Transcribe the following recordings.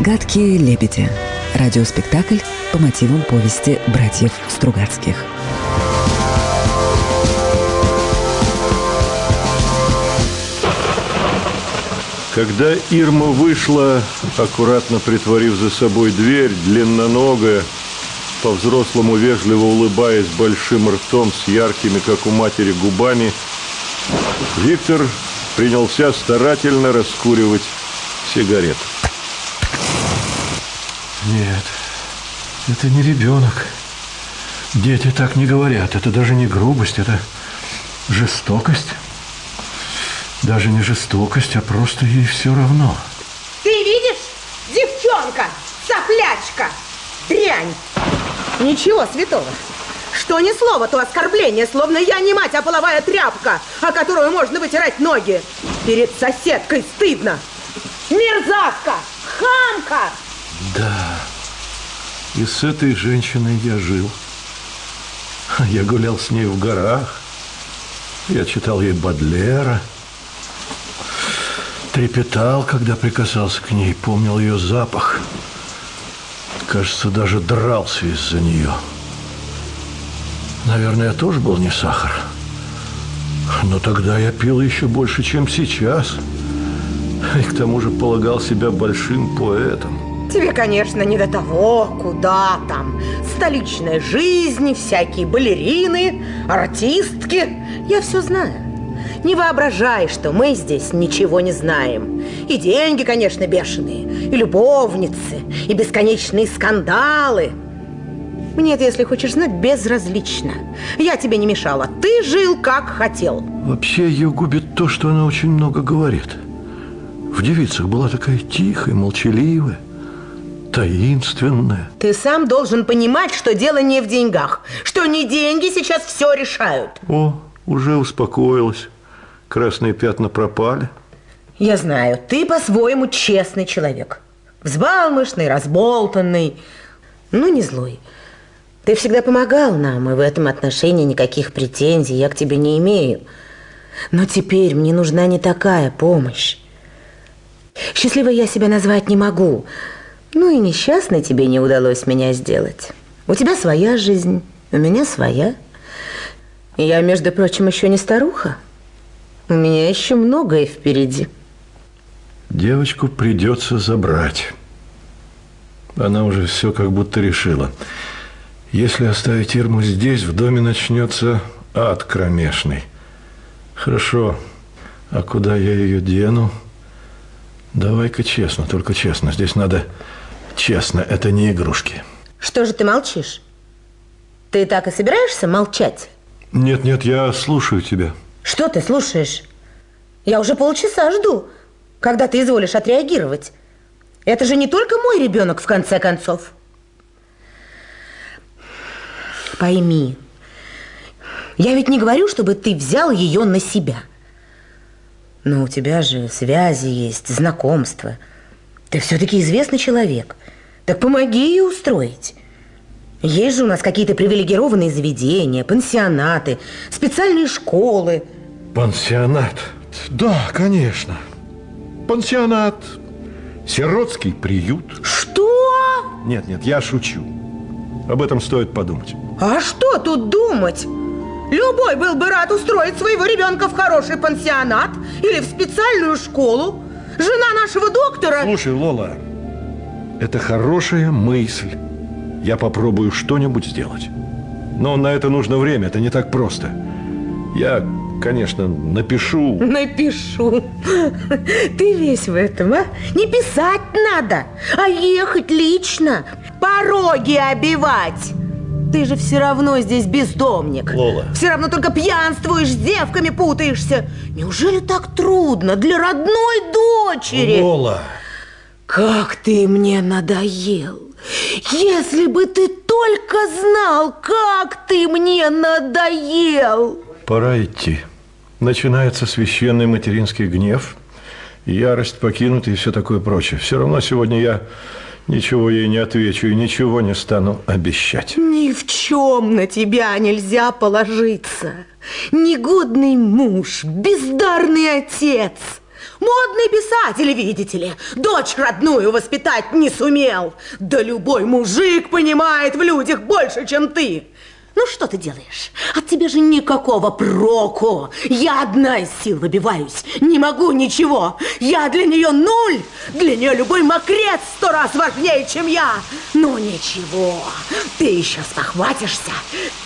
«Гадкие лебеди» – радиоспектакль по мотивам повести братьев Стругацких. Когда Ирма вышла, аккуратно притворив за собой дверь, длинноногая, по-взрослому вежливо улыбаясь большим ртом с яркими, как у матери, губами, Виктор принялся старательно раскуривать сигарет. Нет, это не ребенок. Дети так не говорят. Это даже не грубость, это жестокость. Даже не жестокость, а просто ей все равно. Ты видишь? Девчонка, соплячка, дрянь. Ничего святого. Что ни слово, то оскорбление, словно я не мать, а половая тряпка, о которую можно вытирать ноги. Перед соседкой стыдно. Мерзавка, хамка. Да, и с этой женщиной я жил. Я гулял с ней в горах. Я читал ей Бадлера. Трепетал, когда прикасался к ней, помнил ее запах. Кажется, даже дрался из-за нее. Наверное, я тоже был не сахар. Но тогда я пил еще больше, чем сейчас. И к тому же полагал себя большим поэтом. Тебе, конечно, не до того, куда там. Столичная жизнь, всякие балерины, артистки. Я все знаю. Не воображай, что мы здесь ничего не знаем. И деньги, конечно, бешеные, и любовницы, и бесконечные скандалы. Мне это, если хочешь знать, безразлично. Я тебе не мешала. Ты жил, как хотел. Вообще ее губит то, что она очень много говорит. В девицах была такая тихая, молчаливая, таинственная. Ты сам должен понимать, что дело не в деньгах, что не деньги сейчас все решают. О, уже успокоилась. Красные пятна пропали. Я знаю, ты по-своему честный человек. Взбалмошный, разболтанный, но не злой. Ты всегда помогал нам, и в этом отношении никаких претензий я к тебе не имею. Но теперь мне нужна не такая помощь. Счастливой я себя назвать не могу. Ну и несчастной тебе не удалось меня сделать. У тебя своя жизнь, у меня своя. Я, между прочим, еще не старуха. У меня еще многое впереди. Девочку придется забрать. Она уже все как будто решила. Если оставить Ирму здесь, в доме начнется ад кромешный. Хорошо, а куда я ее дену? Давай-ка честно, только честно. Здесь надо честно, это не игрушки. Что же ты молчишь? Ты так и собираешься молчать? Нет, нет, я слушаю тебя. Что ты слушаешь? Я уже полчаса жду, когда ты изволишь отреагировать. Это же не только мой ребенок, в конце концов. Пойми, я ведь не говорю, чтобы ты взял ее на себя. Но у тебя же связи есть, знакомства. Ты все-таки известный человек. Так помоги ее устроить. Есть же у нас какие-то привилегированные заведения, пансионаты, специальные школы. Пансионат? Да, конечно. Пансионат, сиротский приют. Что? Нет, нет, я шучу. Об этом стоит подумать. А что тут думать? Любой был бы рад устроить своего ребенка в хороший пансионат или в специальную школу. Жена нашего доктора... Слушай, Лола, это хорошая мысль. Я попробую что-нибудь сделать. Но на это нужно время, это не так просто. Я, конечно, напишу. Напишу. Ты весь в этом, а? Не писать надо, а ехать лично, пороги обивать. Ты же все равно здесь бездомник. Лола. Все равно только пьянствуешь, с девками путаешься. Неужели так трудно для родной дочери? Лола. Как ты мне надоел. Если бы ты только знал, как ты мне надоел. Пора идти. Начинается священный материнский гнев, ярость покинута и все такое прочее. Все равно сегодня я ничего ей не отвечу и ничего не стану обещать. Ни в чем на тебя нельзя положиться. Негодный муж, бездарный отец. Модный писатель, видите ли. Дочь родную воспитать не сумел. Да любой мужик понимает в людях больше, чем ты. Ну, что ты делаешь? От тебя же никакого проку. Я одна из сил выбиваюсь. Не могу ничего. Я для нее нуль. Для нее любой мокрец сто раз важнее, чем я. Но ничего. Ты еще спохватишься.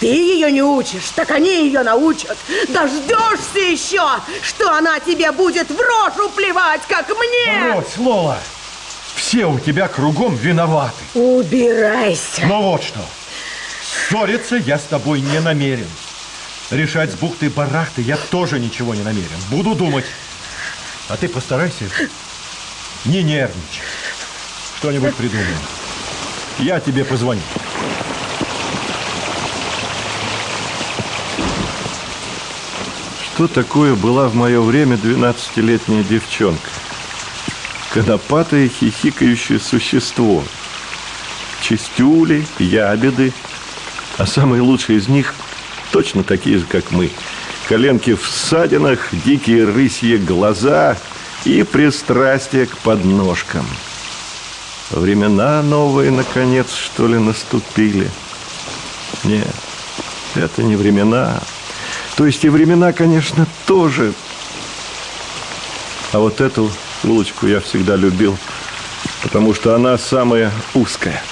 Ты ее не учишь, так они ее научат. Дождешься еще, что она тебе будет в рожу плевать, как мне. Брось, Лола. Все у тебя кругом виноваты. Убирайся. Ну вот что. Ссориться я с тобой не намерен. Решать с бухты-барахты я тоже ничего не намерен. Буду думать. А ты постарайся не нервничать. Что-нибудь придумай. Я тебе позвоню. Что такое была в мое время 12-летняя девчонка? Конопатое хихикающее существо. Чистюли, ябеды, а самые лучшие из них точно такие же, как мы. Коленки в ссадинах, дикие рысьи глаза и пристрастие к подножкам. Времена новые, наконец, что ли, наступили? Нет, это не времена. То есть и времена, конечно, тоже. А вот эту улочку я всегда любил, потому что она самая узкая.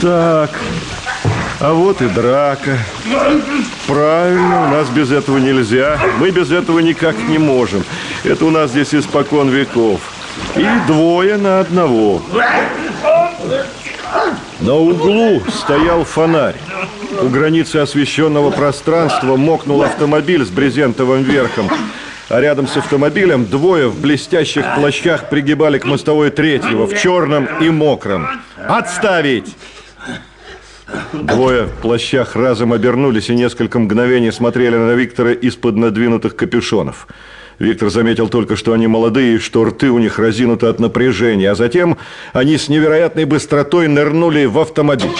Так, а вот и драка. Правильно, у нас без этого нельзя. Мы без этого никак не можем. Это у нас здесь испокон веков. И двое на одного. На углу стоял фонарь. У границы освещенного пространства мокнул автомобиль с брезентовым верхом. А рядом с автомобилем двое в блестящих плащах пригибали к мостовой третьего, в черном и мокром. «Отставить!» Двое в плащах разом обернулись и несколько мгновений смотрели на Виктора из-под надвинутых капюшонов. Виктор заметил только, что они молодые, что рты у них разинуты от напряжения, а затем они с невероятной быстротой нырнули в автомобиль.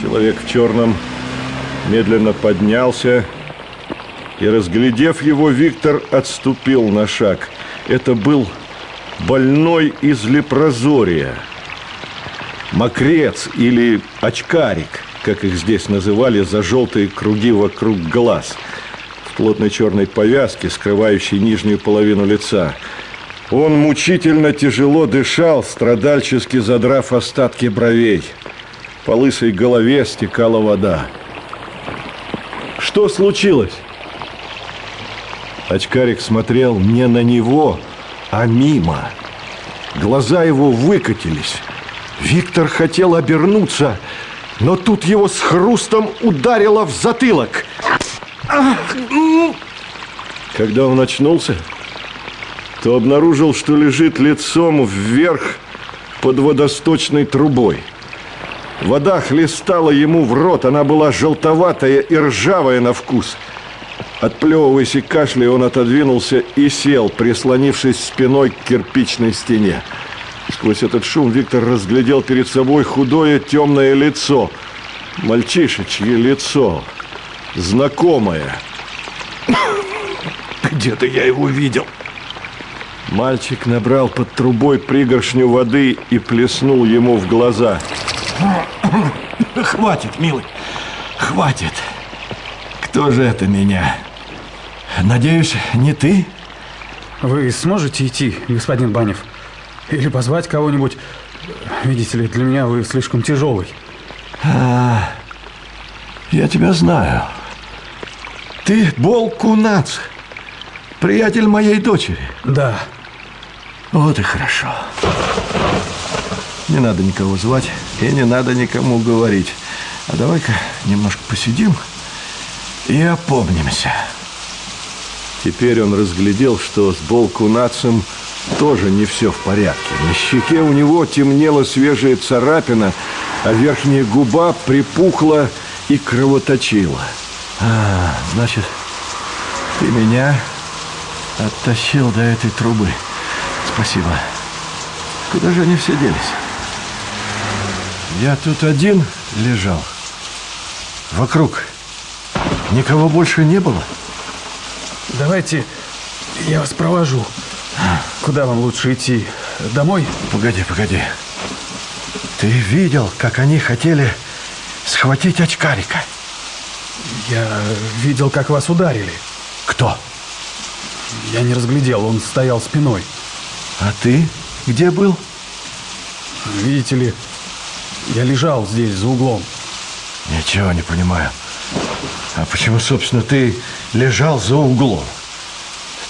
Человек в черном медленно поднялся, и, разглядев его, Виктор отступил на шаг. Это был больной из лепрозория. Мокрец или очкарик, как их здесь называли, за желтые круги вокруг глаз. В плотной черной повязке, скрывающей нижнюю половину лица. Он мучительно тяжело дышал, страдальчески задрав остатки бровей. По лысой голове стекала вода. Что случилось? Очкарик смотрел не на него, а мимо. Глаза его выкатились. Виктор хотел обернуться, но тут его с хрустом ударило в затылок. Когда он очнулся, то обнаружил, что лежит лицом вверх под водосточной трубой. Вода хлестала ему в рот, она была желтоватая и ржавая на вкус – Отплевываясь и кашляя, он отодвинулся и сел, прислонившись спиной к кирпичной стене. Сквозь этот шум Виктор разглядел перед собой худое темное лицо. Мальчишечье лицо. Знакомое. Где-то я его видел. Мальчик набрал под трубой пригоршню воды и плеснул ему в глаза. Хватит, милый, хватит. Кто же это меня? Надеюсь, не ты? Вы сможете идти, господин Банев? Или позвать кого-нибудь? Видите ли, для меня вы слишком тяжелый. А, я тебя знаю. Ты Бол Кунац, приятель моей дочери. Да. Вот и хорошо. Не надо никого звать и не надо никому говорить. А давай-ка немножко посидим и опомнимся. Теперь он разглядел, что с Болкунацем тоже не все в порядке. На щеке у него темнела свежая царапина, а верхняя губа припухла и кровоточила. А, значит, ты меня оттащил до этой трубы. Спасибо. Куда же они все делись? Я тут один лежал. Вокруг никого больше не было? Давайте я вас провожу. Куда вам лучше идти? Домой? Погоди, погоди. Ты видел, как они хотели схватить очкарика? Я видел, как вас ударили. Кто? Я не разглядел, он стоял спиной. А ты где был? Видите ли, я лежал здесь, за углом. Ничего не понимаю. А почему, собственно, ты лежал за углом?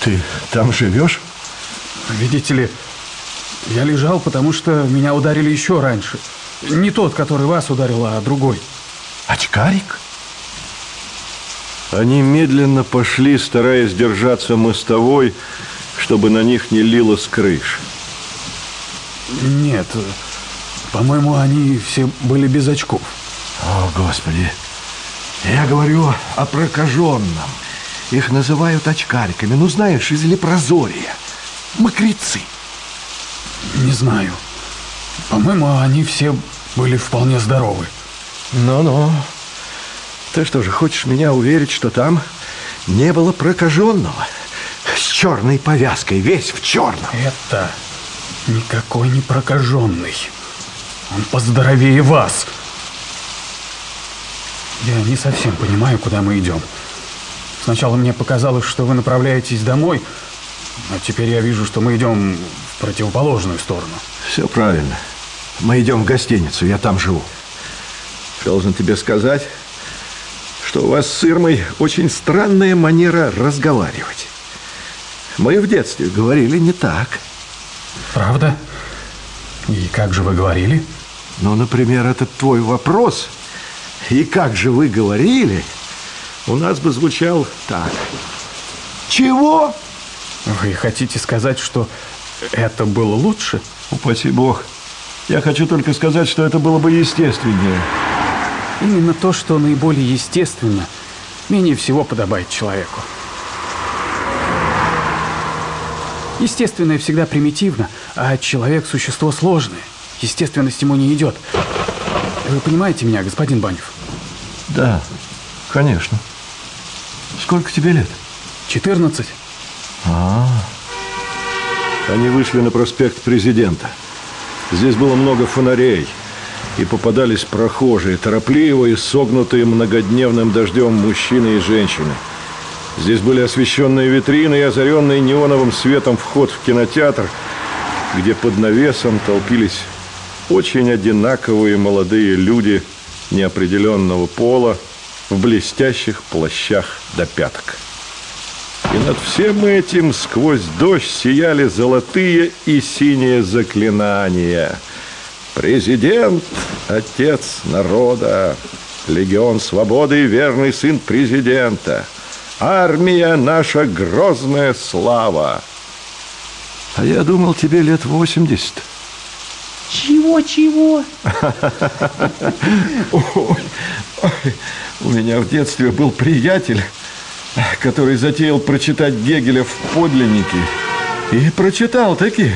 Ты там живешь? Видите ли, я лежал, потому что меня ударили еще раньше. Не тот, который вас ударил, а другой. Очкарик? Они медленно пошли, стараясь держаться мостовой, чтобы на них не лило с крыш. Нет, по-моему, они все были без очков. О, Господи. Я говорю о прокаженном. Их называют очкариками. Ну, знаешь, из лепрозория. Мокрецы. Не знаю. По-моему, они все были вполне здоровы. Ну-ну. Ты что же, хочешь меня уверить, что там не было прокаженного? С черной повязкой, весь в черном. Это никакой не прокаженный. Он поздоровее вас. Я не совсем понимаю, куда мы идем. Сначала мне показалось, что вы направляетесь домой, но теперь я вижу, что мы идем в противоположную сторону. Все правильно. Мы идем в гостиницу, я там живу. Должен тебе сказать, что у вас с Ирмой очень странная манера разговаривать. Мы в детстве говорили не так. Правда? И как же вы говорили? Ну, например, этот твой вопрос. И как же вы говорили? У нас бы звучал так. Чего? Вы хотите сказать, что это было лучше? Упаси бог. Я хочу только сказать, что это было бы естественнее. Именно то, что наиболее естественно, менее всего подобает человеку. Естественное всегда примитивно, а человек – существо сложное. Естественность ему не идет. Вы понимаете меня, господин Банев? Да, конечно. Сколько тебе лет? 14. А, Они вышли на проспект Президента. Здесь было много фонарей, и попадались прохожие, торопливые, согнутые многодневным дождем мужчины и женщины. Здесь были освещенные витрины и озаренный неоновым светом вход в кинотеатр, где под навесом толпились очень одинаковые молодые люди неопределенного пола в блестящих плащах до пяток. И над всем этим сквозь дождь сияли золотые и синие заклинания. Президент, отец народа, легион свободы и верный сын президента. Армия наша грозная слава. а я думал, тебе лет 80. Чего-чего? У меня в детстве был приятель, который затеял прочитать Гегеля в подлиннике. И прочитал таки,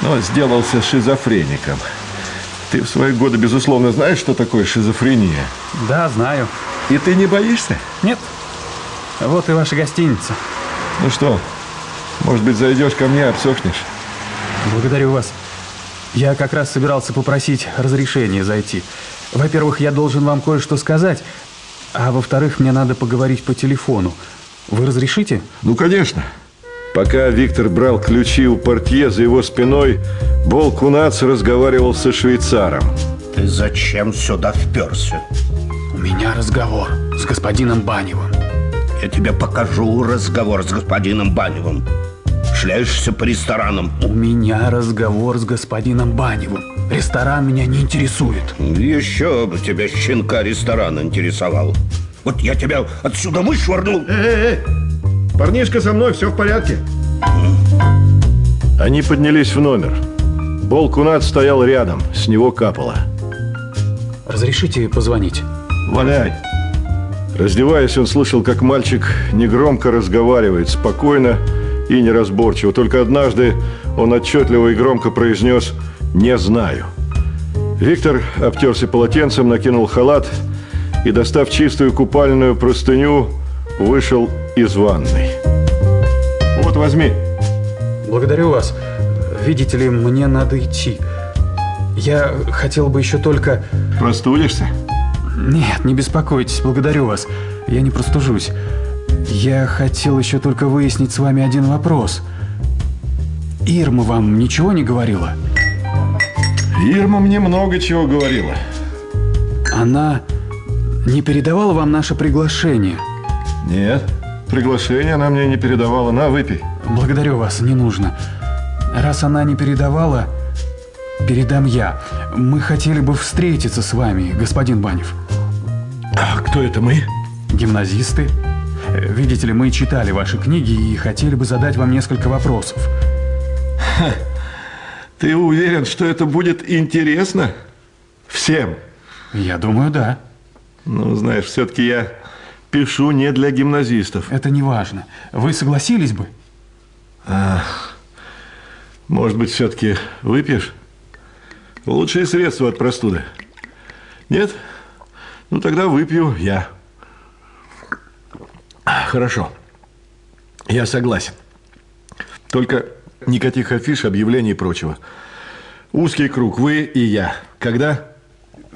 но сделался шизофреником. Ты в свои годы, безусловно, знаешь, что такое шизофрения? Да, знаю. И ты не боишься? Нет. Вот и ваша гостиница. Ну что, может быть, зайдешь ко мне, обсохнешь? Благодарю вас. Я как раз собирался попросить разрешения зайти. Во-первых, я должен вам кое-что сказать, а во-вторых, мне надо поговорить по телефону. Вы разрешите? Ну, конечно. Пока Виктор брал ключи у портье за его спиной, Бол Кунац разговаривал со швейцаром. Ты зачем сюда вперся? У меня разговор с господином Баневым. Я тебе покажу разговор с господином Баневым. Шляешься по ресторанам. У меня разговор с господином Баневым. Ресторан меня не интересует. Еще бы тебя щенка ресторан интересовал. Вот я тебя отсюда вышвырнул. Парнишка со мной, все в порядке. Они поднялись в номер. Бол Кунац стоял рядом, с него капало. Разрешите позвонить? Валяй. Раздеваясь, он слышал, как мальчик негромко разговаривает, спокойно и неразборчиво. Только однажды он отчетливо и громко произнес «Не знаю». Виктор обтерся полотенцем, накинул халат и, достав чистую купальную простыню, вышел из ванной. Вот возьми. Благодарю вас. Видите ли, мне надо идти. Я хотел бы еще только... Простудишься? Нет, не беспокойтесь, благодарю вас. Я не простужусь. Я хотел еще только выяснить с вами один вопрос. Ирма вам ничего не говорила? Ирма мне много чего говорила. Она не передавала вам наше приглашение? Нет, приглашение она мне не передавала. На, выпей. Благодарю вас, не нужно. Раз она не передавала, передам я. Мы хотели бы встретиться с вами, господин Банев. А кто это мы? Гимназисты. Видите ли, мы читали ваши книги и хотели бы задать вам несколько вопросов. Ты уверен, что это будет интересно? Всем? Я думаю, да. Ну, знаешь, все-таки я пишу не для гимназистов. Это не важно. Вы согласились бы? А, может быть, все-таки выпьешь? Лучшее средство от простуды. Нет? Ну, тогда выпью я. Хорошо. Я согласен. Только никаких афиш, объявлений и прочего. Узкий круг. Вы и я. Когда?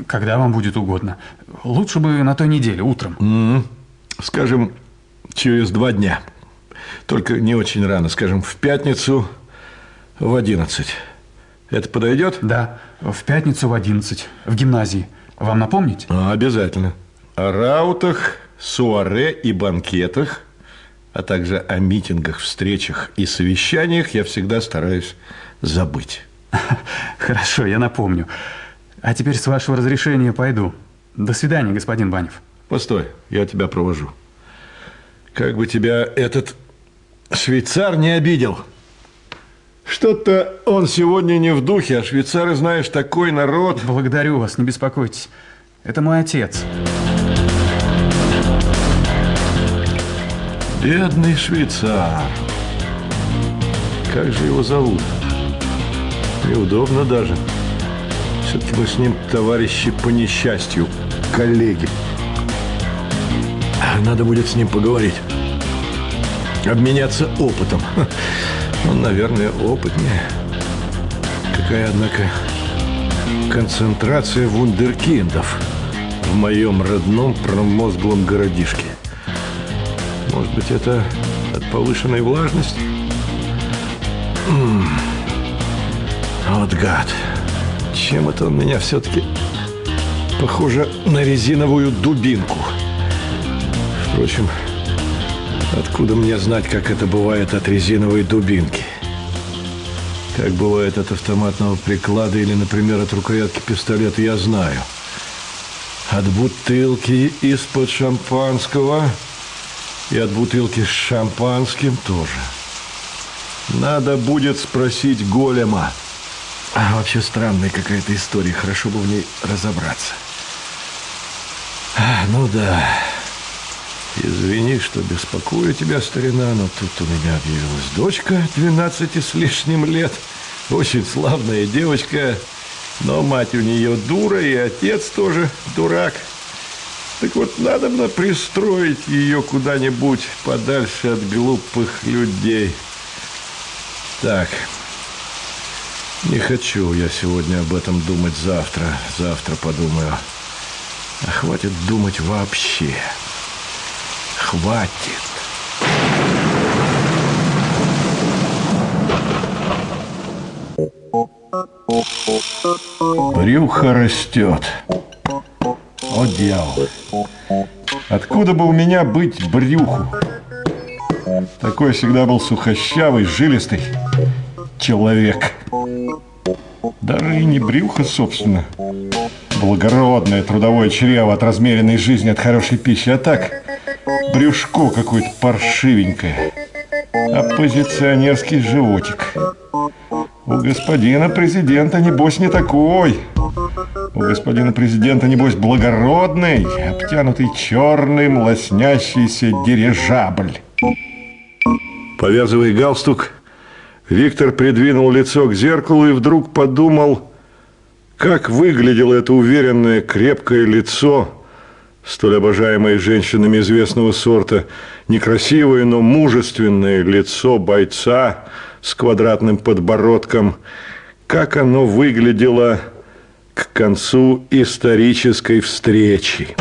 Когда вам будет угодно. Лучше бы на той неделе, утром. Mm -hmm. Скажем, через два дня. Только не очень рано. Скажем, в пятницу в 11. Это подойдет? Да, в пятницу в 11. В гимназии. Вам напомнить? А, обязательно. О раутах, суаре и банкетах, а также о митингах, встречах и совещаниях я всегда стараюсь забыть. Хорошо, я напомню. А теперь, с вашего разрешения, пойду. До свидания, господин Банев. Постой, я тебя провожу. Как бы тебя этот швейцар не обидел. Что-то он сегодня не в духе, а швейцары, знаешь, такой народ. Благодарю вас, не беспокойтесь. Это мой отец. Бедный швейцар. Как же его зовут? Неудобно даже. Все-таки мы с ним товарищи по несчастью, коллеги. Надо будет с ним поговорить. Обменяться опытом. Он, наверное, опытнее. Какая, однако, концентрация вундеркиндов в моем родном промозглом городишке. Может быть, это от повышенной влажности? Вот гад. Чем это он меня все-таки похоже на резиновую дубинку? Впрочем, откуда мне знать, как это бывает от резиновой дубинки? Как бывает от автоматного приклада или, например, от рукоятки пистолета, я знаю. От бутылки из-под шампанского и от бутылки с шампанским тоже. Надо будет спросить голема. А вообще странная какая-то история. Хорошо бы в ней разобраться. А, ну да. Извини, что беспокою тебя, старина, но тут у меня объявилась дочка 12 с лишним лет. Очень славная девочка, но мать у нее дура, и отец тоже дурак. Так вот, надо бы пристроить ее куда-нибудь подальше от глупых людей. Так, не хочу я сегодня об этом думать завтра. Завтра подумаю. А хватит думать вообще. Хватит. Брюхо растет. О, дьявол. Откуда бы у меня быть брюху? Такой всегда был сухощавый, жилистый человек. Даже и не брюхо, собственно. Благородное трудовое чрево от размеренной жизни, от хорошей пищи. А так, брюшко какое-то паршивенькое. Оппозиционерский животик. У господина президента, небось, не такой. У господина президента, небось, благородный, обтянутый черным, лоснящийся дирижабль. Повязывая галстук, Виктор придвинул лицо к зеркалу и вдруг подумал, как выглядело это уверенное крепкое лицо Столь обожаемое женщинами известного сорта, некрасивое, но мужественное лицо бойца с квадратным подбородком, как оно выглядело к концу исторической встречи.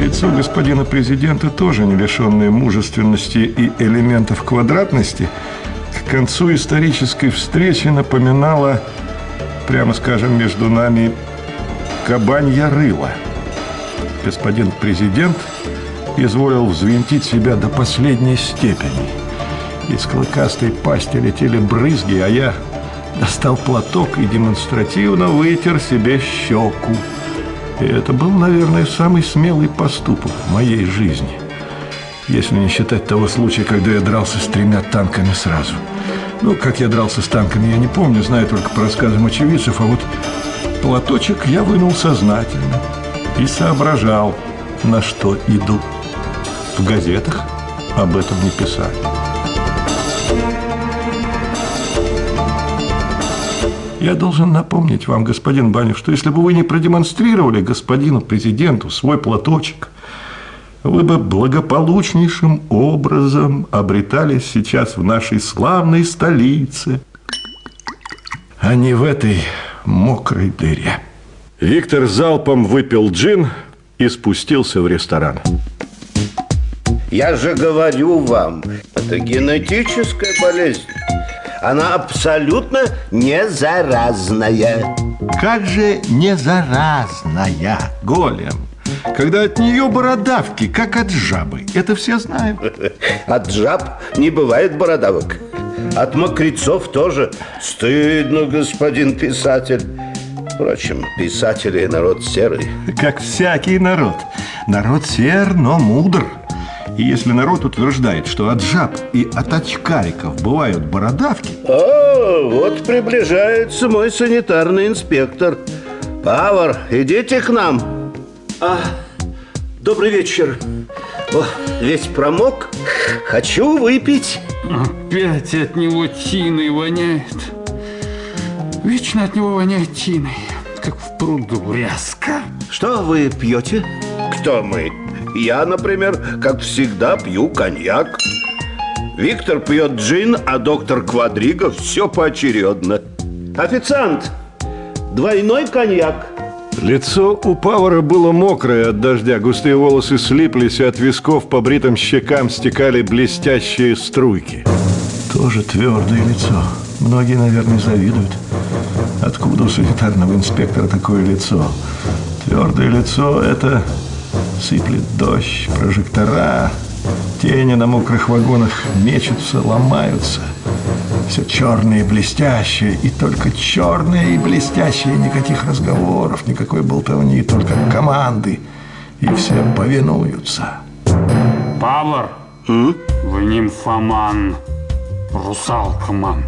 Лицо господина президента тоже не лишенное мужественности и элементов квадратности, к концу исторической встречи напоминало, прямо скажем, между нами кабанья рыла. Господин президент изволил взвинтить себя до последней степени. Из клыкастой пасти летели брызги, а я достал платок и демонстративно вытер себе щеку. И это был, наверное, самый смелый поступок в моей жизни. Если не считать того случая, когда я дрался с тремя танками сразу. Ну, как я дрался с танками, я не помню, знаю только по рассказам очевидцев, а вот Платочек я вынул сознательно и соображал, на что иду. В газетах об этом не писали. Я должен напомнить вам, господин Банев, что если бы вы не продемонстрировали господину президенту свой платочек, вы бы благополучнейшим образом обретались сейчас в нашей славной столице, а не в этой мокрой дыре. Виктор залпом выпил джин и спустился в ресторан. Я же говорю вам, это генетическая болезнь. Она абсолютно не заразная. Как же не заразная, голем? Когда от нее бородавки, как от жабы. Это все знают. От жаб не бывает бородавок. От мокрецов тоже стыдно, господин писатель. Впрочем, писатели народ серый. Как всякий народ. Народ сер, но мудр. И если народ утверждает, что от жаб и от очкариков бывают бородавки... О, вот приближается мой санитарный инспектор. Павар, идите к нам. А, добрый вечер. О, весь промок. Хочу выпить. Опять от него тиной воняет. Вечно от него воняет тиной, как в пруду ряска. Что вы пьете? Кто мы? Я, например, как всегда, пью коньяк. Виктор пьет джин, а доктор Квадриго все поочередно. Официант, двойной коньяк. Лицо у Павара было мокрое от дождя, густые волосы слиплись, и от висков по бритым щекам стекали блестящие струйки. Тоже твердое лицо. Многие, наверное, завидуют. Откуда у санитарного инспектора такое лицо? Твердое лицо – это сыплет дождь, прожектора, тени на мокрых вагонах мечутся, ломаются – все черное и блестящее, и только черное и блестящее, никаких разговоров, никакой болтовни, только команды, и все повинуются. Павлар, М? вы нимфоман, русалкоман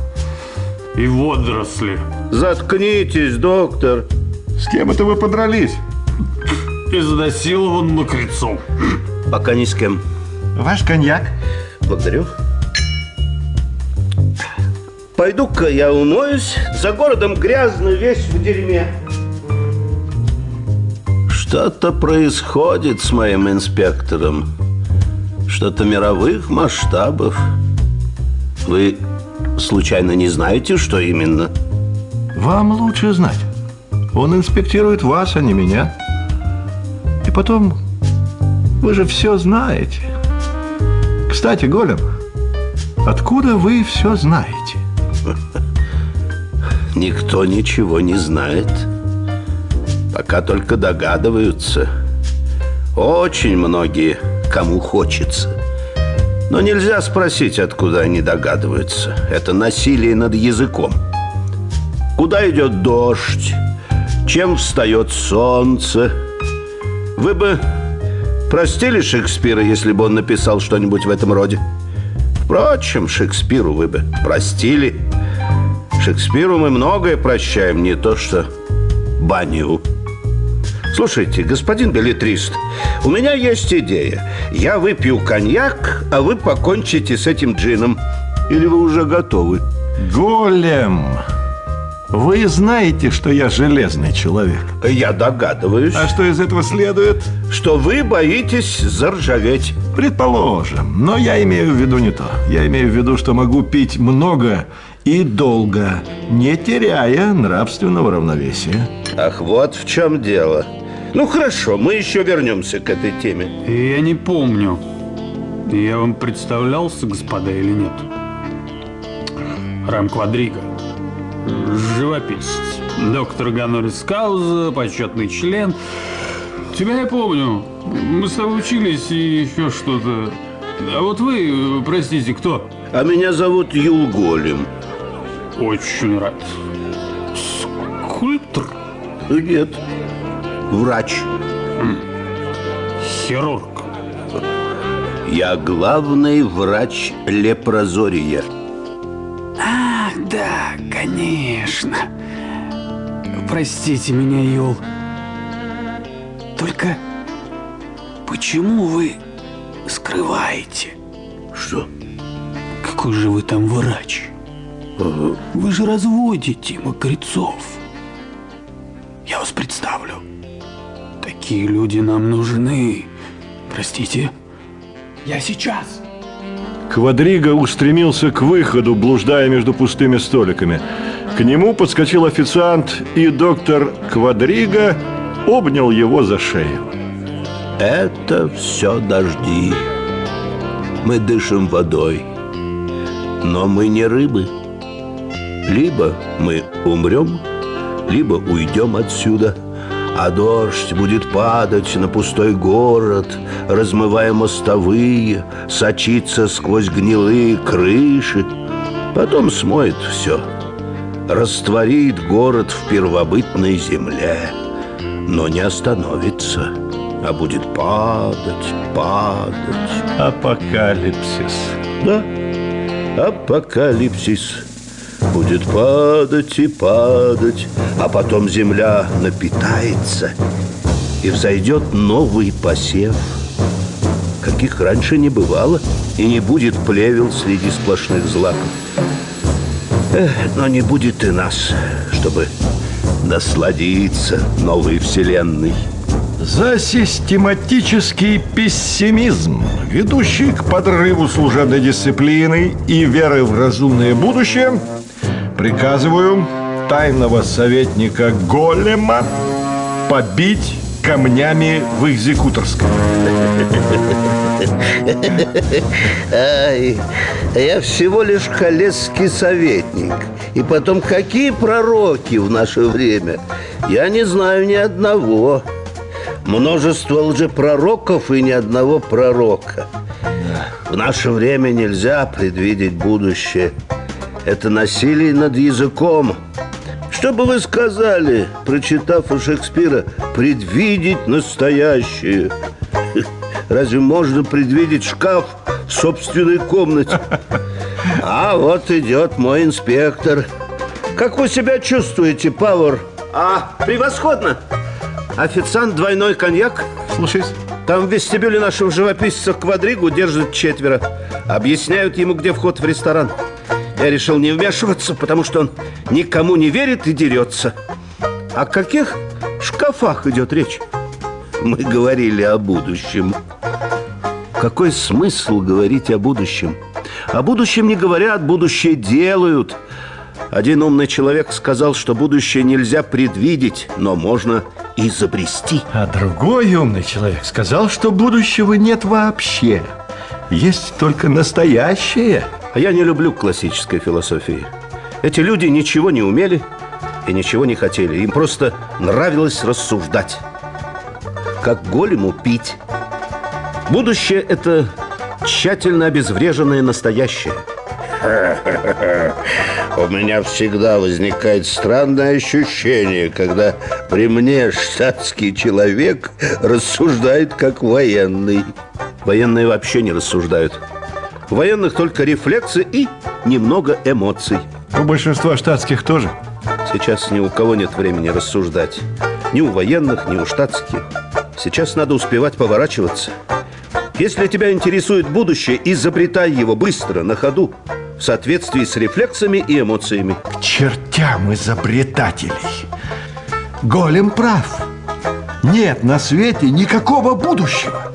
и водоросли. Заткнитесь, доктор. С кем это вы подрались? Изнасилован мокрецом. Пока ни с кем. Ваш коньяк? Благодарю. Пойду-ка я умоюсь. За городом грязно, весь в дерьме. Что-то происходит с моим инспектором. Что-то мировых масштабов. Вы случайно не знаете, что именно? Вам лучше знать. Он инспектирует вас, а не меня. Потом, вы же все знаете. Кстати, Голем, откуда вы все знаете? Никто ничего не знает. Пока только догадываются. Очень многие, кому хочется. Но нельзя спросить, откуда они догадываются. Это насилие над языком. Куда идет дождь? Чем встает солнце? Вы бы простили Шекспира, если бы он написал что-нибудь в этом роде? Впрочем, Шекспиру вы бы простили. Шекспиру мы многое прощаем, не то что Баню. Слушайте, господин билетрист, у меня есть идея. Я выпью коньяк, а вы покончите с этим джином. Или вы уже готовы? Голем! Вы знаете, что я железный человек. Я догадываюсь, А что из этого следует? что вы боитесь заржаветь. Предположим. Но я имею в виду не то. Я имею в виду, что могу пить много и долго, не теряя нравственного равновесия. Ах, вот в чем дело. Ну хорошо, мы еще вернемся к этой теме. Я не помню, я вам представлялся, господа, или нет? Рам Квадриго, живописец, доктор Ганорис Кауза, почетный член. Тебя я помню, мы с тобой учились и еще что-то. А вот вы, простите, кто? А меня зовут Юл Голем. Очень рад. Скульптор? Нет, врач. Хирург. Я главный врач лепрозория. Ах, да, конечно. Простите меня, Юл. Только почему вы скрываете? Что? Какой же вы там врач? Вы же разводите мокрецов. Я вас представлю. Такие люди нам нужны. Простите. Я сейчас. Квадриго устремился к выходу, блуждая между пустыми столиками. К нему подскочил официант, и доктор Квадриго обнял его за шею. Это все дожди. Мы дышим водой. Но мы не рыбы. Либо мы умрем, либо уйдем отсюда. А дождь будет падать на пустой город, размывая мостовые, сочиться сквозь гнилые крыши. Потом смоет все, растворит город в первобытной земле, но не остановится, а будет падать, падать. Апокалипсис. Да, апокалипсис будет падать и падать, а потом земля напитается и взойдет новый посев, каких раньше не бывало, и не будет плевел среди сплошных злаков. Эх, но не будет и нас, чтобы насладиться новой вселенной. За систематический пессимизм, ведущий к подрыву служебной дисциплины и веры в разумное будущее, приказываю тайного советника Голема побить камнями в экзекуторской. Ай, я всего лишь колесский советник. И потом, какие пророки в наше время? Я не знаю ни одного. Множество лжепророков и ни одного пророка. В наше время нельзя предвидеть будущее. Это насилие над языком. Что бы вы сказали, прочитав у Шекспира «предвидеть настоящее»? Разве можно предвидеть шкаф в собственной комнате? А вот идет мой инспектор. Как вы себя чувствуете, Пауэр? А, превосходно. Официант двойной коньяк. Слушаюсь. Там в вестибюле нашего живописца Квадригу держат четверо. Объясняют ему, где вход в ресторан. Я решил не вмешиваться, потому что он никому не верит и дерется. О каких шкафах идет речь? Мы говорили о будущем. Какой смысл говорить о будущем? О будущем не говорят, будущее делают. Один умный человек сказал, что будущее нельзя предвидеть, но можно изобрести. А другой умный человек сказал, что будущего нет вообще. Есть только настоящее. А я не люблю классической философии. Эти люди ничего не умели и ничего не хотели. Им просто нравилось рассуждать. Как голему пить. Будущее – это тщательно обезвреженное настоящее. У меня всегда возникает странное ощущение, когда при мне штатский человек рассуждает как военный. Военные вообще не рассуждают. У военных только рефлексы и немного эмоций. У большинства штатских тоже. Сейчас ни у кого нет времени рассуждать. Ни у военных, ни у штатских. Сейчас надо успевать поворачиваться. Если тебя интересует будущее, изобретай его быстро, на ходу. в соответствии с рефлексами и эмоциями. К чертям изобретателей. Голем прав. Нет на свете никакого будущего.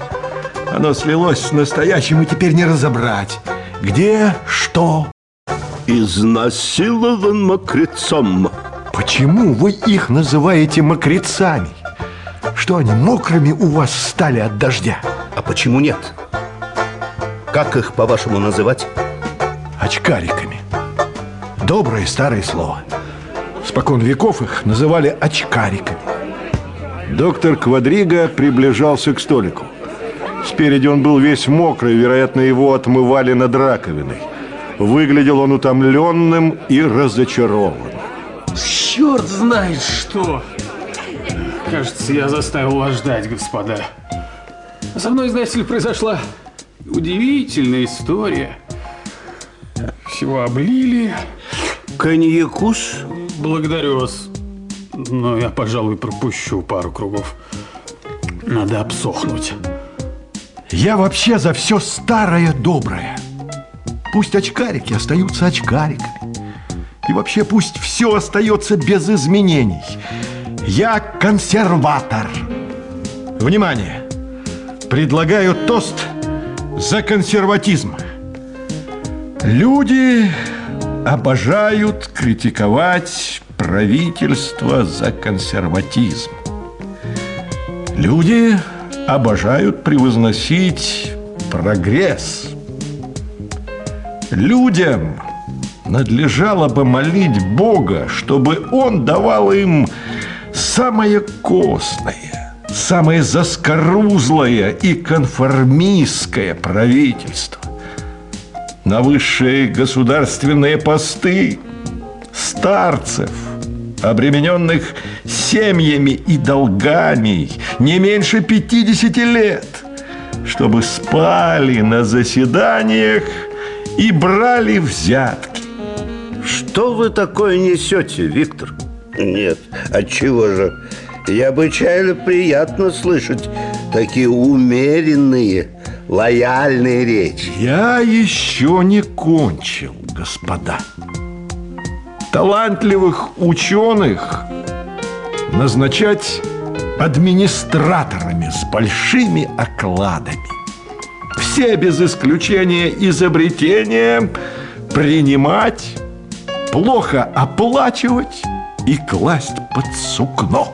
Оно слилось с настоящим и теперь не разобрать. Где, что, Изнасилован мокрецом. Почему вы их называете мокрецами? Что они мокрыми у вас стали от дождя? А почему нет? Как их, по-вашему, называть? Очкариками. Доброе старое слово. Спокон веков их называли очкариками. Доктор Квадриго приближался к столику. Спереди он был весь мокрый, вероятно, его отмывали над раковиной. Выглядел он утомленным и разочарованным. Черт знает что! Кажется, я заставил вас ждать, господа. Со мной, знаете ли, произошла удивительная история. Всего облили. Коньякус? Благодарю вас. Но я, пожалуй, пропущу пару кругов. Надо обсохнуть. Я вообще за все старое доброе. Пусть очкарики остаются очкариками. И вообще пусть все остается без изменений. Я консерватор. Внимание! Предлагаю тост за консерватизм. Люди обожают критиковать правительство за консерватизм. Люди обожают превозносить прогресс. Людям надлежало бы молить Бога, чтобы Он давал им самое костное, самое заскорузлое и конформистское правительство. На высшие государственные посты старцев, обремененных семьями и долгами не меньше 50 лет, чтобы спали на заседаниях и брали взятки. Что вы такое несете, Виктор? Нет, отчего же? Необычайно приятно слышать такие умеренные, лояльные речи. Я еще не кончил, господа. Талантливых ученых назначать администраторами с большими окладами. Все без исключения изобретения принимать, плохо оплачивать и класть под сукно.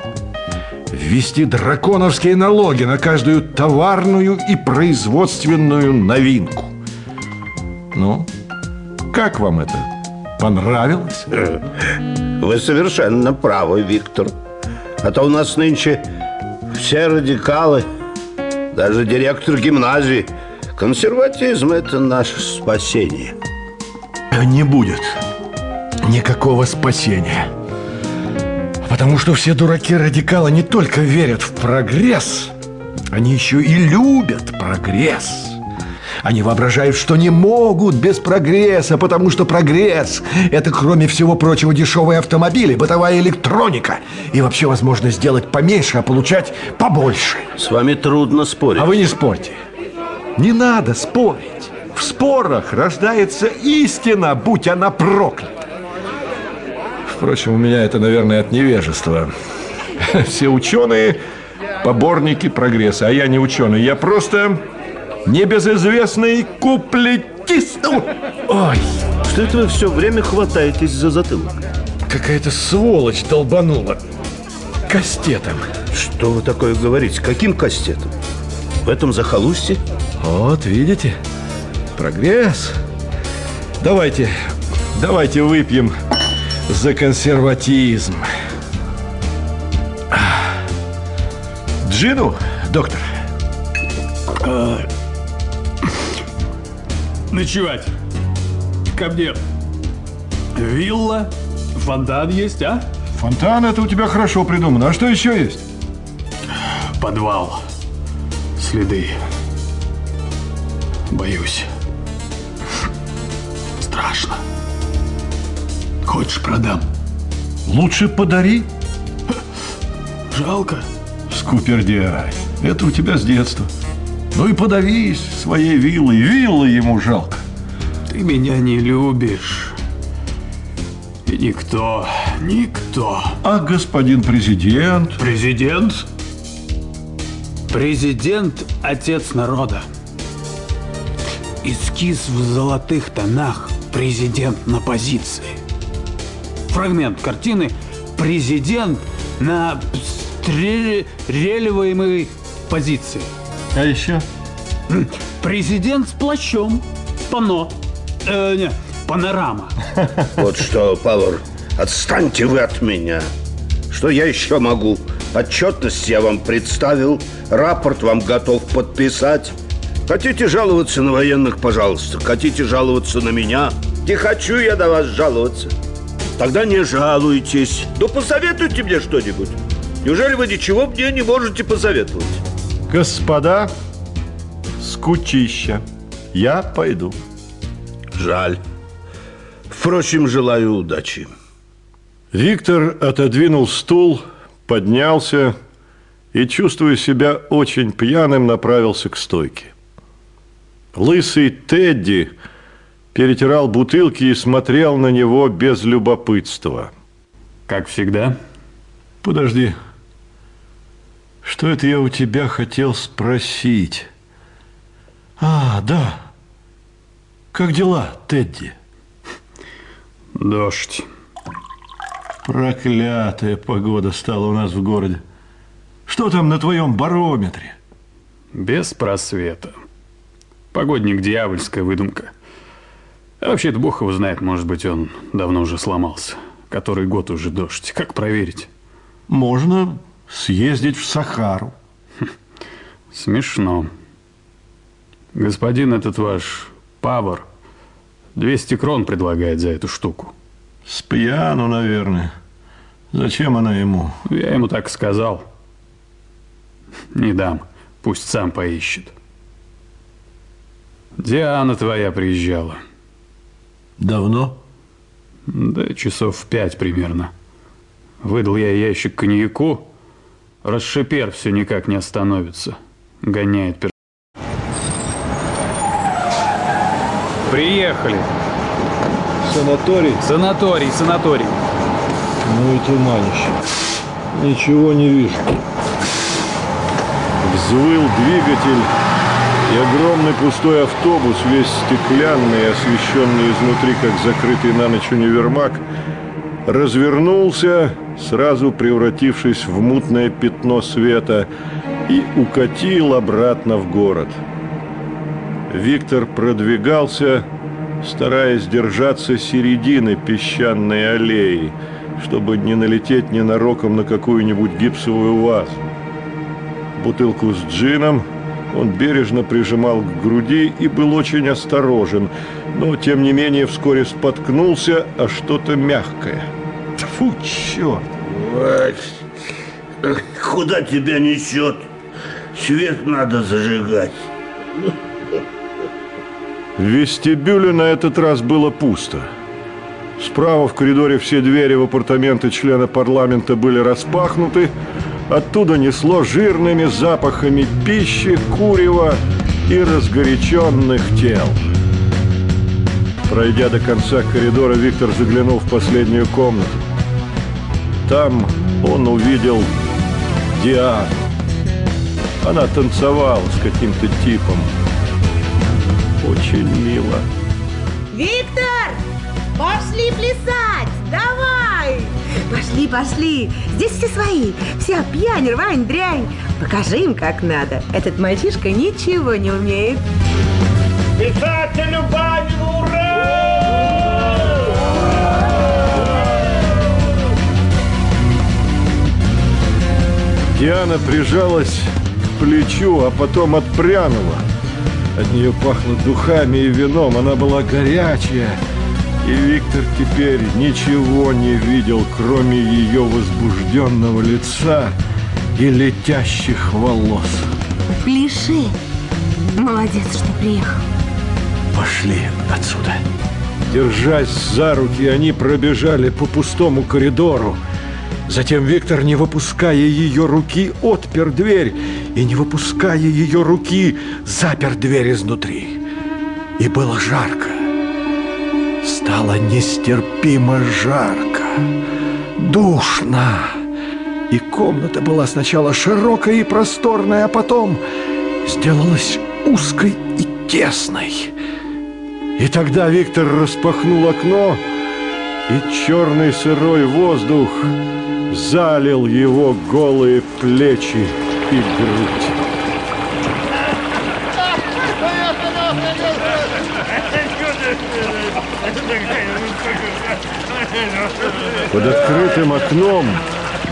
Ввести драконовские налоги на каждую товарную и производственную новинку. Ну, как вам это? Понравилось? Вы совершенно правы, Виктор. А то у нас нынче все радикалы, даже директор гимназии. Консерватизм – это наше спасение. Не будет никакого спасения. Потому что все дураки-радикалы не только верят в прогресс, они еще и любят прогресс. Они воображают, что не могут без прогресса, потому что прогресс – это, кроме всего прочего, дешевые автомобили, бытовая электроника и вообще возможность сделать поменьше, а получать побольше. С вами трудно спорить. А вы не спорьте. Не надо спорить. В спорах рождается истина, будь она проклята. Впрочем, у меня это, наверное, от невежества. Все ученые – поборники прогресса, а я не ученый. Я просто небезызвестный куплетист. Ой, Что это вы все время хватаетесь за затылок? какая-то сволочь долбанула кастетом. Что вы такое говорите? Каким кастетом? В этом захолустье? Вот, видите? Прогресс. Давайте, давайте выпьем за консерватизм. Джину, доктор? Ночевать. Ко мне. Вилла, фонтан есть, а? Фонтан это у тебя хорошо придумано. А что еще есть? Подвал. Следы. Боюсь. Страшно. Хочешь, продам? Лучше подари. Жалко. Скупердяй. Это у тебя с детства. Ну и подавись своей виллой. Виллы ему жалко. Ты меня не любишь. И никто, никто. А господин президент? Президент? Президент – отец народа. Эскиз в золотых тонах «Президент на позиции». Фрагмент картины «Президент на стреливаемой позиции». А еще? Президент с плащом. Пано. Э, не, панорама. Вот что, Павар, отстаньте вы от меня. Что я еще могу? Отчетность я вам представил, рапорт вам готов подписать. Хотите жаловаться на военных, пожалуйста. Хотите жаловаться на меня? Не хочу я на вас жаловаться. Тогда не жалуйтесь. Ну, посоветуйте мне что-нибудь. Неужели вы ничего мне не можете посоветовать? Господа, скучища. Я пойду. Жаль. Впрочем, желаю удачи. Виктор отодвинул стул, поднялся и, чувствуя себя очень пьяным, направился к стойке. Лысый Тедди перетирал бутылки и смотрел на него без любопытства. Как всегда. Подожди. Что это я у тебя хотел спросить? А, да. Как дела, Тедди? Дождь. Проклятая погода стала у нас в городе. Что там на твоем барометре? Без просвета. Погодник – дьявольская выдумка. А вообще-то бог его знает, может быть, он давно уже сломался. Который год уже дождь. Как проверить? Можно съездить в Сахару. Смешно. Господин этот ваш Павар 200 крон предлагает за эту штуку. С пьяну, наверное. Зачем она ему? Я ему так сказал. Не дам. Пусть сам поищет. Диана твоя приезжала. Давно? Да часов в пять примерно. Выдал я ящик коньяку. Расшипер все никак не остановится. Гоняет пер... Приехали. Санаторий? Санаторий, санаторий. Ну и туманище. Ничего не вижу. Взвыл двигатель, и огромный пустой автобус, весь стеклянный, освещенный изнутри, как закрытый на ночь универмаг, развернулся, сразу превратившись в мутное пятно света, и укатил обратно в город. Виктор продвигался, стараясь держаться середины песчаной аллеи, чтобы не налететь ненароком на какую-нибудь гипсовую вазу. Бутылку с джином он бережно прижимал к груди и был очень осторожен, но, тем не менее, вскоре споткнулся о что-то мягкое. Фу, черт! Вот. Куда тебя несет? Свет надо зажигать. В вестибюле на этот раз было пусто. Справа в коридоре все двери в апартаменты члена парламента были распахнуты. Оттуда несло жирными запахами пищи, курева и разгоряченных тел. Пройдя до конца коридора, Виктор заглянул в последнюю комнату. Там он увидел Диану. Она танцевала с каким-то типом. Очень мило. Виктор! Пошли плясать! Давай! Пошли, пошли! Здесь все свои. Вся пьянь, рвань, дрянь. Покажи им, как надо. Этот мальчишка ничего не умеет. Писателю Банину, ура! Диана прижалась к плечу, а потом отпрянула. От нее пахло духами и вином. Она была горячая. И Виктор теперь ничего не видел, кроме ее возбужденного лица и летящих волос. Пляши. Молодец, что приехал. Пошли отсюда. Держась за руки, они пробежали по пустому коридору. Затем Виктор, не выпуская ее руки, отпер дверь и, не выпуская ее руки, запер дверь изнутри. И было жарко. Стало нестерпимо жарко, душно. И комната была сначала широкая и просторная, а потом сделалась узкой и тесной. И тогда Виктор распахнул окно, и черный сырой воздух залил его голые плечи и грудь. Под открытым окном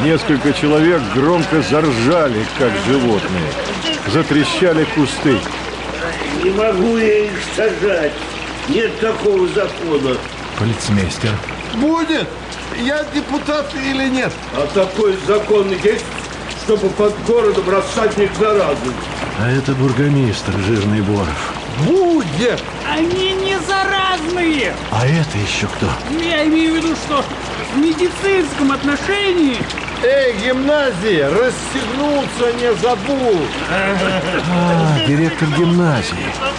несколько человек громко заржали, как животные. Затрещали кусты. Не могу я их сажать. Нет такого закона. Полицмейстер. Будет! Я депутат или нет? А такой закон есть, чтобы под городом рассадник заразы. А это бургомистр, жирный Боров. Будет! Они не заразные! А это еще кто? Я имею в виду, что в медицинском отношении Эй, гимназия, расстегнуться не забудь! А, директор гимназии.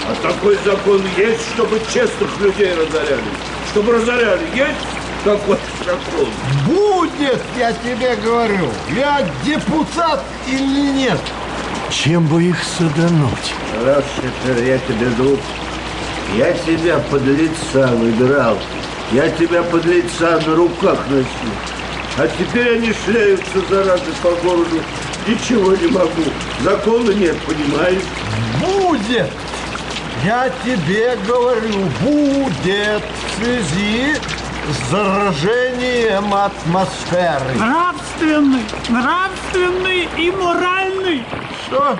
А такой закон есть, чтобы честных людей разоряли. Чтобы разоряли, есть такой закон? Будет, я тебе говорю! Я депутат или нет? Чем бы их садануть? Раз теперь я тебе друг, я тебя под лица выбирал. Я тебя под лица на руках носил. А теперь они шляются заразы по городу. Ничего не могу. Закона нет, понимаешь? Будет! Я тебе говорю, будет в связи заражением атмосферы. нравственный, нравственный и моральный. Что?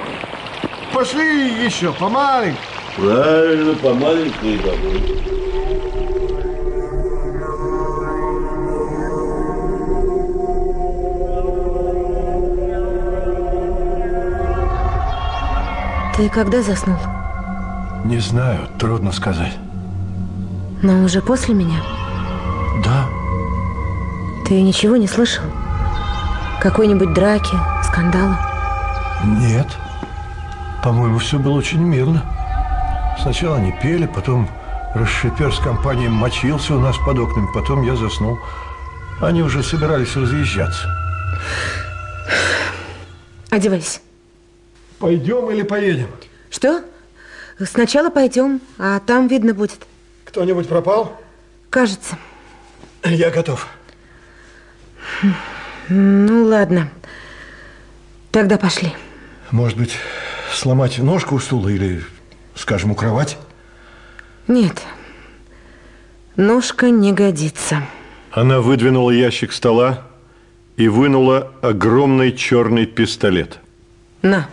Пошли еще, помаленьку. Правильно, помаленьку и домой. Ты когда заснул? Не знаю, трудно сказать. Но уже после меня? Да, Ты ничего не слышал? Какой-нибудь драки, скандала? нет. По-моему, все было очень мирно. Сначала они пели, потом Расшипер с компанией мочился у нас под окнами, потом я заснул. Они уже собирались разъезжаться. Одевайся. Пойдем или поедем? Что? Сначала пойдем, а там видно будет. Кто-нибудь пропал? Кажется. Я готов. Ну, ладно. Тогда пошли. Может быть, сломать ножку у стула или, скажем, у кровати? Нет. Ножка не годится. Она выдвинула ящик стола и вынула огромный черный пистолет. На.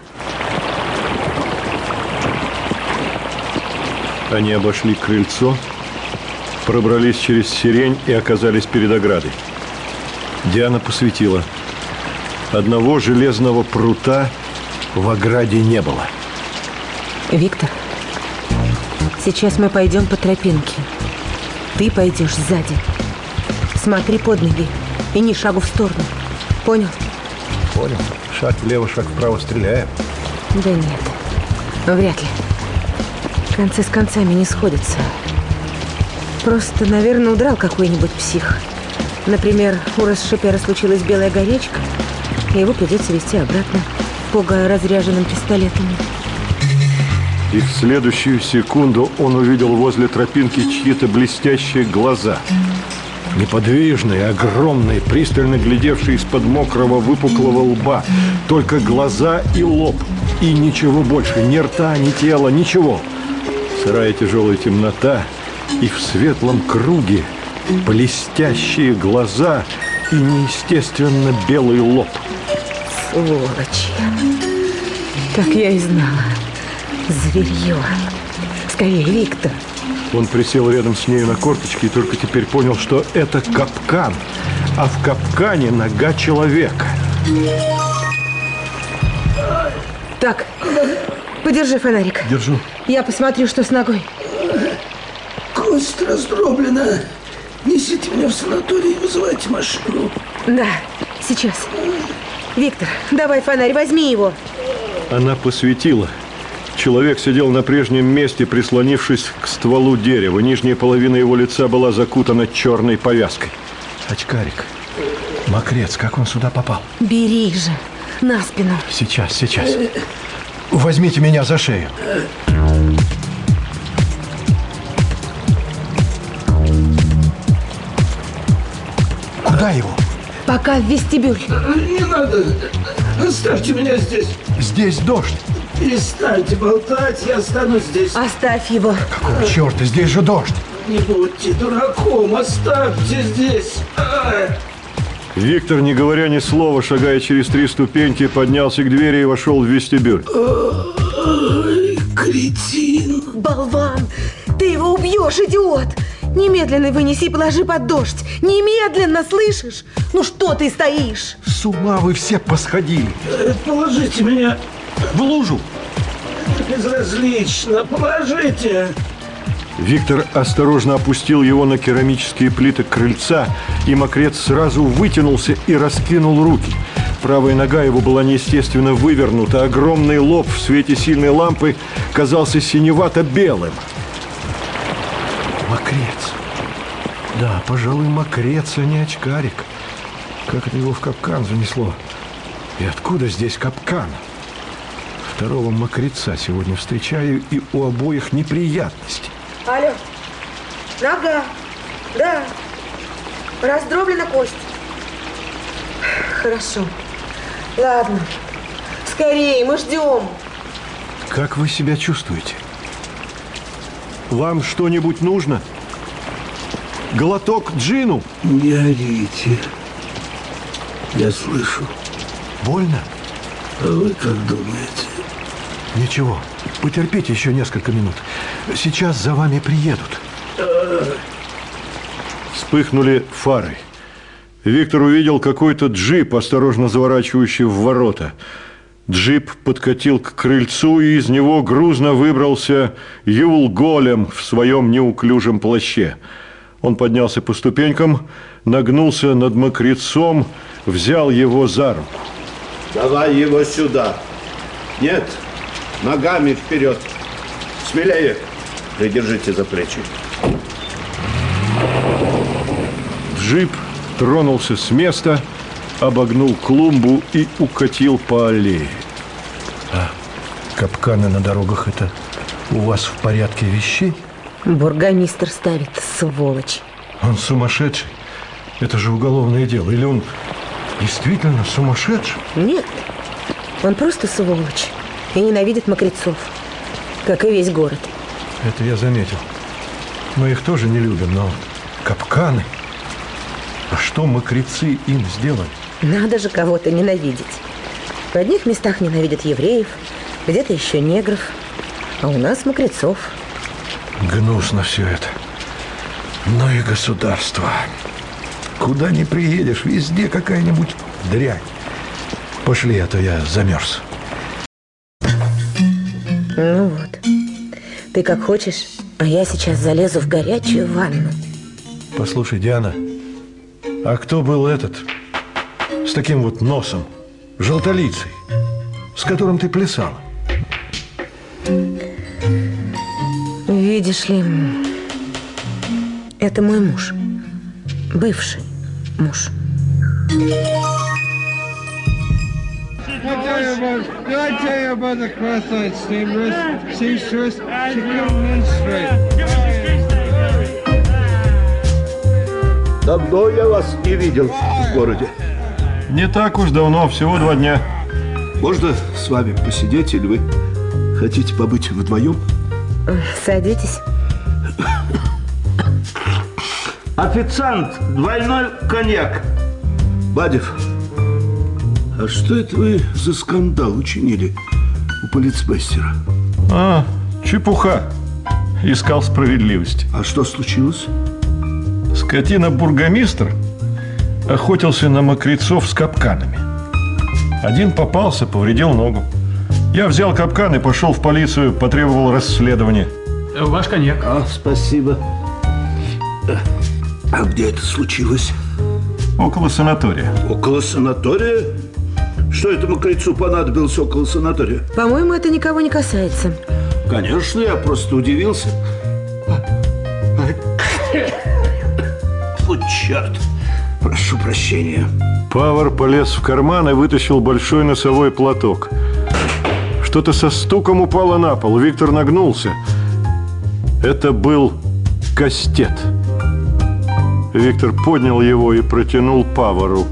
Они обошли крыльцо, пробрались через сирень и оказались перед оградой. Диана посветила. Одного железного прута в ограде не было. Виктор, сейчас мы пойдем по тропинке. Ты пойдешь сзади. Смотри под ноги и ни шагу в сторону. Понял? Понял. Шаг влево, шаг вправо, стреляем. Да нет, вряд ли. Концы с концами не сходятся. Просто, наверное, удрал какой-нибудь псих. Например, у Расшипера случилась белая горечка, и его придется вести обратно, пугая разряженным пистолетами. И в следующую секунду он увидел возле тропинки чьи-то блестящие глаза. Неподвижные, огромные, пристально глядевшие из-под мокрого выпуклого лба. Только глаза и лоб. И ничего больше. Ни рта, ни тела, ничего. Сырая тяжелая темнота. И в светлом круге блестящие глаза и неестественно белый лоб. Сволочи. Так я и знала. Зверье. Скорее, Виктор. Он присел рядом с нею на корточки и только теперь понял, что это капкан, а в капкане нога человека. Так, подержи фонарик. Держу. Я посмотрю, что с ногой. Кость раздроблена. Несите меня в санаторий и вызывайте машину. Да, сейчас. Виктор, давай фонарь, возьми его. Она посветила. Человек сидел на прежнем месте, прислонившись к стволу дерева. Нижняя половина его лица была закутана черной повязкой. Очкарик. Мокрец, как он сюда попал? Бери же, на спину. Сейчас, сейчас. Возьмите меня за шею. Куда его? Пока в вестибюль. Не надо. Оставьте меня здесь. Здесь дождь. Перестаньте болтать, я останусь здесь. Оставь его. Какого черта? Здесь же дождь. Не будьте дураком, оставьте здесь. А! Виктор, не говоря ни слова, шагая через три ступеньки, поднялся к двери и вошел в вестибюль. Ой, кретин. Болван, ты его убьешь, идиот. Немедленно вынеси и положи под дождь. Немедленно, слышишь? Ну что ты стоишь? С ума вы все посходили. Э, Положите меня. В лужу. Безразлично, положите. Виктор осторожно опустил его на керамические плиты крыльца, и мокрец сразу вытянулся и раскинул руки. Правая нога его была неестественно вывернута, огромный лоб в свете сильной лампы казался синевато-белым. Мокрец. Да, пожалуй, мокрец, а не очкарик. Как это его в капкан занесло? И откуда здесь капкан? Второго мокреца сегодня встречаю, и у обоих неприятности. Алло, нога, да, раздроблена кость. Хорошо, ладно, скорее, мы ждем. Как вы себя чувствуете? Вам что-нибудь нужно? Глоток джину? Не орите. Я слышу. Больно? А вы как думаете? Ничего, потерпите еще несколько минут. Сейчас за вами приедут. Вспыхнули фары. Виктор увидел какой-то джип, осторожно заворачивающий в ворота. Джип подкатил к крыльцу, и из него грузно выбрался Юл Голем в своем неуклюжем плаще. Он поднялся по ступенькам, нагнулся над мокрецом, взял его за руку. Давай его сюда. Нет, ногами вперед. Смелее. Придержите за плечи. Джип тронулся с места, обогнул клумбу и укатил по аллее. Капканы на дорогах – это у вас в порядке вещей? Бургомистр ставит, сволочь. Он сумасшедший. Это же уголовное дело. Или он действительно сумасшедший? Нет, он просто сволочь и ненавидит мокрецов, как и весь город. Это я заметил. Мы их тоже не любим, но капканы... А что мокрецы им сделали? Надо же кого-то ненавидеть. В одних местах ненавидят евреев, где-то еще негров, а у нас мокрецов. Гнусно все это. Ну и государство. Куда ни приедешь, везде какая-нибудь дрянь. Пошли, а то я замерз. Ну вот, ты как хочешь, а я сейчас залезу в горячую ванну. Послушай, Диана, а кто был этот с таким вот носом, желтолицей, с которым ты плясала? Видишь ли, это мой муж, бывший муж. Давно я вас не видел в городе. Не так уж давно, всего два дня. Можно с вами посидеть или вы хотите побыть вдвоем? Садитесь. Официант, двойной коньяк. Бадев, а что это вы за скандал учинили у полицмейстера? А, чепуха. Искал справедливости. А что случилось? Скотина-бургомистр охотился на мокрецов с капканами. Один попался, повредил ногу. Я взял капкан и пошел в полицию, потребовал расследования. Ваш коньяк. А, спасибо. А где это случилось? Около санатория. Около санатория? Что этому крыльцу понадобилось около санатория? По-моему, это никого не касается. Конечно, я просто удивился. Вот черт. Прошу прощения. Павар полез в карман и вытащил большой носовой платок. Что-то со стуком упало на пол. Виктор нагнулся. Это был кастет. Виктор поднял его и протянул Павару.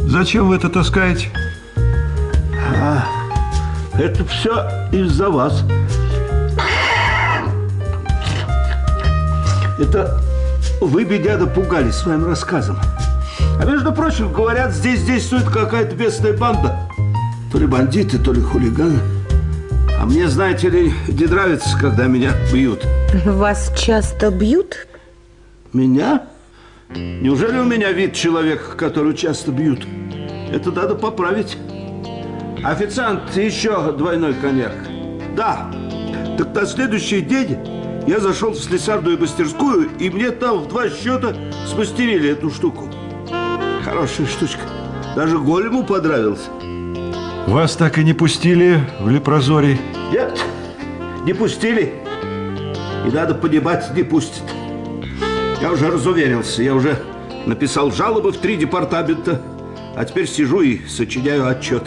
Зачем вы это таскаете? А, это все из-за вас. Это вы меня напугали своим рассказом. А между прочим, говорят, здесь действует какая-то бедственная банда. То ли бандиты, то ли хулиганы. А мне, знаете ли, не нравится, когда меня бьют. Вас часто бьют? Меня? Неужели у меня вид человека, который часто бьют? Это надо поправить. Официант, еще двойной коньяк. Да. Так на следующий день я зашел в слесарную мастерскую, и мне там в два счета смастерили эту штуку. Хорошая штучка. Даже голему понравился. Вас так и не пустили в Лепрозорий? Нет, не пустили. И надо понимать, не пустят. Я уже разуверился, я уже написал жалобы в три департамента, а теперь сижу и сочиняю отчет.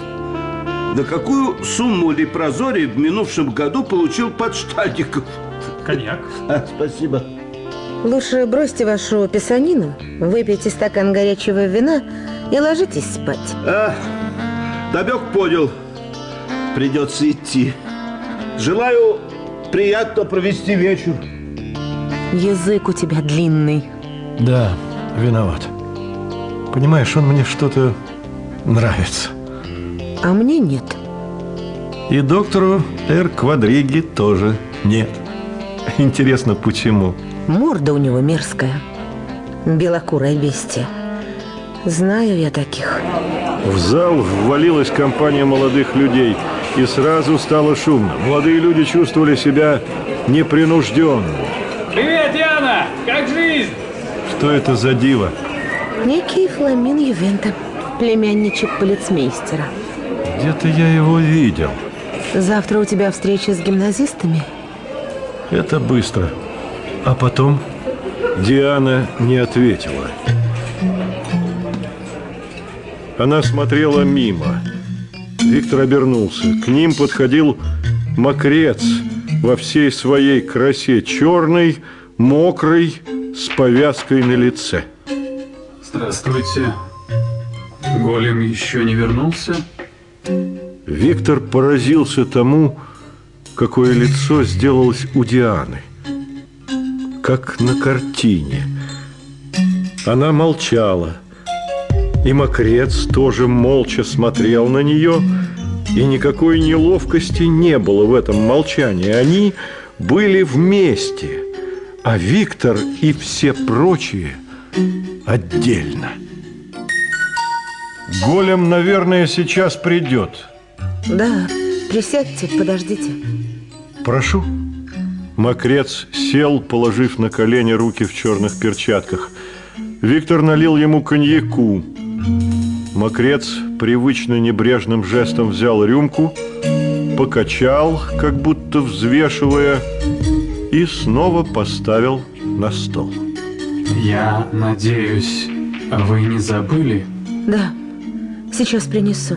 На какую сумму Лепрозорий в минувшем году получил подштальников? Коньяк. А, спасибо. Лучше бросьте вашу писанину, выпейте стакан горячего вина и ложитесь спать. А, намек понял. Придется идти. Желаю приятно провести вечер. Язык у тебя длинный. Да, виноват. Понимаешь, он мне что-то нравится. А мне нет. И доктору Р. Квадриги тоже нет. Интересно, почему? Морда у него мерзкая. Белокурое бестия. Знаю я таких. В зал ввалилась компания молодых людей, и сразу стало шумно. Молодые люди чувствовали себя непринужденно. Привет, Яна! Как жизнь? Что это за диво? Некий Фламин Ювента, племянничек полицмейстера. Где-то я его видел. Завтра у тебя встреча с гимназистами? Это быстро. А потом Диана не ответила. Она смотрела мимо. Виктор обернулся. К ним подходил мокрец во всей своей красе, черный, мокрый, с повязкой на лице. Здравствуйте. Голем еще не вернулся? Виктор поразился тому, какое лицо сделалось у Дианы. Как на картине. Она молчала. И мокрец тоже молча смотрел на нее, и никакой неловкости не было в этом молчании. Они были вместе, а Виктор и все прочие отдельно. Голем, наверное, сейчас придет. Да, присядьте, подождите. Прошу. Мокрец сел, положив на колени руки в черных перчатках. Виктор налил ему коньяку. Мокрец привычно небрежным жестом взял рюмку, покачал, как будто взвешивая, и снова поставил на стол. Я надеюсь, вы не забыли? Да, сейчас принесу.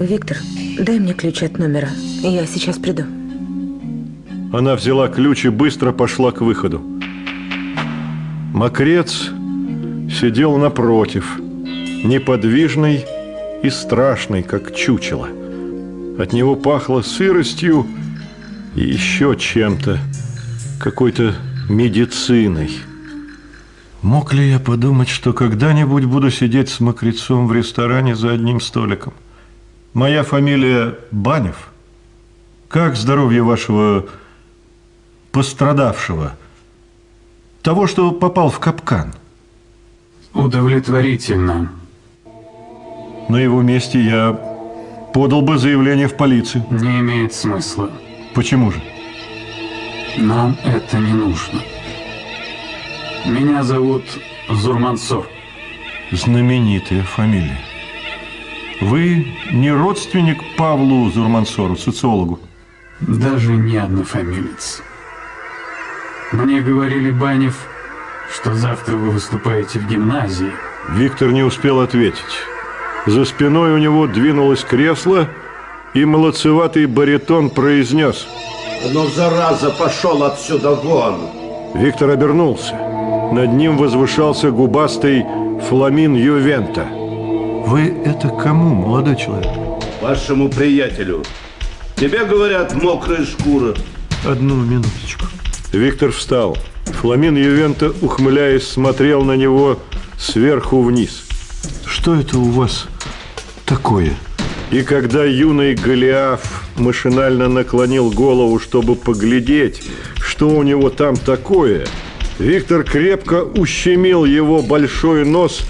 Виктор, дай мне ключ от номера. Я сейчас приду. Она взяла ключ и быстро пошла к выходу. Мокрец сидел напротив, неподвижный и страшный, как чучело. От него пахло сыростью и еще чем-то, какой-то медициной. Мог ли я подумать, что когда-нибудь буду сидеть с мокрецом в ресторане за одним столиком? Моя фамилия Банев. Как здоровье вашего пострадавшего? Того, что попал в капкан? Удовлетворительно. На его месте я подал бы заявление в полицию. Не имеет смысла. Почему же? Нам это не нужно. Меня зовут Зурмансор. Знаменитая фамилия. Вы не родственник Павлу Зурмансору, социологу? Даже не однофамилец. Мне говорили, Банев, что завтра вы выступаете в гимназии. Виктор не успел ответить. За спиной у него двинулось кресло, и молодцеватый баритон произнес. Ну, зараза, пошел отсюда вон. Виктор обернулся. Над ним возвышался губастый Фламин Ювента. Вы это кому, молодой человек? Вашему приятелю. Тебе говорят, мокрая шкура. Одну минуточку. Виктор встал. Фламин Ювента, ухмыляясь, смотрел на него сверху вниз. Что это у вас такое? И когда юный Голиаф машинально наклонил голову, чтобы поглядеть, что у него там такое, Виктор крепко ущемил его большой нос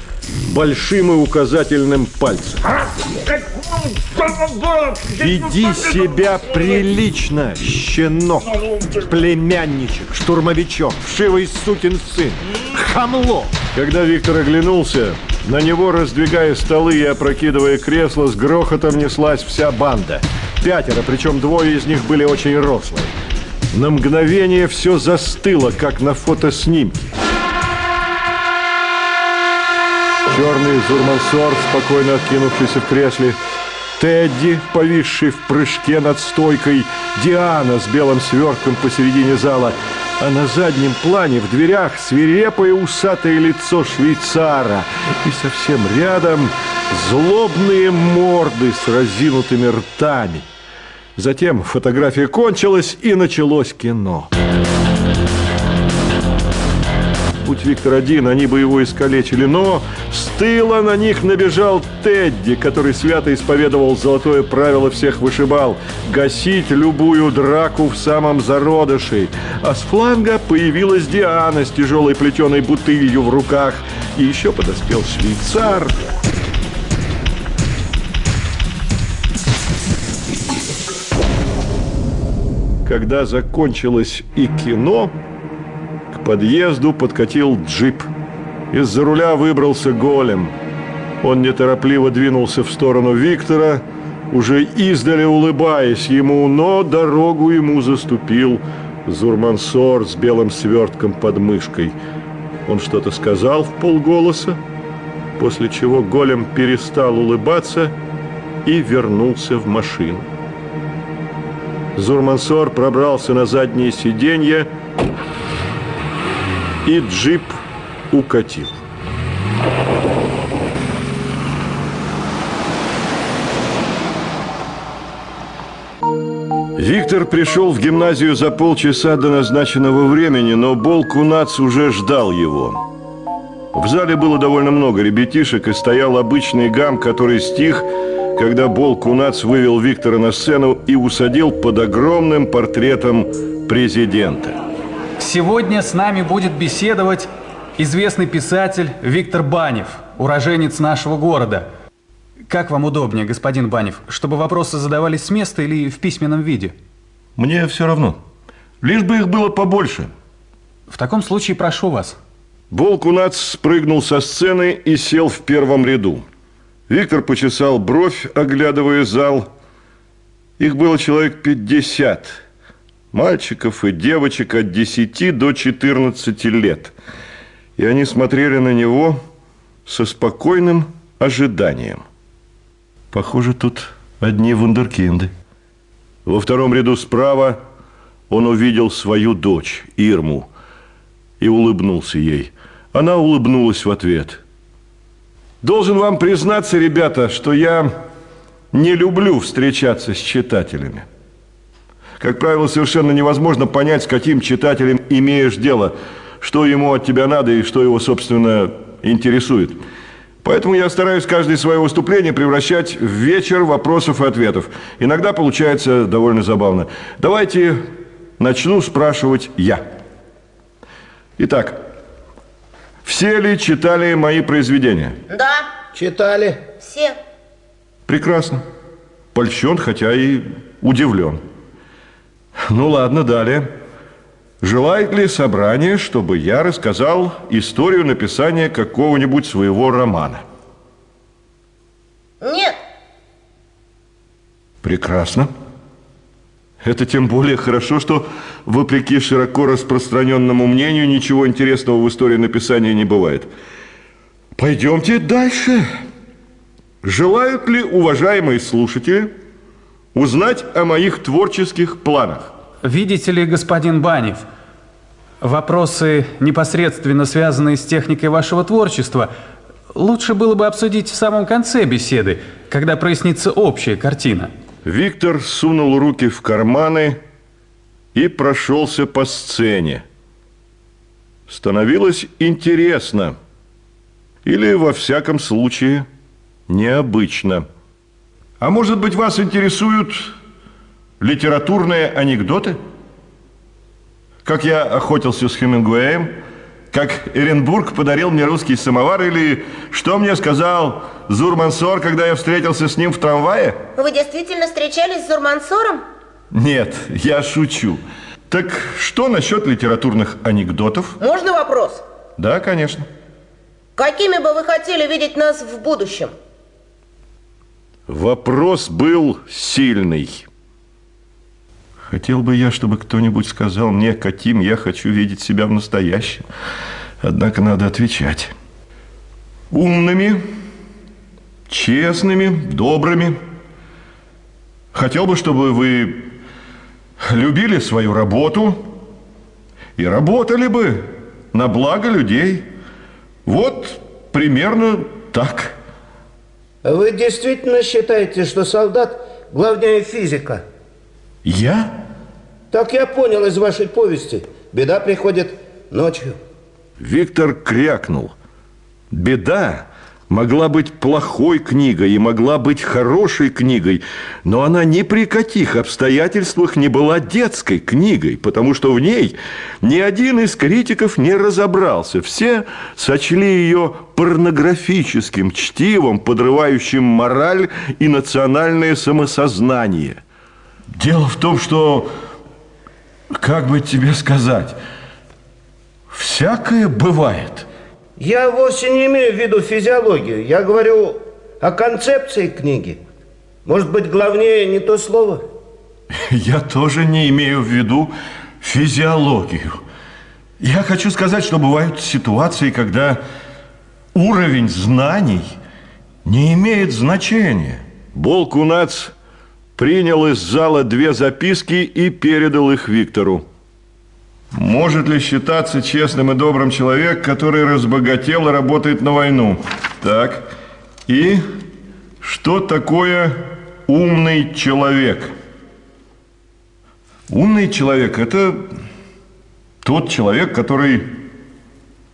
большим и указательным пальцем. Веди себя прилично, щенок, племянничек, штурмовичок, вшивый сукин сын, хамло. Когда Виктор оглянулся, на него, раздвигая столы и опрокидывая кресла, с грохотом неслась вся банда. Пятеро, причем двое из них были очень рослые. На мгновение все застыло, как на фотоснимке. Черный Зурмансор, спокойно откинувшийся в кресле, Тедди, повисший в прыжке над стойкой, Диана с белым свертком посередине зала, а на заднем плане в дверях свирепое усатое лицо швейцара и совсем рядом злобные морды с разинутыми ртами. Затем фотография кончилась и началось кино. Будь Виктор один, они бы его искалечили, но с тыла на них набежал Тедди, который свято исповедовал золотое правило всех вышибал – гасить любую драку в самом зародыше. А с фланга появилась Диана с тяжелой плетеной бутылью в руках. И еще подоспел швейцар. Когда закончилось и кино, подъезду подкатил джип. Из-за руля выбрался голем. Он неторопливо двинулся в сторону Виктора, уже издали улыбаясь ему, но дорогу ему заступил Зурмансор с белым свертком под мышкой. Он что-то сказал в полголоса, после чего голем перестал улыбаться и вернулся в машину. Зурмансор пробрался на заднее сиденье, и джип укатил. Виктор пришел в гимназию за полчаса до назначенного времени, но Бол Кунац уже ждал его. В зале было довольно много ребятишек, и стоял обычный гам, который стих, когда Бол Кунац вывел Виктора на сцену и усадил под огромным портретом президента. Сегодня с нами будет беседовать известный писатель Виктор Банев, уроженец нашего города. Как вам удобнее, господин Банев, чтобы вопросы задавались с места или в письменном виде? Мне все равно. Лишь бы их было побольше. В таком случае прошу вас. Волкунац спрыгнул со сцены и сел в первом ряду. Виктор почесал бровь, оглядывая зал. Их было человек пятьдесят. Мальчиков и девочек от 10 до 14 лет. И они смотрели на него со спокойным ожиданием. Похоже, тут одни вундеркинды. Во втором ряду справа он увидел свою дочь, Ирму, и улыбнулся ей. Она улыбнулась в ответ. Должен вам признаться, ребята, что я не люблю встречаться с читателями. Как правило, совершенно невозможно понять, с каким читателем имеешь дело, что ему от тебя надо и что его, собственно, интересует. Поэтому я стараюсь каждое свое выступление превращать в вечер вопросов и ответов. Иногда получается довольно забавно. Давайте начну спрашивать я. Итак, все ли читали мои произведения? Да. Читали? Все. Прекрасно. Польщен, хотя и удивлен. Ну ладно, далее. Желает ли собрание, чтобы я рассказал историю написания какого-нибудь своего романа? Нет. Прекрасно. Это тем более хорошо, что, вопреки широко распространенному мнению, ничего интересного в истории написания не бывает. Пойдемте дальше. Желают ли уважаемые слушатели узнать о моих творческих планах? Видите ли, господин Банев, вопросы, непосредственно связанные с техникой вашего творчества, лучше было бы обсудить в самом конце беседы, когда прояснится общая картина. Виктор сунул руки в карманы и прошелся по сцене. Становилось интересно. Или, во всяком случае, необычно. А может быть, вас интересуют литературные анекдоты? Как я охотился с Хемингуэем, как Эренбург подарил мне русский самовар, или что мне сказал Зурмансор, когда я встретился с ним в трамвае? Вы действительно встречались с Зурмансором? Нет, я шучу. Так что насчет литературных анекдотов? Можно вопрос? Да, конечно. Какими бы вы хотели видеть нас в будущем? Вопрос был сильный. Хотел бы я, чтобы кто-нибудь сказал мне, каким я хочу видеть себя в настоящем. Однако надо отвечать. Умными, честными, добрыми. Хотел бы, чтобы вы любили свою работу и работали бы на благо людей. Вот примерно так. Вы действительно считаете, что солдат главнее физика? Я? Так я понял из вашей повести. Беда приходит ночью. Виктор крякнул. Беда могла быть плохой книгой и могла быть хорошей книгой, но она ни при каких обстоятельствах не была детской книгой, потому что в ней ни один из критиков не разобрался. Все сочли ее порнографическим чтивом, подрывающим мораль и национальное самосознание. Дело в том, что, как бы тебе сказать, всякое бывает – я вовсе не имею в виду физиологию. Я говорю о концепции книги. Может быть, главнее не то слово? Я тоже не имею в виду физиологию. Я хочу сказать, что бывают ситуации, когда уровень знаний не имеет значения. Болкунац принял из зала две записки и передал их Виктору. Может ли считаться честным и добрым человек, который разбогател и работает на войну? Так. И что такое умный человек? Умный человек – это тот человек, который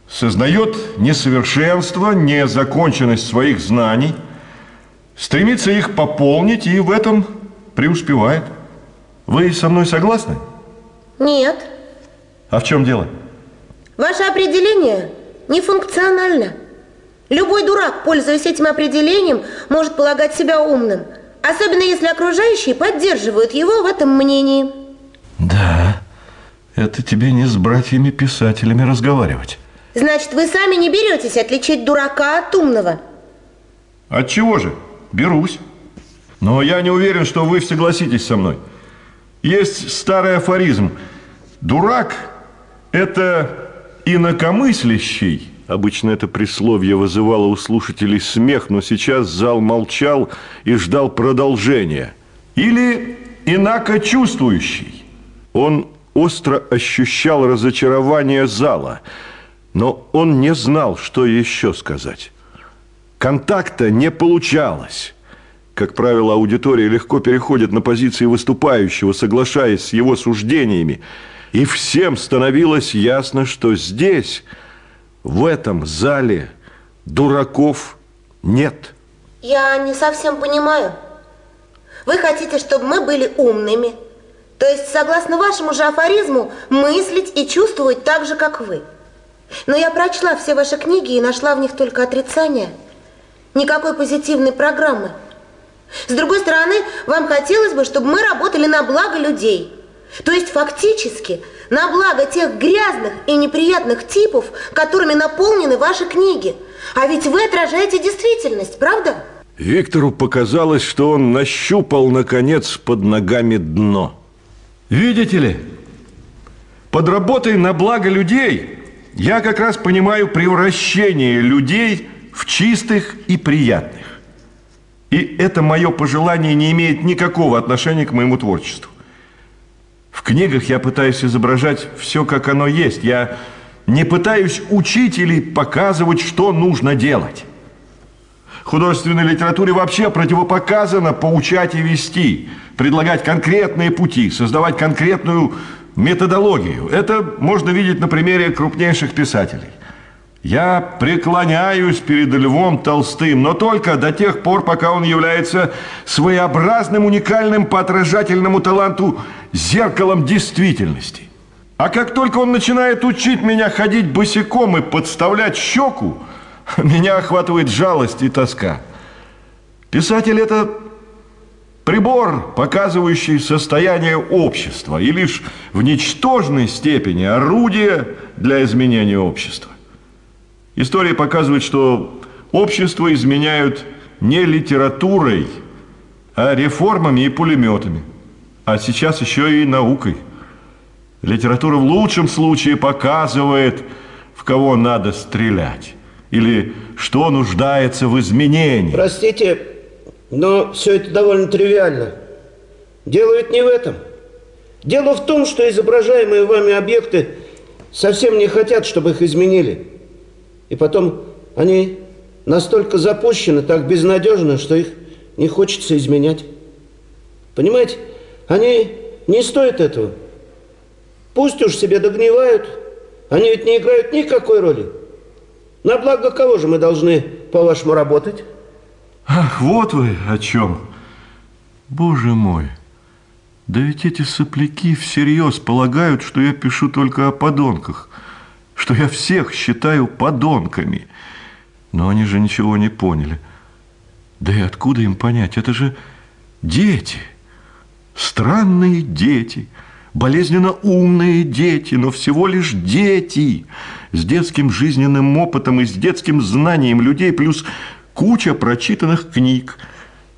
сознает несовершенство, незаконченность своих знаний, стремится их пополнить и в этом преуспевает. Вы со мной согласны? Нет. А в чем дело? Ваше определение нефункционально. Любой дурак, пользуясь этим определением, может полагать себя умным. Особенно если окружающие поддерживают его в этом мнении. Да, это тебе не с братьями-писателями разговаривать. Значит, вы сами не беретесь отличить дурака от умного? От чего же? Берусь. Но я не уверен, что вы согласитесь со мной. Есть старый афоризм. Дурак это инакомыслящий. Обычно это присловие вызывало у слушателей смех, но сейчас зал молчал и ждал продолжения. Или инакочувствующий. Он остро ощущал разочарование зала, но он не знал, что еще сказать. Контакта не получалось. Как правило, аудитория легко переходит на позиции выступающего, соглашаясь с его суждениями – и всем становилось ясно, что здесь, в этом зале, дураков нет. Я не совсем понимаю. Вы хотите, чтобы мы были умными? То есть, согласно вашему же афоризму, мыслить и чувствовать так же, как вы. Но я прочла все ваши книги и нашла в них только отрицание. Никакой позитивной программы. С другой стороны, вам хотелось бы, чтобы мы работали на благо людей – то есть фактически на благо тех грязных и неприятных типов, которыми наполнены ваши книги. А ведь вы отражаете действительность, правда? Виктору показалось, что он нащупал, наконец, под ногами дно. Видите ли, под работой на благо людей я как раз понимаю превращение людей в чистых и приятных. И это мое пожелание не имеет никакого отношения к моему творчеству. В книгах я пытаюсь изображать все, как оно есть. Я не пытаюсь учить или показывать, что нужно делать. Художественной литературе вообще противопоказано поучать и вести, предлагать конкретные пути, создавать конкретную методологию. Это можно видеть на примере крупнейших писателей. Я преклоняюсь перед Львом Толстым, но только до тех пор, пока он является своеобразным, уникальным по отражательному таланту зеркалом действительности. А как только он начинает учить меня ходить босиком и подставлять щеку, меня охватывает жалость и тоска. Писатель – это прибор, показывающий состояние общества, и лишь в ничтожной степени орудие для изменения общества. История показывает, что общество изменяют не литературой, а реформами и пулеметами, а сейчас еще и наукой. Литература в лучшем случае показывает, в кого надо стрелять или что нуждается в изменении. Простите, но все это довольно тривиально. Дело ведь не в этом. Дело в том, что изображаемые вами объекты совсем не хотят, чтобы их изменили. И потом они настолько запущены, так безнадежно, что их не хочется изменять. Понимаете, они не стоят этого. Пусть уж себе догнивают, они ведь не играют никакой роли. На благо кого же мы должны, по-вашему, работать? Ах, вот вы о чем. Боже мой, да ведь эти сопляки всерьез полагают, что я пишу только о подонках, что я всех считаю подонками. Но они же ничего не поняли. Да и откуда им понять? Это же дети, странные дети – болезненно умные дети, но всего лишь дети, с детским жизненным опытом и с детским знанием людей, плюс куча прочитанных книг,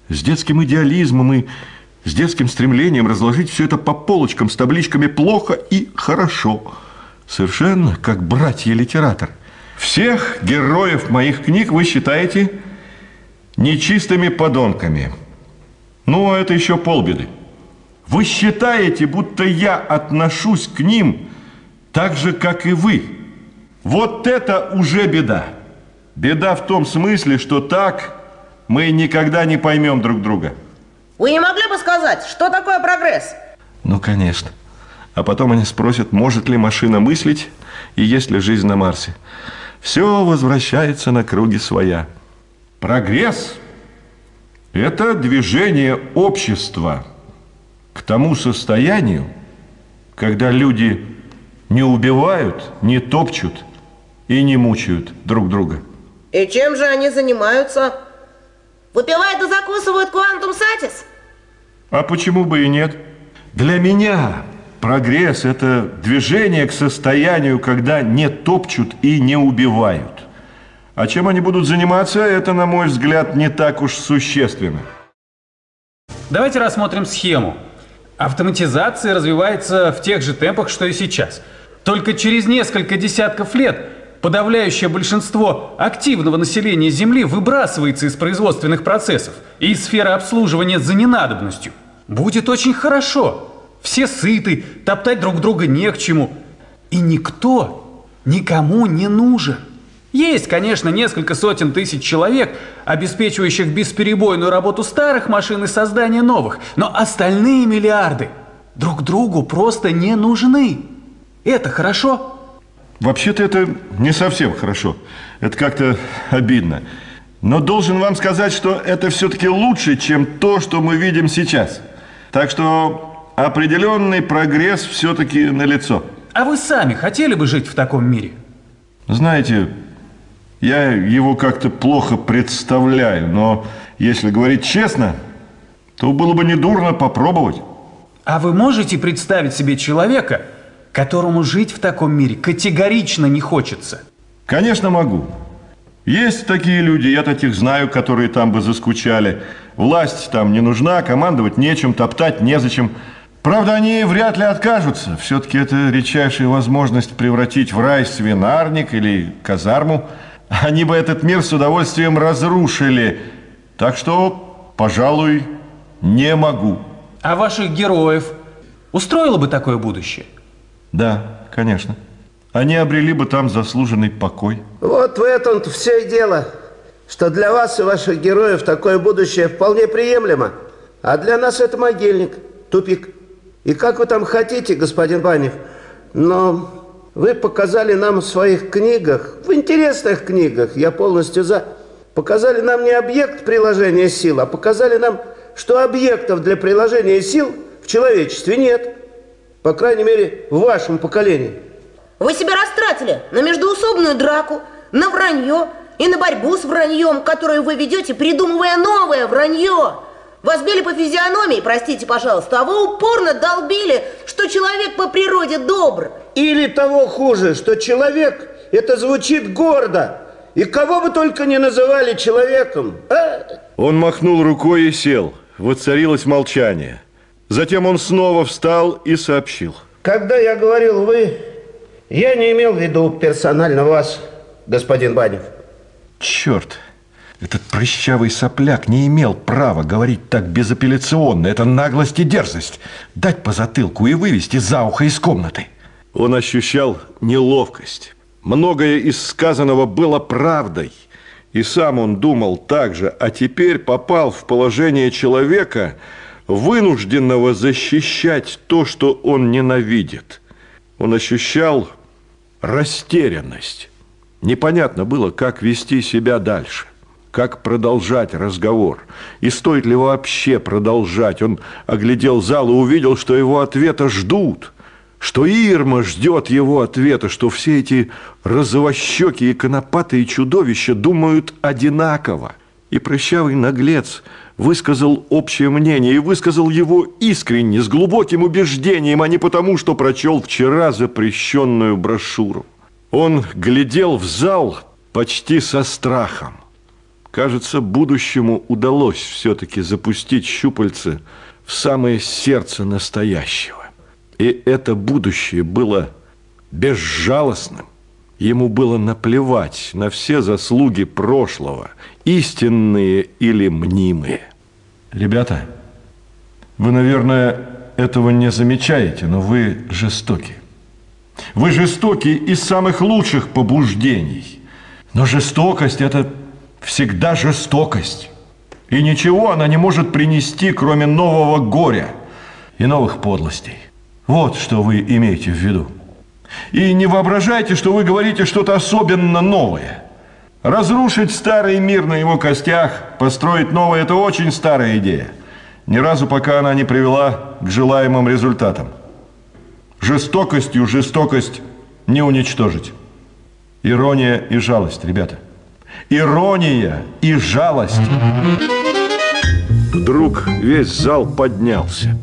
с детским идеализмом и с детским стремлением разложить все это по полочкам с табличками «плохо» и «хорошо». Совершенно как братья-литератор. Всех героев моих книг вы считаете нечистыми подонками. Ну, это еще полбеды. Вы считаете, будто я отношусь к ним так же, как и вы. Вот это уже беда. Беда в том смысле, что так мы никогда не поймем друг друга. Вы не могли бы сказать, что такое прогресс? Ну, конечно. А потом они спросят, может ли машина мыслить и есть ли жизнь на Марсе. Все возвращается на круги своя. Прогресс – это движение общества – к тому состоянию, когда люди не убивают, не топчут и не мучают друг друга. И чем же они занимаются? Выпивают и закусывают квантум сатис? А почему бы и нет? Для меня прогресс – это движение к состоянию, когда не топчут и не убивают. А чем они будут заниматься, это, на мой взгляд, не так уж существенно. Давайте рассмотрим схему. Автоматизация развивается в тех же темпах, что и сейчас. Только через несколько десятков лет подавляющее большинство активного населения Земли выбрасывается из производственных процессов и из сферы обслуживания за ненадобностью. Будет очень хорошо. Все сыты, топтать друг друга не к чему. И никто никому не нужен. Есть, конечно, несколько сотен тысяч человек, обеспечивающих бесперебойную работу старых машин и создание новых, но остальные миллиарды друг другу просто не нужны. Это хорошо? Вообще-то это не совсем хорошо. Это как-то обидно. Но должен вам сказать, что это все-таки лучше, чем то, что мы видим сейчас. Так что определенный прогресс все-таки налицо. А вы сами хотели бы жить в таком мире? Знаете, я его как-то плохо представляю, но если говорить честно, то было бы недурно попробовать. А вы можете представить себе человека, которому жить в таком мире категорично не хочется? Конечно, могу. Есть такие люди, я таких знаю, которые там бы заскучали. Власть там не нужна, командовать нечем, топтать незачем. Правда, они вряд ли откажутся. Все-таки это редчайшая возможность превратить в рай свинарник или казарму. Они бы этот мир с удовольствием разрушили. Так что, пожалуй, не могу. А ваших героев устроило бы такое будущее? Да, конечно. Они обрели бы там заслуженный покой. Вот в этом-то все и дело, что для вас и ваших героев такое будущее вполне приемлемо, а для нас это могильник, тупик. И как вы там хотите, господин Банев, но вы показали нам в своих книгах, в интересных книгах, я полностью за, показали нам не объект приложения сил, а показали нам, что объектов для приложения сил в человечестве нет. По крайней мере, в вашем поколении. Вы себя растратили на междуусобную драку, на вранье и на борьбу с враньем, которую вы ведете, придумывая новое вранье. Вас били по физиономии, простите, пожалуйста, а вы упорно долбили, что человек по природе добр. Или того хуже, что человек, это звучит гордо. И кого бы только не называли человеком. А? Он махнул рукой и сел. Воцарилось молчание. Затем он снова встал и сообщил. Когда я говорил «вы», я не имел в виду персонально вас, господин Банев. Черт, этот прыщавый сопляк не имел права говорить так безапелляционно. Это наглость и дерзость. Дать по затылку и вывести за ухо из комнаты. Он ощущал неловкость. Многое из сказанного было правдой. И сам он думал так же, а теперь попал в положение человека, вынужденного защищать то, что он ненавидит. Он ощущал растерянность. Непонятно было, как вести себя дальше, как продолжать разговор, и стоит ли вообще продолжать. Он оглядел зал и увидел, что его ответа ждут, что Ирма ждет его ответа, что все эти розовощеки и конопатые чудовища думают одинаково. И прыщавый наглец высказал общее мнение и высказал его искренне, с глубоким убеждением, а не потому, что прочел вчера запрещенную брошюру. Он глядел в зал почти со страхом. Кажется, будущему удалось все-таки запустить щупальцы в самое сердце настоящего. И это будущее было безжалостным. Ему было наплевать на все заслуги прошлого, истинные или мнимые. Ребята, вы, наверное, этого не замечаете, но вы жестоки. Вы жестоки из самых лучших побуждений. Но жестокость – это всегда жестокость. И ничего она не может принести, кроме нового горя и новых подлостей. Вот что вы имеете в виду. И не воображайте, что вы говорите что-то особенно новое. Разрушить старый мир на его костях, построить новый – это очень старая идея. Ни разу пока она не привела к желаемым результатам. Жестокостью жестокость не уничтожить. Ирония и жалость, ребята. Ирония и жалость. Вдруг весь зал поднялся.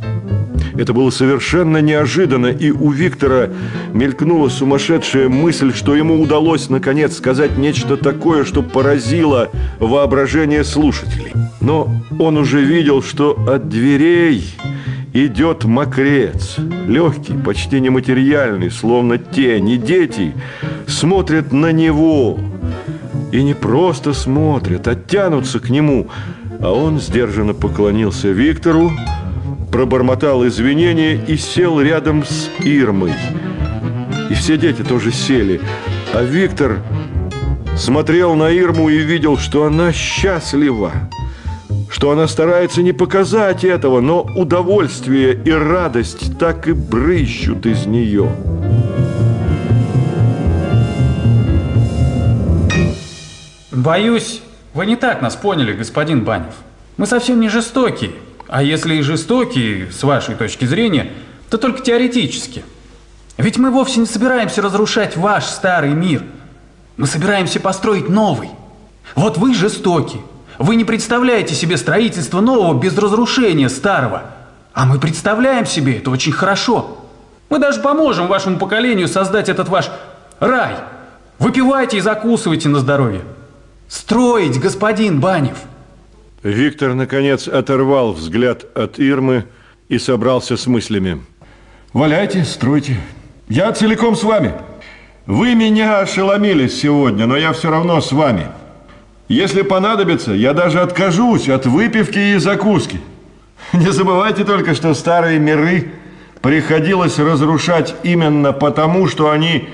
Это было совершенно неожиданно, и у Виктора мелькнула сумасшедшая мысль, что ему удалось наконец сказать нечто такое, что поразило воображение слушателей. Но он уже видел, что от дверей идет мокрец, легкий, почти нематериальный, словно тень, и дети смотрят на него. И не просто смотрят, а тянутся к нему. А он сдержанно поклонился Виктору, пробормотал извинения и сел рядом с Ирмой. И все дети тоже сели. А Виктор смотрел на Ирму и видел, что она счастлива, что она старается не показать этого, но удовольствие и радость так и брыщут из нее. Боюсь, вы не так нас поняли, господин Банев. Мы совсем не жестокие. А если и жестокие, с вашей точки зрения, то только теоретически. Ведь мы вовсе не собираемся разрушать ваш старый мир. Мы собираемся построить новый. Вот вы жестоки. Вы не представляете себе строительство нового без разрушения старого. А мы представляем себе это очень хорошо. Мы даже поможем вашему поколению создать этот ваш рай. Выпивайте и закусывайте на здоровье. Строить, господин Банев. Виктор, наконец, оторвал взгляд от Ирмы и собрался с мыслями. Валяйте, стройте. Я целиком с вами. Вы меня ошеломили сегодня, но я все равно с вами. Если понадобится, я даже откажусь от выпивки и закуски. Не забывайте только, что старые миры приходилось разрушать именно потому, что они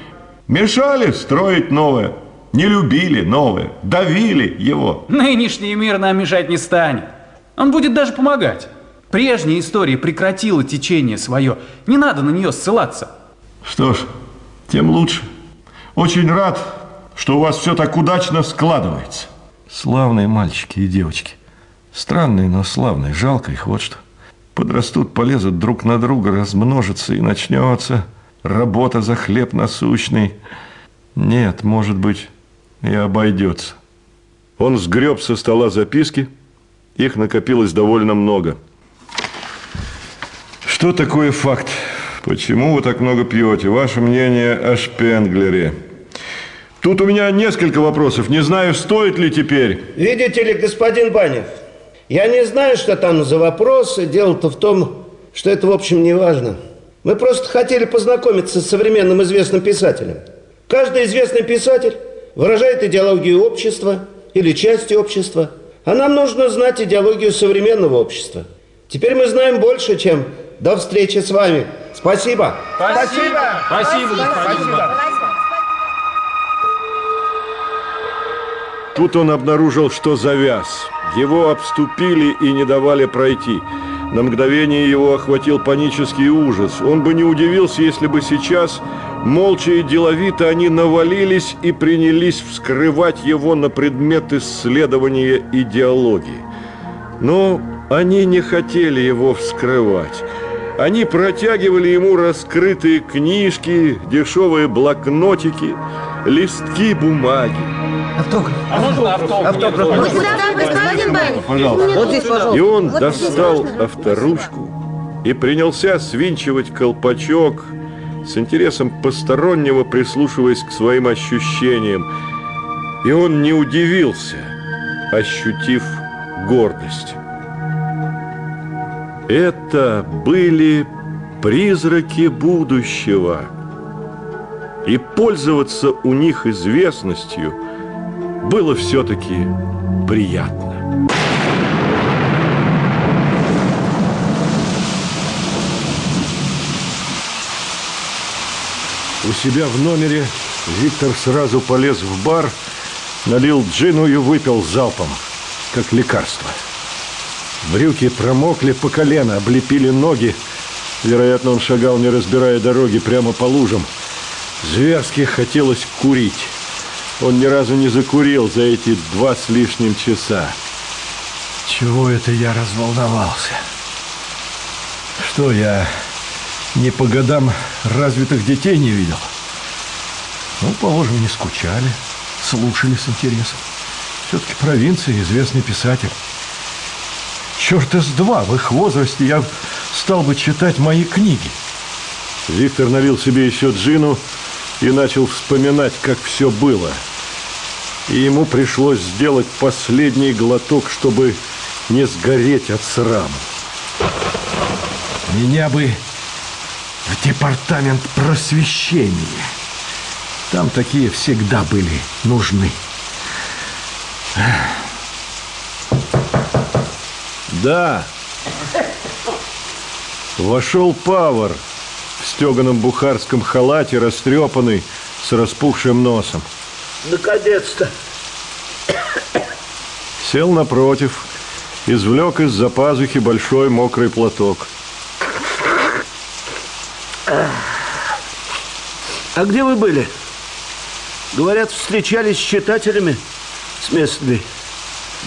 мешали строить новое, не любили новое, давили его. Нынешний мир нам мешать не станет. Он будет даже помогать. Прежняя история прекратила течение свое. Не надо на нее ссылаться. Что ж, тем лучше. Очень рад, что у вас все так удачно складывается. Славные мальчики и девочки. Странные, но славные. Жалко их, вот что. Подрастут, полезут друг на друга, размножатся и начнется работа за хлеб насущный. Нет, может быть, и обойдется. Он сгреб со стола записки. Их накопилось довольно много. Что такое факт? Почему вы так много пьете? Ваше мнение о Шпенглере? Тут у меня несколько вопросов. Не знаю, стоит ли теперь. Видите ли, господин Банев, я не знаю, что там за вопросы. Дело-то в том, что это, в общем, не важно. Мы просто хотели познакомиться с современным известным писателем. Каждый известный писатель выражает идеологию общества или части общества. А нам нужно знать идеологию современного общества. Теперь мы знаем больше, чем до встречи с вами. Спасибо. Спасибо. Спасибо, господин Банев. Тут он обнаружил, что завяз. Его обступили и не давали пройти. На мгновение его охватил панический ужас. Он бы не удивился, если бы сейчас, молча и деловито, они навалились и принялись вскрывать его на предмет исследования идеологии. Но они не хотели его вскрывать. Они протягивали ему раскрытые книжки, дешевые блокнотики, листки бумаги. Автограф. А можно автограф? Автограф. Вот сюда, господин Банев. Пожалуйста. Вот здесь, пожалуйста. И он Вот достал авторучку и принялся свинчивать колпачок, с интересом постороннего прислушиваясь к своим ощущениям. И он не удивился, ощутив гордость. Это были призраки будущего. И пользоваться у них известностью было все-таки приятно. У себя в номере Виктор сразу полез в бар, налил джину и выпил залпом, как лекарство. Брюки промокли по колено, облепили ноги. Вероятно, он шагал, не разбирая дороги, прямо по лужам. Зверски хотелось курить. Он ни разу не закурил за эти два с лишним часа. Чего это я разволновался? Что, я не по годам развитых детей не видел? Ну, положим, не скучали, слушали с интересом. Все-таки провинция, известный писатель. Черт из два, в их возрасте я стал бы читать мои книги. Виктор налил себе еще джину и начал вспоминать, как все было. И ему пришлось сделать последний глоток, чтобы не сгореть от срама. Меня бы в департамент просвещения. Там такие всегда были нужны. Да. Вошел Павар в стеганом бухарском халате, растрепанный, с распухшим носом. Наконец-то. Сел напротив, извлек из-за пазухи большой мокрый платок. А где вы были? Говорят, встречались с читателями, с местными.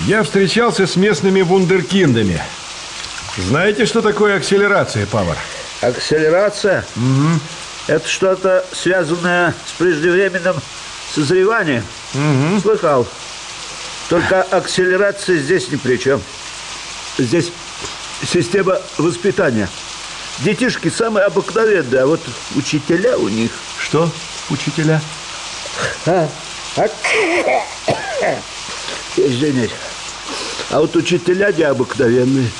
Я встречался с местными вундеркиндами. Знаете, что такое акселерация, Павар? Акселерация? Угу. Это что-то связанное с преждевременным созреванием? Угу. Слыхал. Только акселерация здесь ни при чем. Здесь система воспитания. Детишки самые обыкновенные, а вот учителя у них... Что, учителя? А? А? Извините. А вот учителя необыкновенные.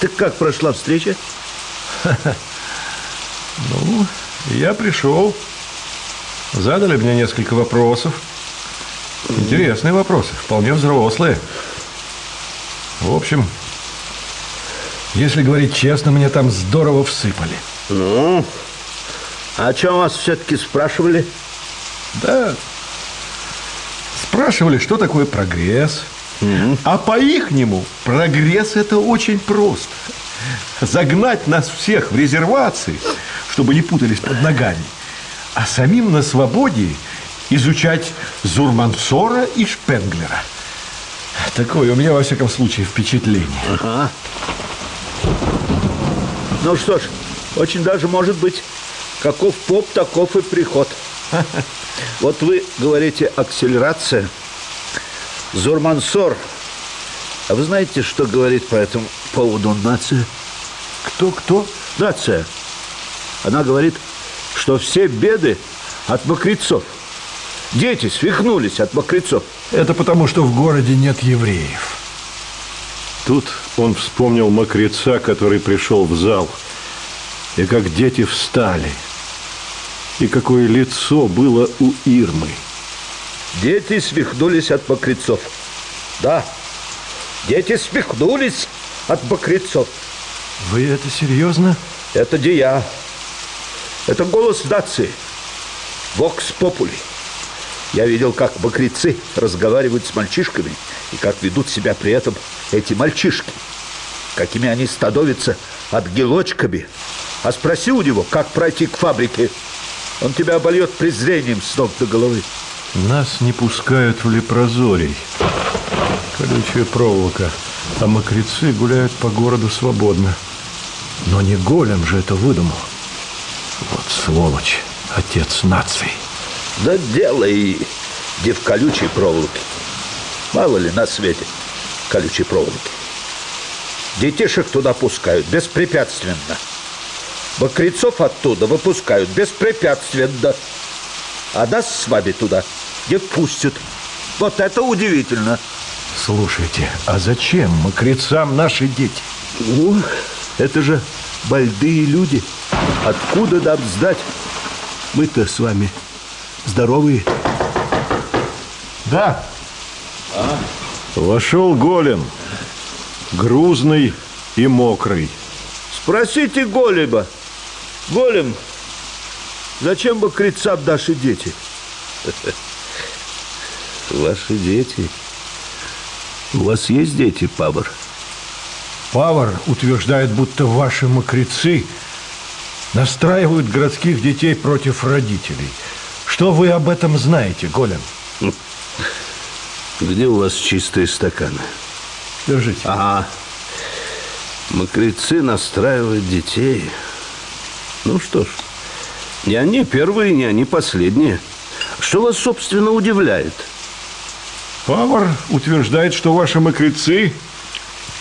Так как прошла встреча? Ну, я пришел. Задали мне несколько вопросов. Интересные вопросы, вполне взрослые. В общем, если говорить честно, мне там здорово всыпали. Ну, а о чем вас все-таки спрашивали? Да, спрашивали, что такое прогресс. А по-ихнему прогресс это очень просто. Загнать нас всех в резервации, чтобы не путались под ногами, а самим на свободе изучать Зурмансора и Шпенглера. Такое у меня, во всяком случае, впечатление. Ага. Ну что ж, очень даже может быть, каков поп, таков и приход. Вот вы говорите акселерация, Зурмансор. А вы знаете, что говорит по этому поводу нация? Кто-кто? Нация. Она говорит, что все беды от мокрецов. Дети свихнулись от мокрецов. Это потому, что в городе нет евреев. Тут он вспомнил мокреца, который пришел в зал. И как дети встали. И какое лицо было у Ирмы. Дети свихнулись от мокрецов. Да, дети свихнулись от мокрецов. Вы это серьезно? Это не я. Это голос нации. Вокс попули. Я видел, как мокрецы разговаривают с мальчишками и как ведут себя при этом эти мальчишки. Какими они становятся отгелочками. А спроси у него, как пройти к фабрике. Он тебя обольет презрением с ног до головы. Нас не пускают в лепрозорий. Колючая проволока. А мокрецы гуляют по городу свободно. Но не голем же это выдумал. Вот сволочь, отец нации. Да делай, где в колючей проволоке. Мало ли на свете колючей проволоки. Детишек туда пускают беспрепятственно. Мокрецов оттуда выпускают беспрепятственно. А нас с вами туда не пустят. Вот это удивительно. Слушайте, а зачем мокрецам наши дети? Ну, это же больные люди. Откуда нам знать? Мы-то с вами здоровые. Да. А? Вошел голем. Грузный и мокрый. Спросите голеба. Голем, зачем бы крицам наши дети? Ваши дети? У вас есть дети, Павар? Павар утверждает, будто ваши мокрецы настраивают городских детей против родителей. Что вы об этом знаете, Голем? Где у вас чистые стаканы? Держите. Ага. Мокрецы настраивают детей. Ну что ж, не они первые, не они последние. Что вас, собственно, удивляет? Павар утверждает, что ваши мокрецы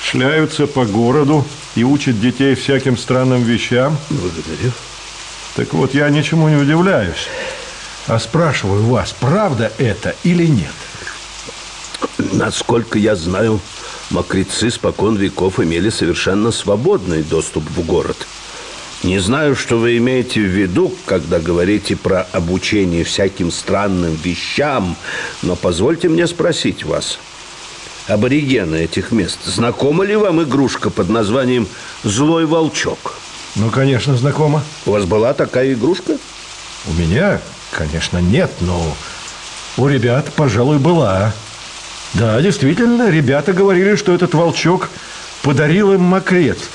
шляются по городу и учат детей всяким странным вещам. Благодарю. Так вот, я ничему не удивляюсь. А спрашиваю вас, правда это или нет? Насколько я знаю, мокрецы спокон веков имели совершенно свободный доступ в город. Не знаю, что вы имеете в виду, когда говорите про обучение всяким странным вещам, но позвольте мне спросить вас. Аборигены этих мест, знакома ли вам игрушка под названием «Злой волчок»? Ну, конечно, знакома. У вас была такая игрушка? У меня, конечно, нет, но у ребят, пожалуй, была. Да, действительно, ребята говорили, что этот волчок подарил им мокрец –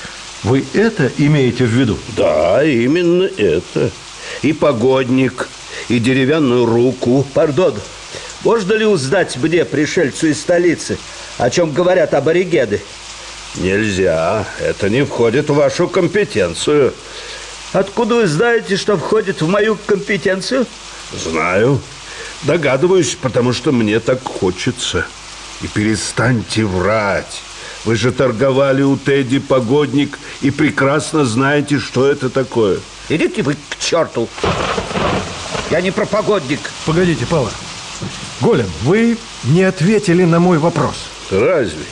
вы это имеете в виду? Да, именно это. И погодник, и деревянную руку. Пардон, можно ли узнать мне, пришельцу из столицы, о чем говорят аборигены? Нельзя, это не входит в вашу компетенцию. Откуда вы знаете, что входит в мою компетенцию? Знаю. Догадываюсь, потому что мне так хочется. И перестаньте врать. Вы же торговали у Тедди погодник и прекрасно знаете, что это такое. Идите вы к черту. Я не про погодник. Погодите, Павла. Голем, вы не ответили на мой вопрос. Разве?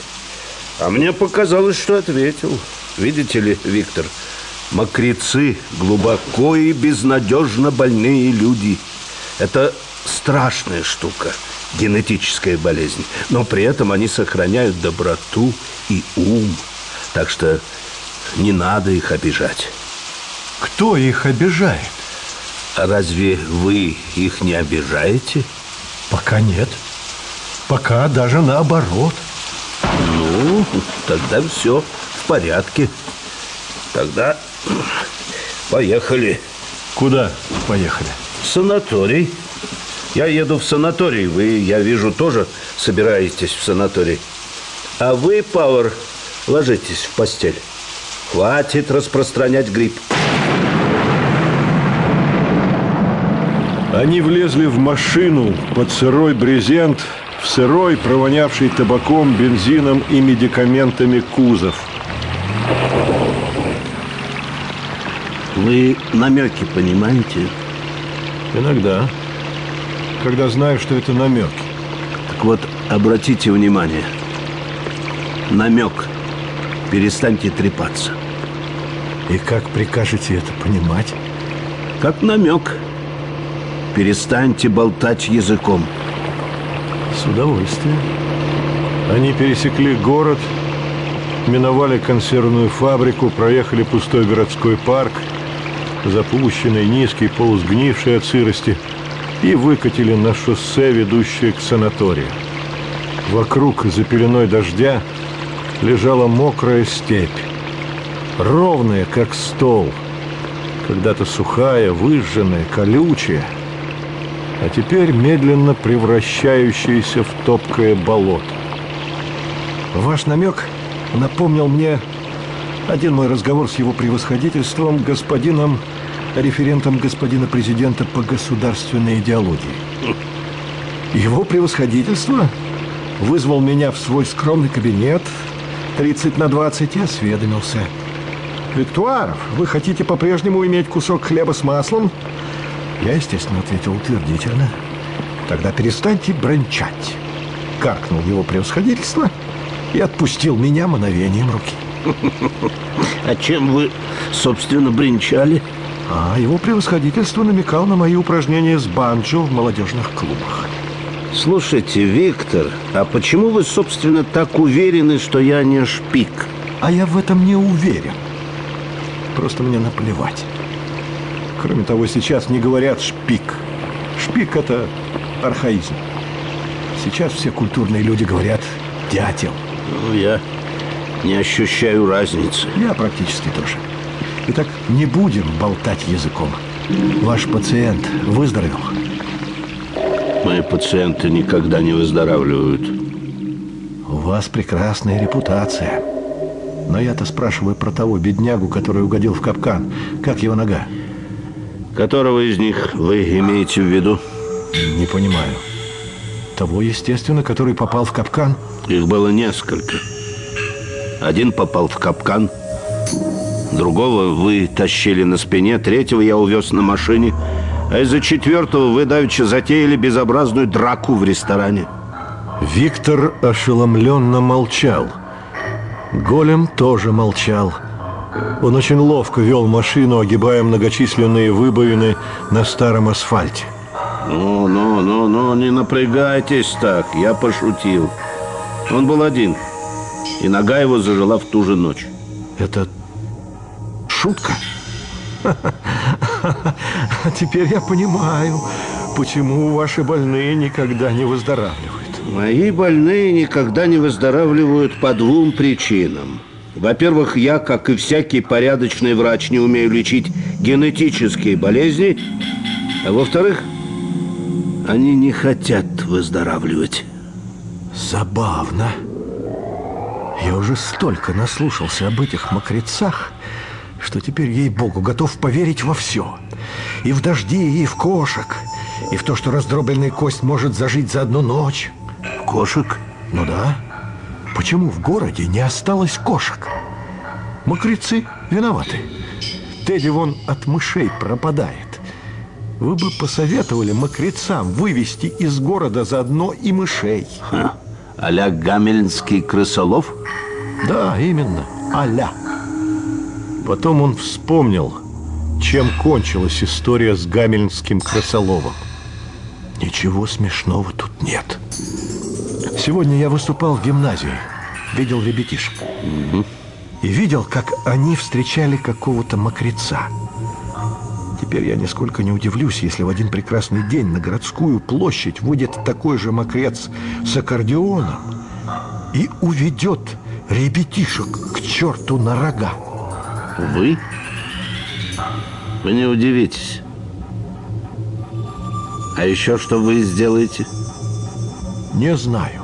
А мне показалось, что ответил. Видите ли, Виктор, мокрецы глубоко и безнадежно больные люди. Это страшная штука, генетическая болезнь. Но при этом они сохраняют доброту и ум. Так что не надо их обижать. Кто их обижает? А разве вы их не обижаете? Пока нет. Пока даже наоборот. Ну, тогда все в порядке. Тогда поехали. Куда поехали? В санаторий. Я еду в санаторий. Вы, я вижу, тоже собираетесь в санаторий. А вы, Пауэр, ложитесь в постель. Хватит распространять грипп. Они влезли в машину под сырой брезент, в сырой, провонявший табаком, бензином и медикаментами кузов. Вы намеки понимаете? Иногда. Когда знаю, что это намеки. Так вот, обратите внимание. Намек. Перестаньте трепаться. И как прикажете это понимать? Как намек. Перестаньте болтать языком. С удовольствием. Они пересекли город, миновали консервную фабрику, проехали пустой городской парк, запущенный, низкий, полусгнивший от сырости, и выкатили на шоссе, ведущее к санаторию. Вокруг, за пеленой дождя, лежала мокрая степь, ровная, как стол, когда-то сухая, выжженная, колючая, а теперь медленно превращающаяся в топкое болото. Ваш намек напомнил мне один мой разговор с его превосходительством, господином, референтом господина президента по государственной идеологии. Его превосходительство вызвал меня в свой скромный кабинет 30 на 20 и осведомился. «Виктуаров, вы хотите по-прежнему иметь кусок хлеба с маслом?» Я, естественно, ответил утвердительно. «Тогда перестаньте брончать!» Каркнул его превосходительство и отпустил меня мановением руки. А чем вы, собственно, бренчали? А его превосходительство намекал на мои упражнения с банджо в молодежных клубах. Слушайте, Виктор, а почему вы, собственно, так уверены, что я не шпик? А я в этом не уверен. Просто мне наплевать. Кроме того, сейчас не говорят «шпик». Шпик – это архаизм. Сейчас все культурные люди говорят «дятел». Ну, я не ощущаю разницы. Я практически тоже. Итак, не будем болтать языком. Ваш пациент выздоровел? Мои пациенты никогда не выздоравливают. У вас прекрасная репутация. Но я-то спрашиваю про того беднягу, который угодил в капкан. Как его нога? Которого из них вы имеете в виду? Не понимаю. Того, естественно, который попал в капкан? Их было несколько. Один попал в капкан, другого вы тащили на спине, третьего я увез на машине, а из-за четвертого вы давеча затеяли безобразную драку в ресторане. Виктор ошеломленно молчал. Голем тоже молчал. Он очень ловко вел машину, огибая многочисленные выбоины на старом асфальте. Ну, ну, ну, ну, не напрягайтесь так, я пошутил. Он был один, и нога его зажила в ту же ночь. Это шутка? Теперь я понимаю, почему ваши больные никогда не выздоравливают. Мои больные никогда не выздоравливают по двум причинам. Во-первых, я, как и всякий порядочный врач, не умею лечить генетические болезни. А во-вторых, они не хотят выздоравливать. Забавно. Я уже столько наслушался об этих мокрецах, что теперь, ей-богу, готов поверить во все. И в дожди, и в кошек, и в то, что раздробленная кость может зажить за одну ночь. Кошек? Ну да. Почему в городе не осталось кошек? Мокрецы виноваты. Тедди вон от мышей пропадает. Вы бы посоветовали мокрецам вывести из города заодно и мышей. Ха. А-ля гамельнский крысолов? Да, именно, аля. Потом он вспомнил, чем кончилась история с гамельнским крысоловом. Ничего смешного тут нет. Сегодня я выступал в гимназии, видел ребятишек. И видел, как они встречали какого-то мокреца. Теперь я нисколько не удивлюсь, если в один прекрасный день на городскую площадь выйдет такой же мокрец с аккордеоном и уведет ребятишек к черту на рога. Вы? Вы не удивитесь. А еще что вы сделаете? Не знаю.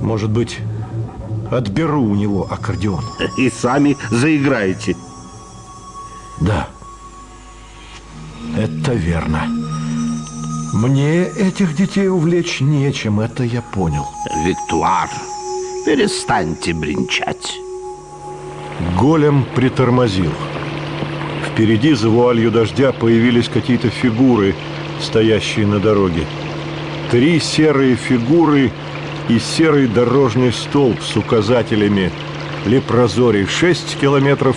Может быть, отберу у него аккордеон. И сами заиграете. Да. Это верно. Мне этих детей увлечь нечем, это я понял. Виктуар, перестаньте бренчать. Голем притормозил. Впереди за вуалью дождя появились какие-то фигуры, стоящие на дороге. Три серые фигуры и серый дорожный столб с указателями Лепрозорий 6 километров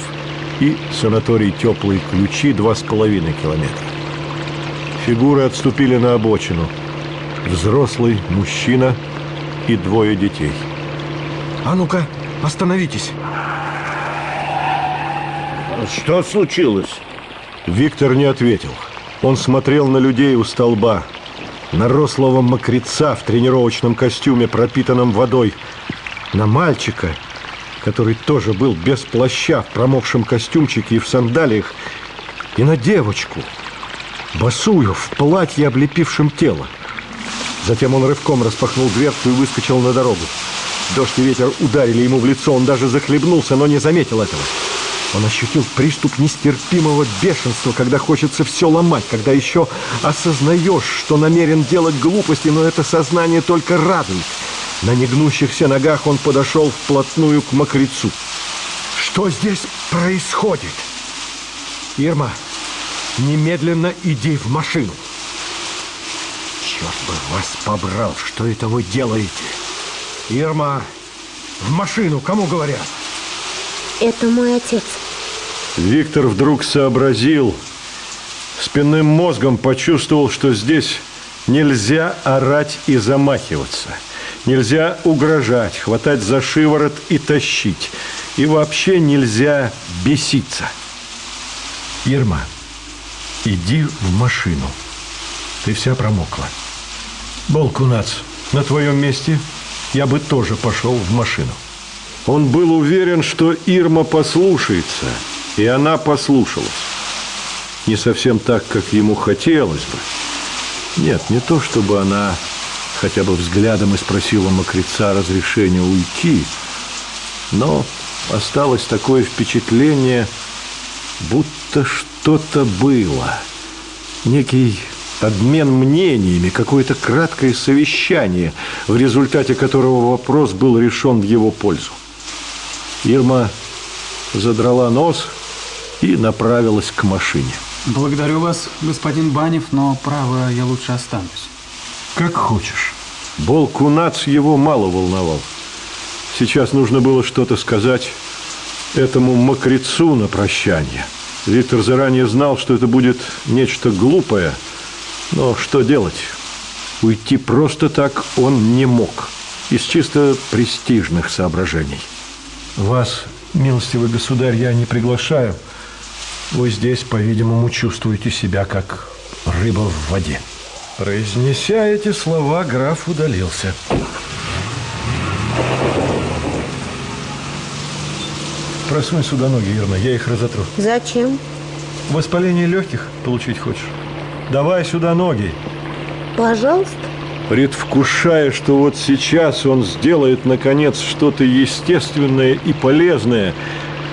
и санаторий Теплые Ключи 2,5 километра. Фигуры отступили на обочину. Взрослый, мужчина и двое детей. А ну-ка, остановитесь. Что случилось? Виктор не ответил. Он смотрел на людей у столба, на рослого мокреца в тренировочном костюме, пропитанном водой, на мальчика, который тоже был без плаща, в промокшем костюмчике и в сандалиях, и на девочку, босую, в платье, облепившем тело. Затем он рывком распахнул дверцу и выскочил на дорогу. Дождь и ветер ударили ему в лицо, он даже захлебнулся, но не заметил этого. Он ощутил приступ нестерпимого бешенства, когда хочется все ломать, когда еще осознаешь, что намерен делать глупости, но это сознание только радует. На негнущихся ногах он подошел вплотную к мокрецу. Что здесь происходит? Ирма, немедленно иди в машину. Черт бы вас побрал, что это вы делаете? Ирма, в машину, кому говорят? Это мой отец. Виктор вдруг сообразил, спинным мозгом почувствовал, что здесь нельзя орать и замахиваться. Нельзя угрожать, хватать за шиворот и тащить. И вообще нельзя беситься. Ирма, иди в машину. Ты вся промокла. Болкунац, на твоем месте я бы тоже пошел в машину. Он был уверен, что Ирма послушается, и она послушалась. Не совсем так, как ему хотелось бы. Нет, не то, чтобы она хотя бы взглядом и спросила мокреца разрешения уйти, но осталось такое впечатление, будто что-то было. Некий обмен мнениями, какое-то краткое совещание, в результате которого вопрос был решен в его пользу. Ирма задрала нос и направилась к машине. Благодарю вас, господин Банев, но, право, я лучше останусь. Как хочешь. Болкунац его мало волновал. Сейчас нужно было что-то сказать этому мокрецу на прощание. Виктор заранее знал, что это будет нечто глупое, но что делать? Уйти просто так он не мог, из чисто престижных соображений. Вас, милостивый государь, я не приглашаю. Вы здесь, по-видимому, чувствуете себя как рыба в воде. Произнеся эти слова, граф удалился. Просунь сюда ноги, Ирма, я их разотру. Зачем? Воспаление легких получить хочешь? Давай сюда ноги. Пожалуйста. Предвкушая, что вот сейчас он сделает, наконец, что-то естественное и полезное,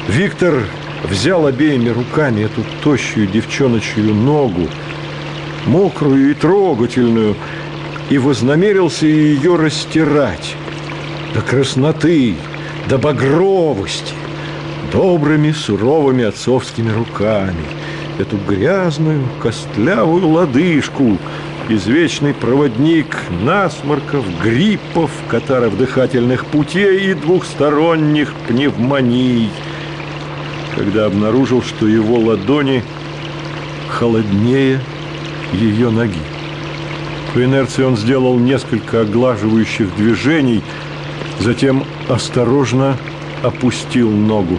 Виктор взял обеими руками эту тощую девчоночью ногу, мокрую и трогательную, и вознамерился ее растирать до красноты, до багровости, добрыми суровыми отцовскими руками, эту грязную, костлявую лодыжку, извечный проводник насморков, гриппов, катаров дыхательных путей и двухсторонних пневмоний, когда обнаружил, что его ладони холоднее ее ноги. По инерции он сделал несколько оглаживающих движений, затем осторожно опустил ногу.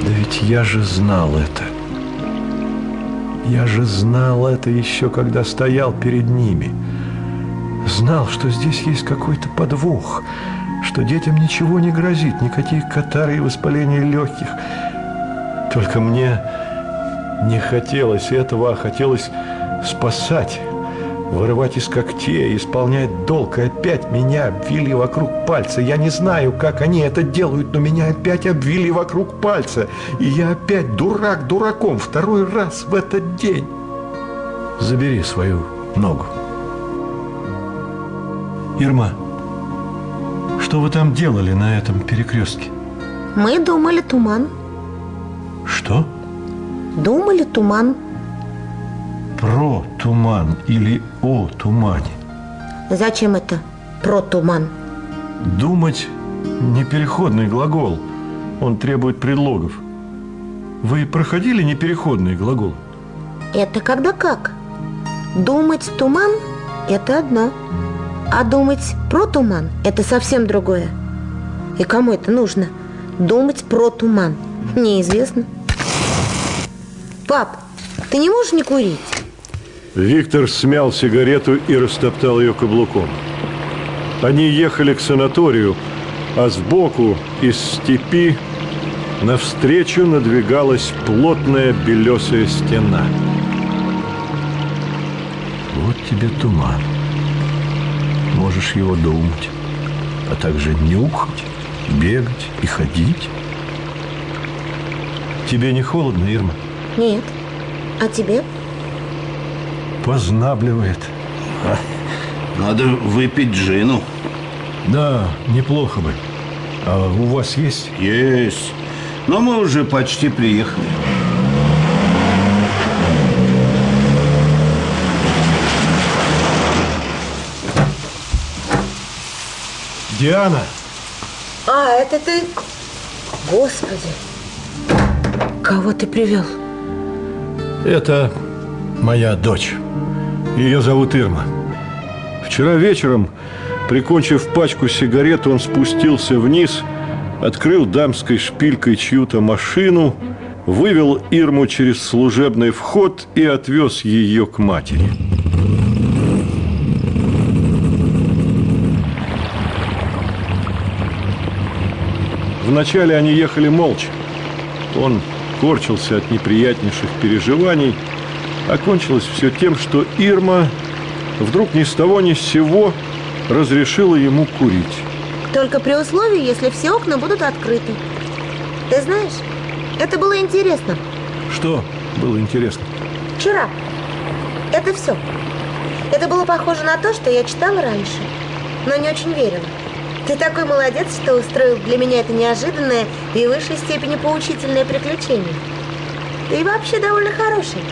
Да ведь я же знал это. Я же знал это еще, когда стоял перед ними. Знал, что здесь есть какой-то подвох, что детям ничего не грозит, никаких катар и воспаления легких. Только мне не хотелось этого, а хотелось спасать вырывать из когтей, исполнять долг. И опять меня обвили вокруг пальца. Я не знаю, как они это делают, но меня опять обвили вокруг пальца. И я опять дурак дураком второй раз в этот день. Забери свою ногу. Ирма, что вы там делали на этом перекрестке? Мы думали туман. Что? Думали туман про туман или о тумане. Зачем это про туман? Думать непереходный глагол. Он требует предлогов. Вы проходили непереходный глагол? Это когда как? Думать туман – это одно. А думать про туман – это совсем другое. И кому это нужно? Думать про туман. Неизвестно. Пап, ты не можешь не курить? Виктор смял сигарету и растоптал ее каблуком. Они ехали к санаторию, а сбоку из степи навстречу надвигалась плотная белесая стена. Вот тебе туман. Можешь его думать, а также нюхать, бегать и ходить. Тебе не холодно, Ирма? Нет. А тебе? познабливает. Надо выпить джину. Да, неплохо бы. А у вас есть? Есть. Но мы уже почти приехали. Диана! А, это ты? Господи! Кого ты привел? Это моя дочь. Ее зовут Ирма. Вчера вечером, прикончив пачку сигарет, он спустился вниз, открыл дамской шпилькой чью-то машину, вывел Ирму через служебный вход и отвез ее к матери. Вначале они ехали молча. Он корчился от неприятнейших переживаний – Окончилось все тем, что Ирма вдруг ни с того ни с сего разрешила ему курить. Только при условии, если все окна будут открыты. Ты знаешь, это было интересно. Что было интересно? Вчера. Это все. Это было похоже на то, что я читала раньше, но не очень верила. Ты такой молодец, что устроил для меня это неожиданное и в высшей степени поучительное приключение. Ты вообще довольно хороший.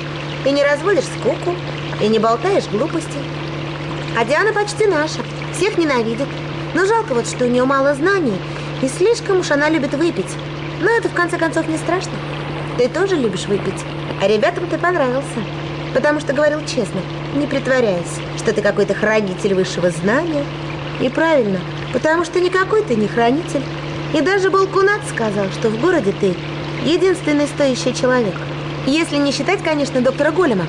И не разводишь скуку, и не болтаешь глупости. А Диана почти наша, всех ненавидит. Но жалко вот, что у нее мало знаний, и слишком уж она любит выпить. Но это в конце концов не страшно. Ты тоже любишь выпить, а ребятам ты понравился. Потому что говорил честно, не притворяясь, что ты какой-то хранитель высшего знания. И правильно, потому что никакой ты не хранитель. И даже Балкунат сказал, что в городе ты единственный стоящий человек – если не считать, конечно, доктора Голема.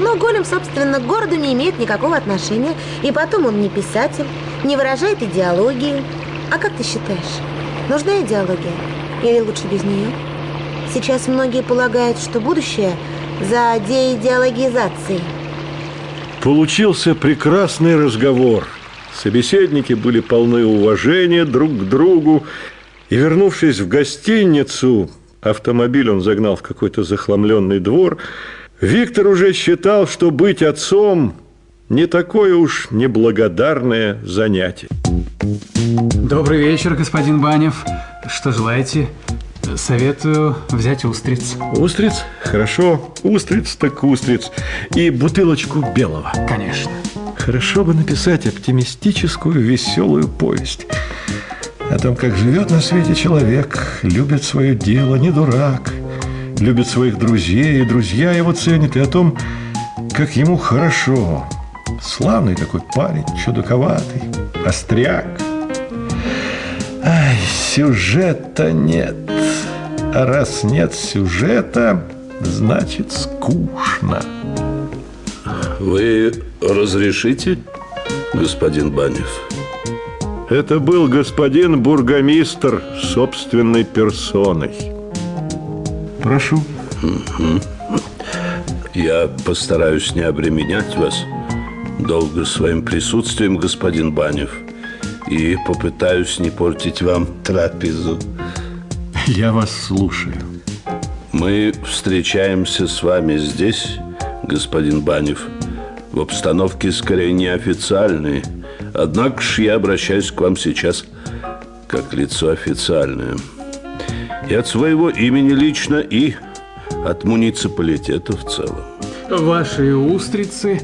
Но Голем, собственно, к городу не имеет никакого отношения. И потом он не писатель, не выражает идеологию. А как ты считаешь, нужна идеология? Или лучше без нее? Сейчас многие полагают, что будущее за деидеологизацией. Получился прекрасный разговор. Собеседники были полны уважения друг к другу. И, вернувшись в гостиницу, Автомобиль он загнал в какой-то захламленный двор. Виктор уже считал, что быть отцом не такое уж неблагодарное занятие. Добрый вечер, господин Банев. Что желаете? Советую взять устриц. Устриц? Хорошо. Устриц так устриц. И бутылочку белого. Конечно. Хорошо бы написать оптимистическую, веселую повесть. О том, как живет на свете человек, любит свое дело, не дурак, любит своих друзей, и друзья его ценят, и о том, как ему хорошо. Славный такой парень, чудаковатый, остряк. Ай, сюжета нет. А раз нет сюжета, значит скучно. Вы разрешите, господин Банев? Это был господин бургомистр собственной персоной. Прошу. Я постараюсь не обременять вас долго своим присутствием, господин Банев, и попытаюсь не портить вам трапезу. Я вас слушаю. Мы встречаемся с вами здесь, господин Банев, в обстановке скорее неофициальной. Однако ж я обращаюсь к вам сейчас как лицо официальное. И от своего имени лично, и от муниципалитета в целом. Ваши устрицы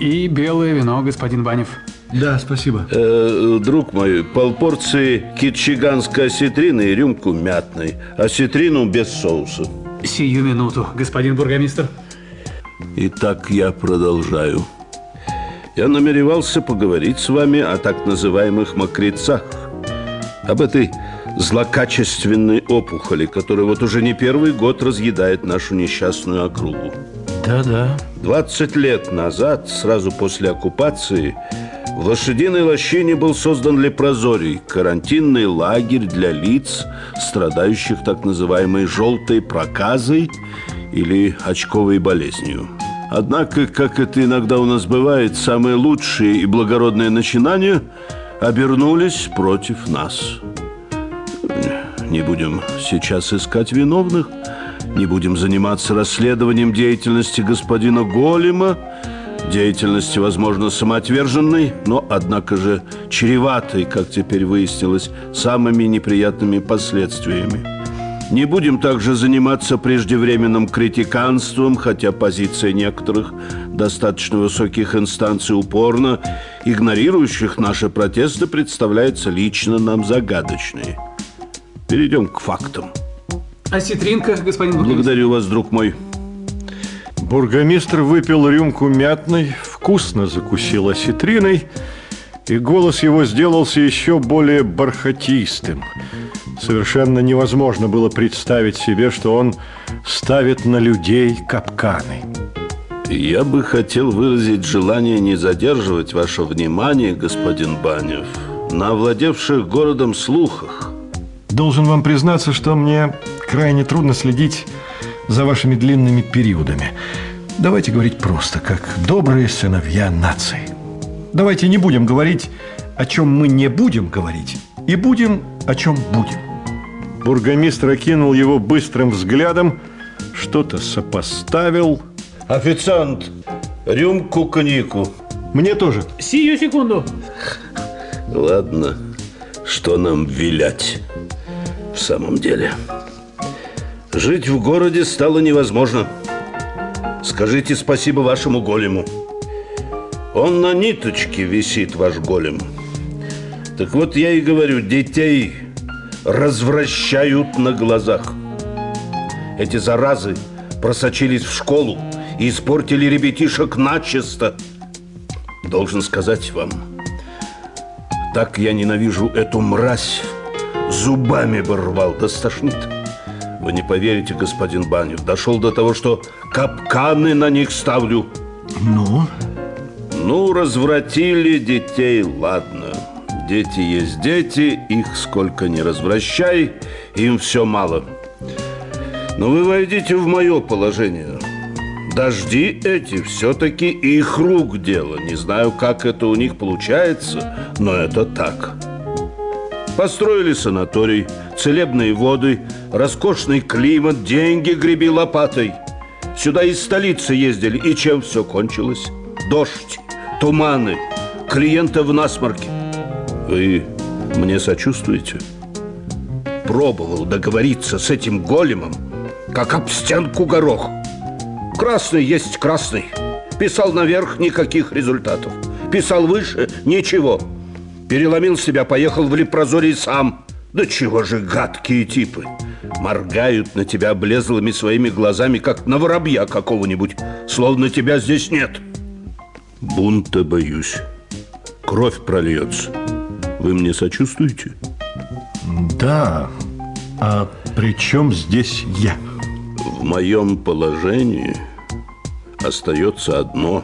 и белое вино, господин Банев. Да, спасибо. Э, друг мой, полпорции китчиганской осетрины и рюмку мятной. Осетрину без соуса. Сию минуту, господин бургомистр. Итак, я продолжаю. Я намеревался поговорить с вами о так называемых мокрецах. Об этой злокачественной опухоли, которая вот уже не первый год разъедает нашу несчастную округу. Да-да. 20 лет назад, сразу после оккупации, в Лошадиной лощине был создан лепрозорий, карантинный лагерь для лиц, страдающих так называемой желтой проказой или очковой болезнью. Однако, как это иногда у нас бывает, самые лучшие и благородные начинания обернулись против нас. Не будем сейчас искать виновных, не будем заниматься расследованием деятельности господина Голема, деятельности, возможно, самоотверженной, но, однако же, чреватой, как теперь выяснилось, самыми неприятными последствиями. Не будем также заниматься преждевременным критиканством, хотя позиция некоторых достаточно высоких инстанций упорно игнорирующих наши протесты представляется лично нам загадочной. Перейдем к фактам. Осетринка, господин бургомистр. Благодарю вас, друг мой. Бургомистр выпил рюмку мятной, вкусно закусил осетриной, и голос его сделался еще более бархатистым. Совершенно невозможно было представить себе, что он ставит на людей капканы. Я бы хотел выразить желание не задерживать ваше внимание, господин Банев, на овладевших городом слухах. Должен вам признаться, что мне крайне трудно следить за вашими длинными периодами. Давайте говорить просто, как добрые сыновья нации. Давайте не будем говорить, о чем мы не будем говорить, и будем, о чем будем. Бургомистр окинул его быстрым взглядом, что-то сопоставил. Официант, рюмку коньяку. Мне тоже. Сию секунду. Ладно, что нам вилять в самом деле? Жить в городе стало невозможно. Скажите спасибо вашему голему. Он на ниточке висит, ваш голем. Так вот я и говорю, детей развращают на глазах. Эти заразы просочились в школу и испортили ребятишек начисто. Должен сказать вам, так я ненавижу эту мразь. Зубами бы рвал, да стошнит. Вы не поверите, господин Банев, дошел до того, что капканы на них ставлю. Ну? Ну, развратили детей, ладно. Дети есть дети, их сколько не развращай, им все мало. Но вы войдите в мое положение. Дожди эти все-таки их рук дело. Не знаю, как это у них получается, но это так. Построили санаторий, целебные воды, роскошный климат, деньги греби лопатой. Сюда из столицы ездили, и чем все кончилось? Дождь, туманы, клиента в насморке. Вы мне сочувствуете? пробовал договориться с этим големом, как об стенку горох. Красный есть красный. Писал наверх никаких результатов. Писал выше ничего. Переломил себя, поехал в Лепрозорий сам. Да чего же гадкие типы. Моргают на тебя облезлыми своими глазами, как на воробья какого-нибудь, словно тебя здесь нет. Бунта боюсь. Кровь прольется. Вы мне сочувствуете? Да. А при чем здесь я? В моем положении остается одно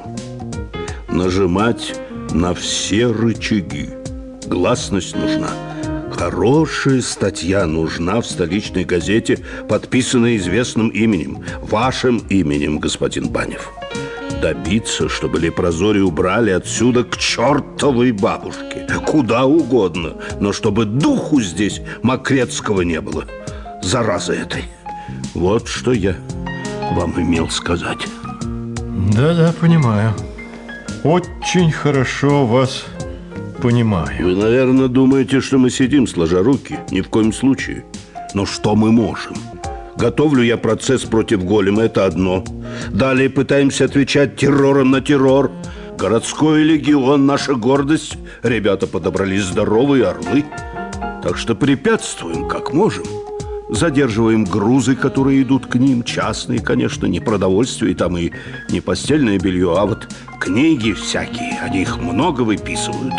– нажимать на все рычаги. Гласность нужна. Хорошая статья нужна в столичной газете, подписанная известным именем, вашим именем, господин Банев. Добиться, чтобы лепрозорий убрали отсюда к чертовой бабушке, куда угодно, но чтобы духу здесь Макрецкого не было, заразы этой. Вот что я вам имел сказать. Да-да, понимаю. Очень хорошо вас понимаю. Вы, наверное, думаете, что мы сидим сложа руки? Ни в коем случае. Но что мы можем? Готовлю я процесс против голема, это одно. Далее пытаемся отвечать террором на террор. Городской легион – наша гордость. Ребята подобрались здоровые орлы. Так что препятствуем, как можем. Задерживаем грузы, которые идут к ним. Частные, конечно, не продовольствие там и не постельное белье, а вот книги всякие. Они их много выписывают.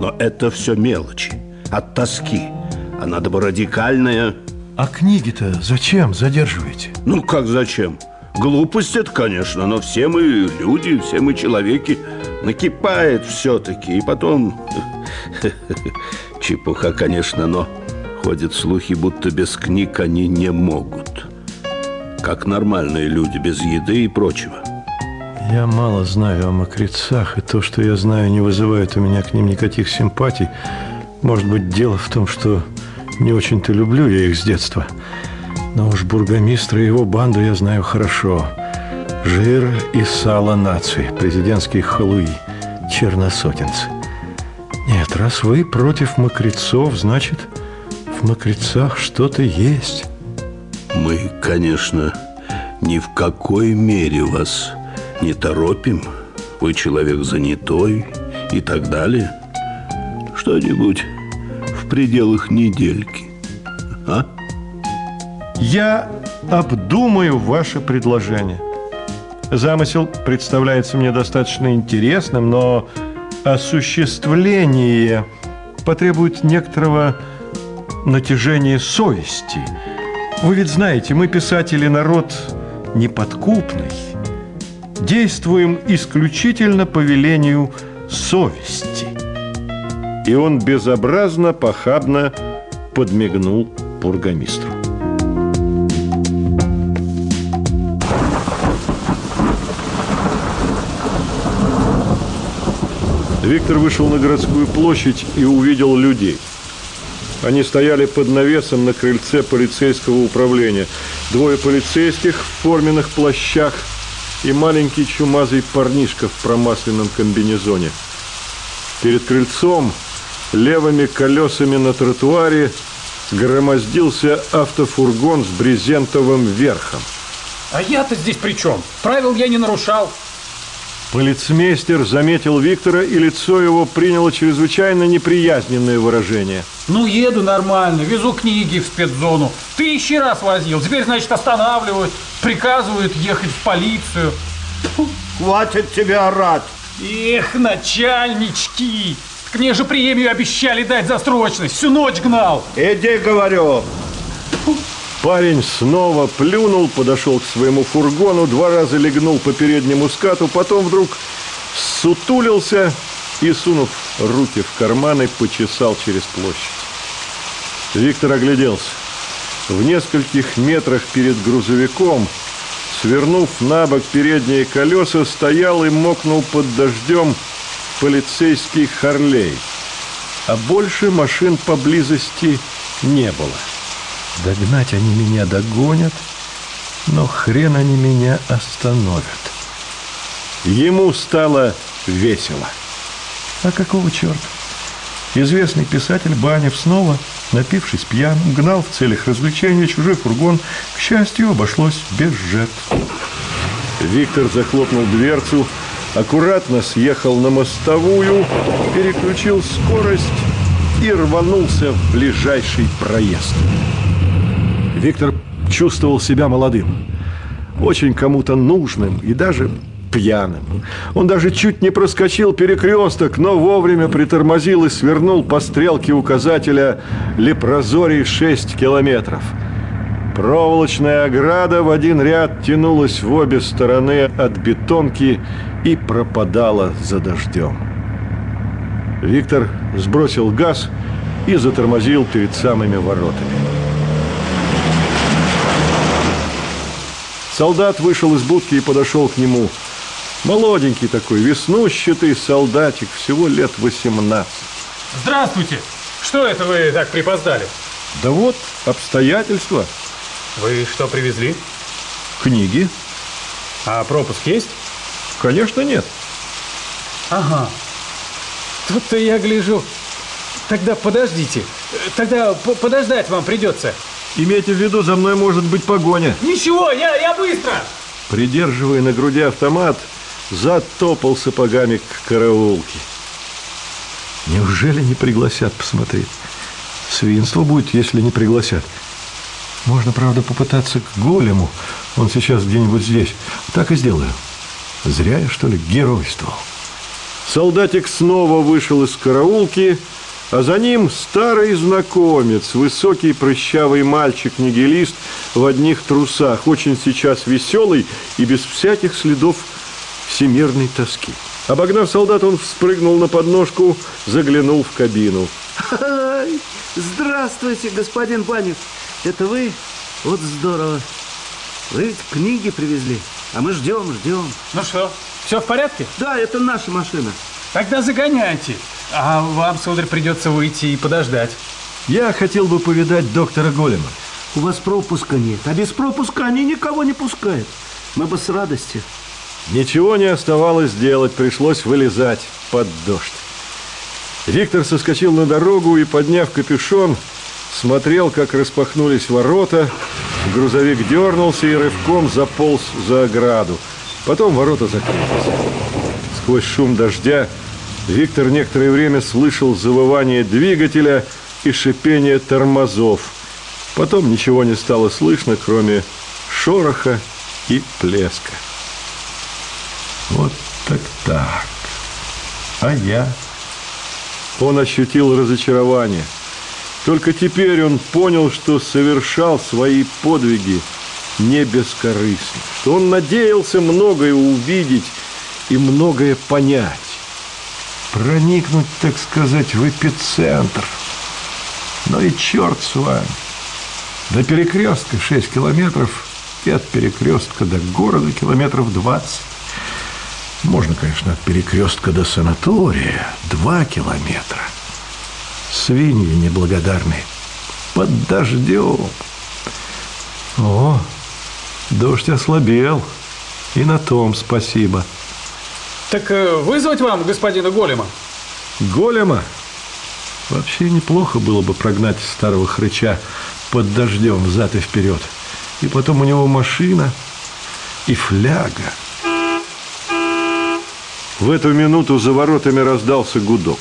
Но это все мелочи. От тоски. А надо бы радикальное... А книги-то зачем задерживаете? Ну, как зачем? Глупость это, конечно, но все мы люди, все мы человеки. Накипает все-таки. И потом... Чепуха, конечно, но ходят слухи, будто без книг они не могут. Как нормальные люди, без еды и прочего. Я мало знаю о мокрецах, и то, что я знаю, не вызывает у меня к ним никаких симпатий. Может быть, дело в том, что не очень-то люблю я их с детства. Но уж бургомистра и его банду я знаю хорошо. Жир и сало нации, президентские халуи, черносотенцы. Нет, раз вы против мокрецов, значит, в мокрецах что-то есть. Мы, конечно, ни в какой мере вас не торопим. Вы человек занятой и так далее. Что-нибудь в пределах недельки. А? Я обдумаю ваше предложение. Замысел представляется мне достаточно интересным, но осуществление потребует некоторого натяжения совести. Вы ведь знаете, мы, писатели, народ неподкупный. Действуем исключительно по велению совести. И он безобразно, похабно подмигнул бургомистру. Виктор вышел на городскую площадь и увидел людей. Они стояли под навесом на крыльце полицейского управления. Двое полицейских в форменных плащах и маленький чумазый парнишка в промасленном комбинезоне. Перед крыльцом левыми колесами на тротуаре громоздился автофургон с брезентовым верхом. А я-то здесь при чем? Правил я не нарушал. Полицмейстер заметил Виктора, и лицо его приняло чрезвычайно неприязненное выражение. Ну, еду нормально, везу книги в спецзону. Тысячи раз возил, теперь, значит, останавливают, приказывают ехать в полицию. Хватит тебя орать. Эх, начальнички! Так мне же премию обещали дать за срочность, всю ночь гнал. Иди, говорю. Парень снова плюнул, подошел к своему фургону, два раза легнул по переднему скату, потом вдруг сутулился и, сунув руки в карманы, почесал через площадь. Виктор огляделся. В нескольких метрах перед грузовиком, свернув на бок передние колеса, стоял и мокнул под дождем полицейский Харлей. А больше машин поблизости не было. Догнать они меня догонят, но хрен они меня остановят. Ему стало весело. А какого черта? Известный писатель Банев снова Напившись пьяным, гнал в целях развлечения чужой фургон. К счастью, обошлось без жертв. Виктор захлопнул дверцу, аккуратно съехал на мостовую, переключил скорость и рванулся в ближайший проезд. Виктор чувствовал себя молодым, очень кому-то нужным и даже пьяным. Он даже чуть не проскочил перекресток, но вовремя притормозил и свернул по стрелке указателя «Лепрозорий 6 километров». Проволочная ограда в один ряд тянулась в обе стороны от бетонки и пропадала за дождем. Виктор сбросил газ и затормозил перед самыми воротами. Солдат вышел из будки и подошел к нему. Молоденький такой, веснущатый солдатик, всего лет 18. Здравствуйте! Что это вы так припоздали? Да вот, обстоятельства. Вы что привезли? Книги. А пропуск есть? Конечно, нет. Ага. Тут-то я гляжу. Тогда подождите. Тогда подождать вам придется. Имейте в виду, за мной может быть погоня. Ничего, я, я быстро! Придерживая на груди автомат, затопал сапогами к караулке. Неужели не пригласят посмотреть? Свинство будет, если не пригласят. Можно, правда, попытаться к голему. Он сейчас где-нибудь здесь. Так и сделаю. Зря я, что ли, геройствовал. Солдатик снова вышел из караулки, а за ним старый знакомец, высокий прыщавый мальчик-нигилист в одних трусах, очень сейчас веселый и без всяких следов всемирной тоски. Обогнав солдат, он вспрыгнул на подножку, заглянул в кабину. Здравствуйте, господин Банев. Это вы? Вот здорово. Вы ведь книги привезли, а мы ждем, ждем. Ну что, все в порядке? Да, это наша машина. Тогда загоняйте. А вам, сударь, придется выйти и подождать. Я хотел бы повидать доктора Голема. У вас пропуска нет, а без пропуска они никого не пускают. Мы бы с радостью. Ничего не оставалось делать, пришлось вылезать под дождь. Виктор соскочил на дорогу и, подняв капюшон, смотрел, как распахнулись ворота, грузовик дернулся и рывком заполз за ограду. Потом ворота закрылись. Сквозь шум дождя Виктор некоторое время слышал завывание двигателя и шипение тормозов. Потом ничего не стало слышно, кроме шороха и плеска. Вот так так. А я? Он ощутил разочарование. Только теперь он понял, что совершал свои подвиги не бескорыстно, что он надеялся многое увидеть и многое понять. Проникнуть, так сказать, в эпицентр. Ну и черт с вами. До перекрестка 6 километров и от перекрестка до города километров 20. Можно, конечно, от перекрестка до санатория 2 километра. Свиньи неблагодарные. Под дождем. О, дождь ослабел. И на том спасибо. Так э, вызвать вам господина Голема? Голема? Вообще неплохо было бы прогнать старого хрыча под дождем взад и вперед. И потом у него машина и фляга. В эту минуту за воротами раздался гудок.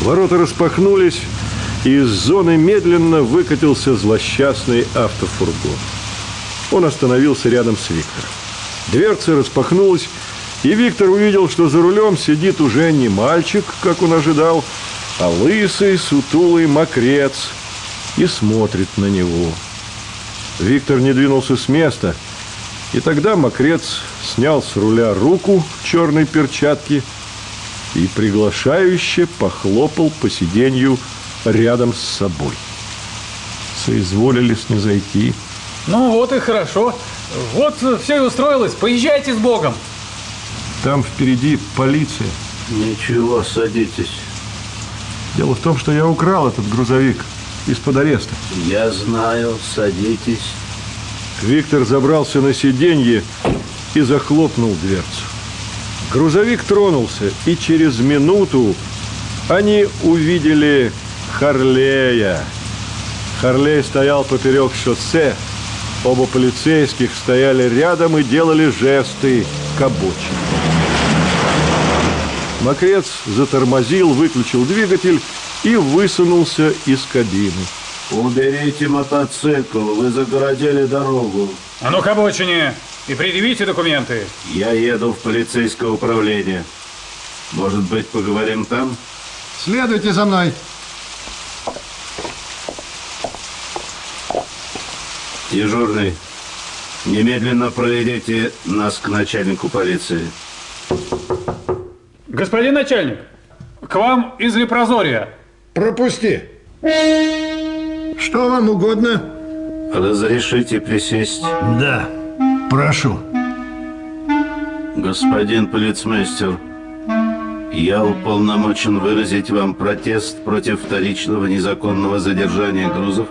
Ворота распахнулись, и из зоны медленно выкатился злосчастный автофургон. Он остановился рядом с Виктором. Дверца распахнулась, и Виктор увидел, что за рулем сидит уже не мальчик, как он ожидал, а лысый, сутулый мокрец и смотрит на него. Виктор не двинулся с места, и тогда мокрец снял с руля руку в черной перчатке и приглашающе похлопал по сиденью рядом с собой. Соизволили снизойти. Ну вот и хорошо. Вот все и устроилось. Поезжайте с Богом. Там впереди полиция. Ничего, садитесь. Дело в том, что я украл этот грузовик из-под ареста. Я знаю, садитесь. Виктор забрался на сиденье и захлопнул дверцу. Грузовик тронулся, и через минуту они увидели Харлея. Харлей стоял поперек шоссе. Оба полицейских стояли рядом и делали жесты к обочине. Мокрец затормозил, выключил двигатель и высунулся из кабины. Уберите мотоцикл, вы загородили дорогу. А ну к обочине и предъявите документы. Я еду в полицейское управление. Может быть, поговорим там? Следуйте за мной. Дежурный, немедленно проведите нас к начальнику полиции. Господин начальник, к вам из Лепрозория. Пропусти. Что вам угодно? Разрешите присесть? Да, прошу. Господин полицмейстер, я уполномочен выразить вам протест против вторичного незаконного задержания грузов,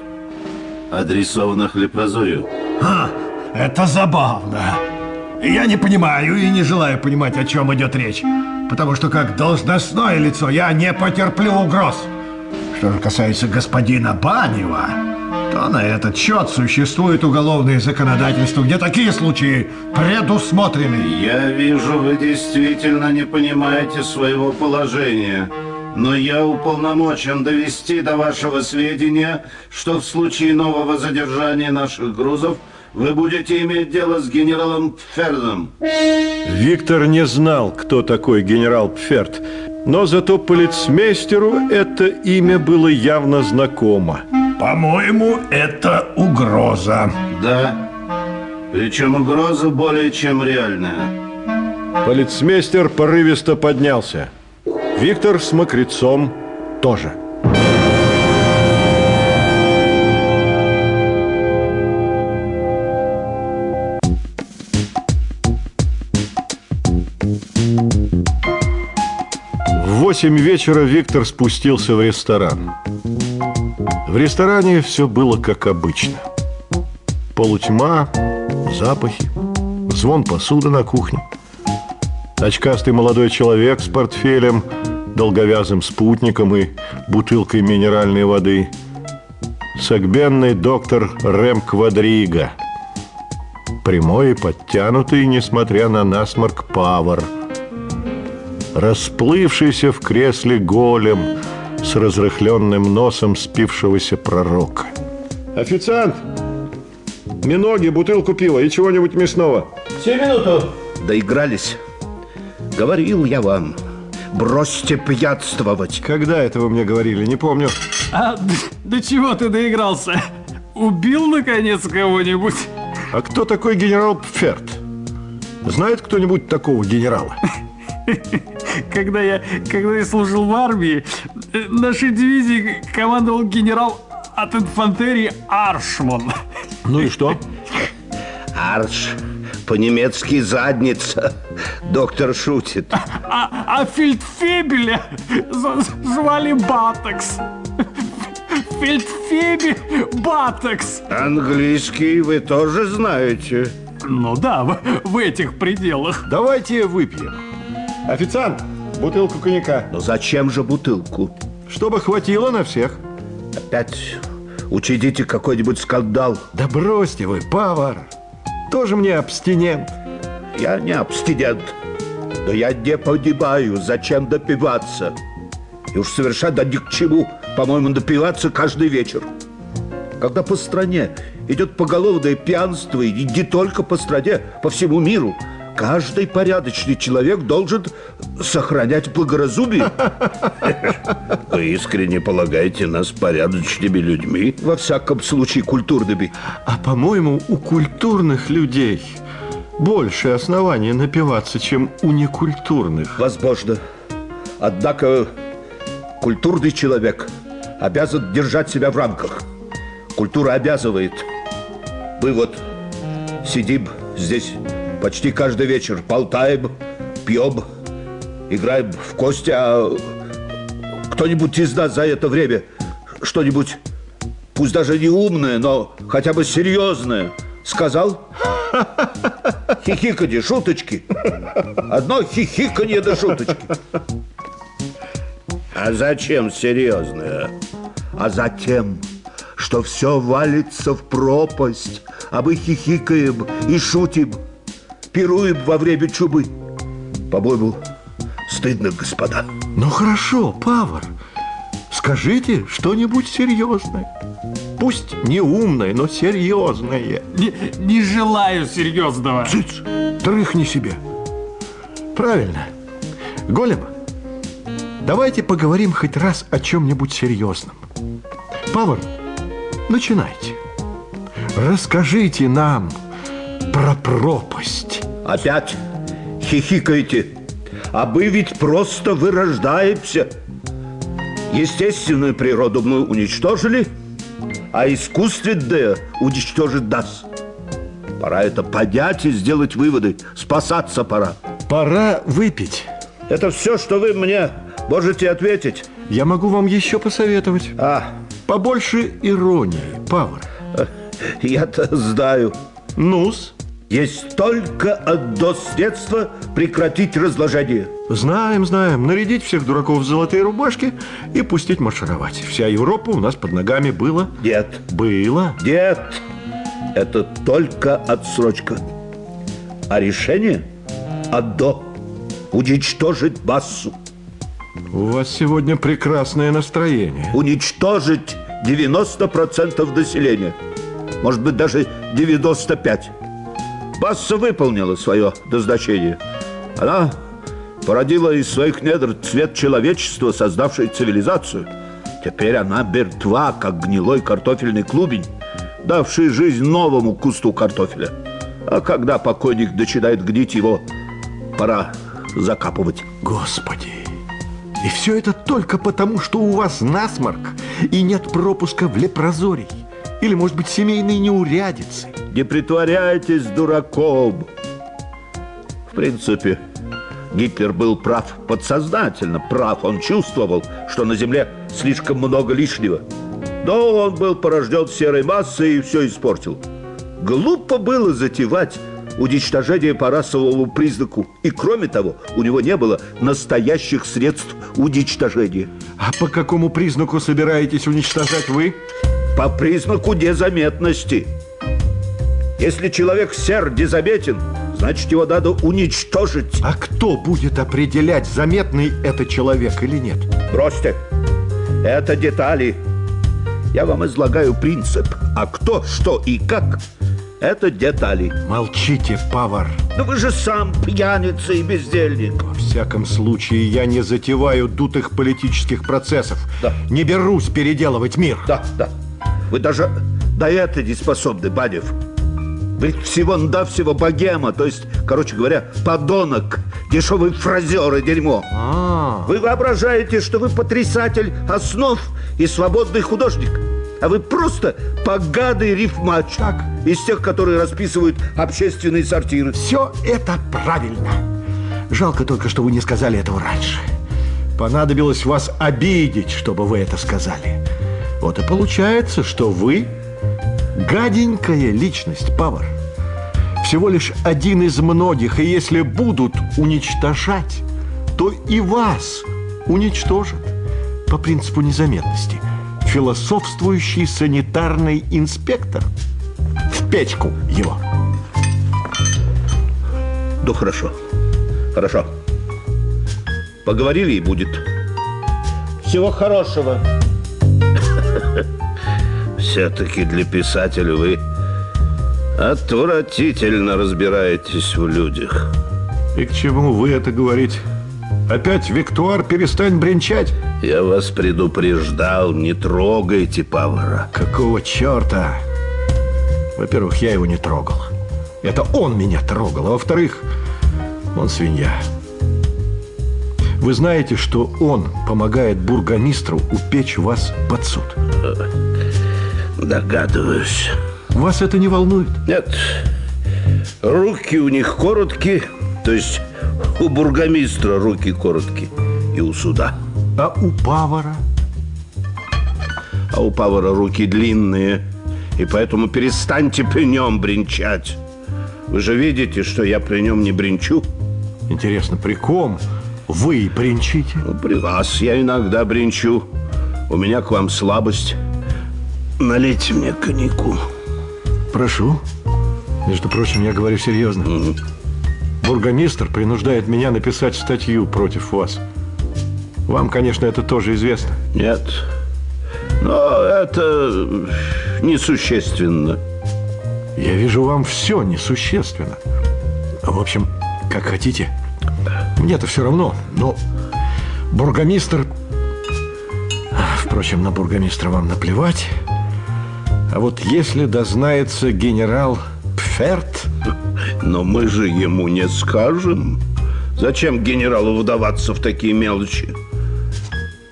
адресованных Лепрозорию. Ха, это забавно. Я не понимаю и не желаю понимать, о чем идет речь. Потому что как должностное лицо я не потерплю угроз. Что же касается господина Банева, то на этот счет существует уголовное законодательство, где такие случаи предусмотрены. Я вижу, вы действительно не понимаете своего положения. Но я уполномочен довести до вашего сведения, что в случае нового задержания наших грузов вы будете иметь дело с генералом Пфердом. Виктор не знал, кто такой генерал Пферд, но зато полицмейстеру это имя было явно знакомо. По-моему, это угроза. Да, причем угроза более чем реальная. Полицмейстер порывисто поднялся. Виктор с мокрецом тоже. Восемь вечера Виктор спустился в ресторан. В ресторане все было как обычно. Полутьма, запахи, звон посуды на кухне. Очкастый молодой человек с портфелем, долговязым спутником и бутылкой минеральной воды. Согбенный доктор Рэм Квадриго. Прямой и подтянутый, несмотря на насморк, павар. Расплывшийся в кресле голем с разрыхленным носом спившегося пророка. Официант! Миноги, бутылку пива и чего-нибудь мясного. Всю минуту. Доигрались. Говорил я вам, бросьте пьянствовать. Когда это вы мне говорили, не помню. А до чего ты доигрался? Убил, наконец, кого-нибудь? А кто такой генерал Пферт? Знает кто-нибудь такого генерала? Когда я, когда я служил в армии, нашей дивизией командовал генерал от инфантерии Аршман. Ну и что? Арш, по-немецки задница. Доктор шутит. А, а фельдфебеля звали Батекс. Фельдфебель Батекс. Английский вы тоже знаете? Ну да, в, в этих пределах. Давайте выпьем. Официант, бутылку коньяка. Но зачем же бутылку? Чтобы хватило на всех. Опять учидите какой-нибудь скандал. Да бросьте вы, повар. Тоже мне абстинент. Я не абстинент. Но я не понимаю, зачем допиваться. И уж совершенно ни к чему, по-моему, допиваться каждый вечер. Когда по стране идет поголовное пьянство, и не только по стране, по всему миру, каждый порядочный человек должен сохранять благоразумие. Вы искренне полагаете нас порядочными людьми? Во всяком случае, культурными. А по-моему, у культурных людей больше оснований напиваться, чем у некультурных. Возможно. Однако культурный человек обязан держать себя в рамках. Культура обязывает. Мы вот сидим здесь почти каждый вечер, болтаем, пьем, играем в кости, а кто-нибудь из нас за это время что-нибудь, пусть даже не умное, но хотя бы серьезное, сказал? Хихиканье, шуточки. Одно хихиканье да шуточки. А зачем серьезное? а за тем, что все валится в пропасть, а мы хихикаем и шутим, пируем во время чубы. По-моему, стыдно, господа. Ну хорошо, Павар, скажите что-нибудь серьезное. Пусть не умное, но серьезное. Не, не желаю серьезного. Цыц, трыхни себе. Правильно. Голем, давайте поговорим хоть раз о чем-нибудь серьезном. Павар, начинайте. Расскажите нам про пропасть. Опять хихикаете. А мы ведь просто вырождаемся. Естественную природу мы уничтожили, а искусственное уничтожит нас. Пора это поднять и сделать выводы. Спасаться пора. Пора выпить. Это все, что вы мне можете ответить? Я могу вам еще посоветовать. А? Побольше иронии, Павар. Я-то знаю. Нус? Есть только одно средство прекратить разложение. Знаем, знаем. Нарядить всех дураков в золотые рубашки и пустить маршировать. Вся Европа у нас под ногами была. Нет. Было. Нет. Это только отсрочка. А решение одно. Уничтожить массу. У вас сегодня прекрасное настроение. Уничтожить 90% населения. Может быть, даже 95%. Масса выполнила свое назначение. Она породила из своих недр цвет человечества, создавший цивилизацию. Теперь она мертва, как гнилой картофельный клубень, давший жизнь новому кусту картофеля. А когда покойник начинает гнить его, пора закапывать. Господи! И все это только потому, что у вас насморк и нет пропуска в лепрозорий. Или, может быть, семейные неурядицы. Не притворяйтесь дураком. В принципе, Гитлер был прав, подсознательно прав. Он чувствовал, что на Земле слишком много лишнего. Но он был порожден серой массой и все испортил. Глупо было затевать уничтожение по расовому признаку. И кроме того, у него не было настоящих средств уничтожения. А по какому признаку собираетесь уничтожать вы? По признаку незаметности. Если человек сер незаметен, значит его надо уничтожить. А кто будет определять, заметный это человек или нет? Бросьте. Это детали. Я вам излагаю принцип. А кто, что и как – это детали. Молчите, Павар. Да вы же сам пьяница и бездельник. Во всяком случае, я не затеваю дутых политических процессов. Да. Не берусь переделывать мир. Да, да. Вы даже до этого не способны, Бадев. Вы всего-навсего богема, то есть, короче говоря, подонок, дешевый фразер и дерьмо. А. Вы воображаете, что вы потрясатель основ и свободный художник. А вы просто поганый рифмач. Так. Из тех, которые расписывают общественные сортиры. Все это правильно. Жалко только, что вы не сказали этого раньше. Понадобилось вас обидеть, чтобы вы это сказали. Вот и получается, что вы гаденькая личность, Павар. Всего лишь один из многих, и если будут уничтожать, то и вас уничтожат по принципу незаметности. Философствующий санитарный инспектор. В печку его. Ну, хорошо. Хорошо. Поговорили и будет. Всего хорошего. Все-таки для писателя вы отвратительно разбираетесь в людях. И к чему вы это говорите? Опять, Виктуар, перестань бренчать. Я вас предупреждал, не трогайте Павара. Какого черта? Во-первых, я его не трогал. Это он меня трогал. А во-вторых, он свинья. Вы знаете, что он помогает бургомистру упечь вас под суд? Догадываюсь. Вас это не волнует? Нет. Руки у них короткие, то есть у бургомистра руки короткие и у суда. А у Павара? А у Павара руки длинные, и поэтому перестаньте при нем бренчать. Вы же видите, что я при нем не бренчу. Интересно, при ком вы бренчите? Ну, при вас я иногда бренчу. У меня к вам слабость. Налейте мне коньяку. Прошу. Между прочим, я говорю серьезно. Бургомистр принуждает меня написать статью против вас. Вам, конечно, это тоже известно. Нет. Но это несущественно. Я вижу, вам все несущественно. В общем, как хотите. Мне-то все равно, но бургомистр... Впрочем, на бургомистра вам наплевать. А вот если дознается генерал Пферт... Но мы же ему не скажем. Зачем генералу вдаваться в такие мелочи?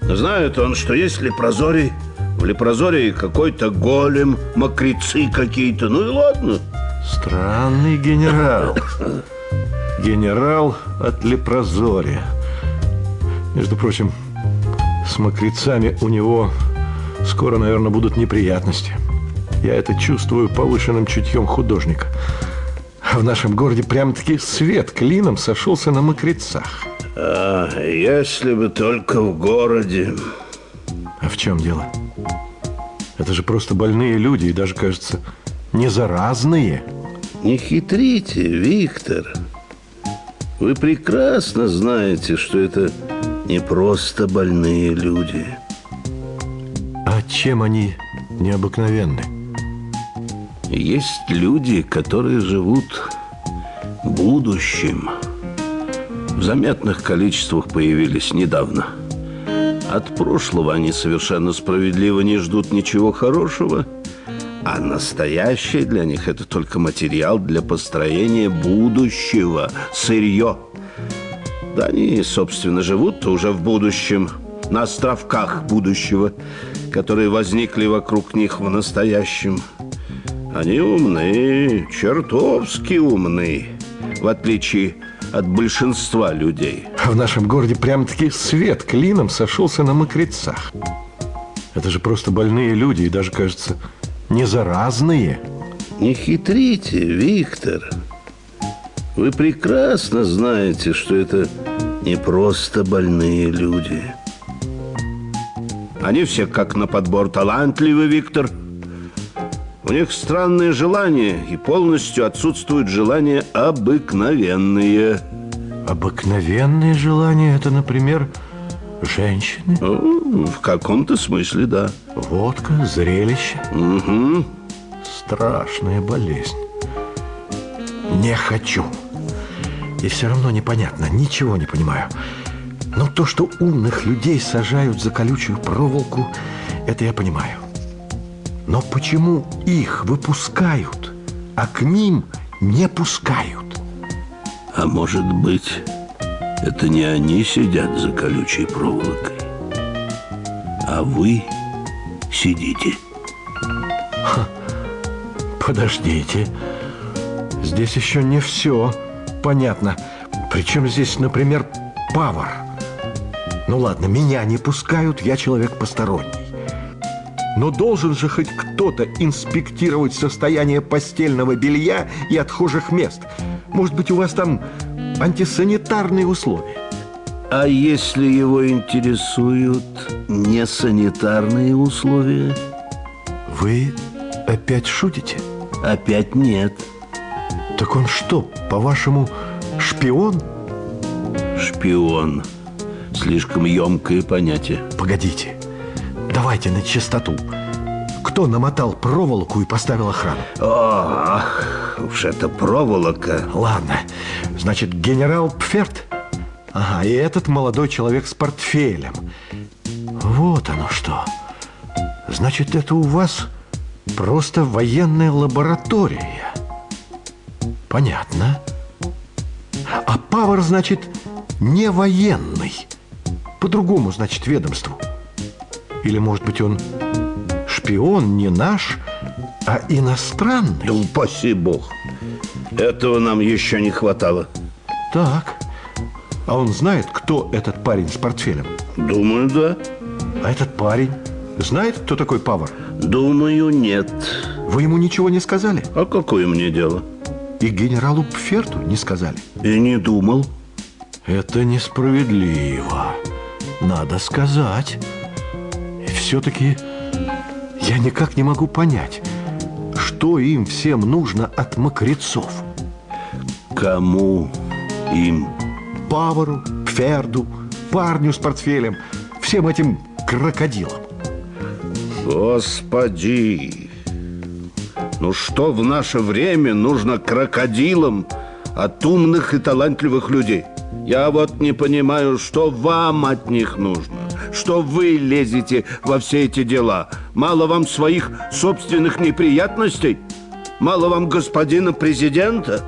Знает он, что есть лепрозорий, в лепрозории какой-то голем, мокрецы какие-то. Ну и ладно. Странный генерал. Генерал от лепрозория. Между прочим, с мокрецами у него скоро, наверное, будут неприятности. Я это чувствую повышенным чутьем художника. А в нашем городе прям-таки свет клином сошелся на мокрецах. А, если бы только в городе. А в чем дело? Это же просто больные люди и даже, кажется, не заразные. Не хитрите, Виктор. Вы прекрасно знаете, что это не просто больные люди. А чем они необыкновенны? Есть люди, которые живут будущим. В заметных количествах появились недавно. От прошлого они совершенно справедливо не ждут ничего хорошего, а настоящее для них это только материал для построения будущего, сырье. Да они, собственно, живут уже в будущем, на островках будущего, которые возникли вокруг них в настоящем. Они умны, чертовски умны, в отличие от большинства людей. А в нашем городе прям-таки свет клином сошелся на мокрецах. Это же просто больные люди и даже, кажется, не заразные. Не хитрите, Виктор. Вы прекрасно знаете, что это не просто больные люди. Они все как на подбор талантливы, Виктор. У них странные желания, и полностью отсутствуют желания обыкновенные. Обыкновенные желания – это, например, женщины? Ну, в каком-то смысле, да. Водка, зрелище. Угу. Страшная болезнь. Не хочу. И все равно непонятно, ничего не понимаю. Но то, что умных людей сажают за колючую проволоку, это я понимаю. Но почему их выпускают, а к ним не пускают? А может быть, это не они сидят за колючей проволокой, а вы сидите? Ха, подождите, здесь еще не все понятно. Причем здесь, например, павар. Ну ладно, меня не пускают, я человек посторонний. Но должен же хоть кто-то инспектировать состояние постельного белья и отхожих мест. Может быть, у вас там антисанитарные условия? А если его интересуют несанитарные условия? Вы опять шутите? Опять нет. Так он что, по-вашему, шпион? Шпион. Слишком емкое понятие. Погодите. Давайте на чистоту. Кто намотал проволоку и поставил охрану? Ох, уж это проволока. Ладно, значит, генерал Пферт? Ага, и этот молодой человек с портфелем. Вот оно что. Значит, это у вас просто военная лаборатория. Понятно. А Павар, значит, не военный. По-другому, значит, ведомству. Или, может быть, он шпион не наш, а иностранный? Да упаси бог. Этого нам еще не хватало. Так. А он знает, кто этот парень с портфелем? Думаю, да. А этот парень знает, кто такой Павар? Думаю, нет. Вы ему ничего не сказали? А какое мне дело? И генералу Пферту не сказали? И не думал. Это несправедливо. Надо сказать. Все-таки я никак не могу понять, что им всем нужно от мокрецов. Кому им? Павару, Пферду, парню с портфелем, всем этим крокодилам. Господи! Ну что в наше время нужно крокодилам от умных и талантливых людей? Я вот не понимаю, что вам от них нужно. Что вы лезете во все эти дела? Мало вам своих собственных неприятностей? Мало вам господина президента?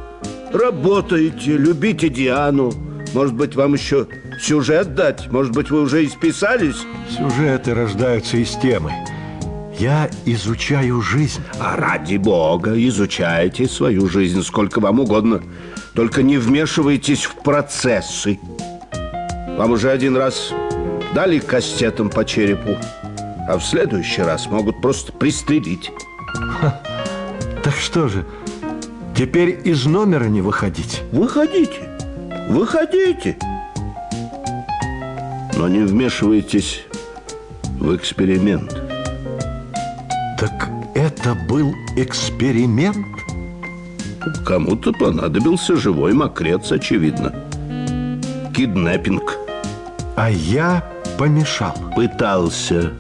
Работаете, любите Диану. Может быть, вам еще сюжет дать? Может быть, вы уже исписались? Сюжеты рождаются из темы. Я изучаю жизнь. А ради бога, изучайте свою жизнь сколько вам угодно. Только не вмешивайтесь в процессы. Вам уже один раз дали кастетом по черепу, а в следующий раз могут просто пристрелить. Ха. Так что же, теперь из номера не выходить? Выходите, выходите. Но не вмешивайтесь в эксперимент. Так это был эксперимент? Кому-то понадобился живой мокрец, очевидно. Киднеппинг. А я помешал. Пытался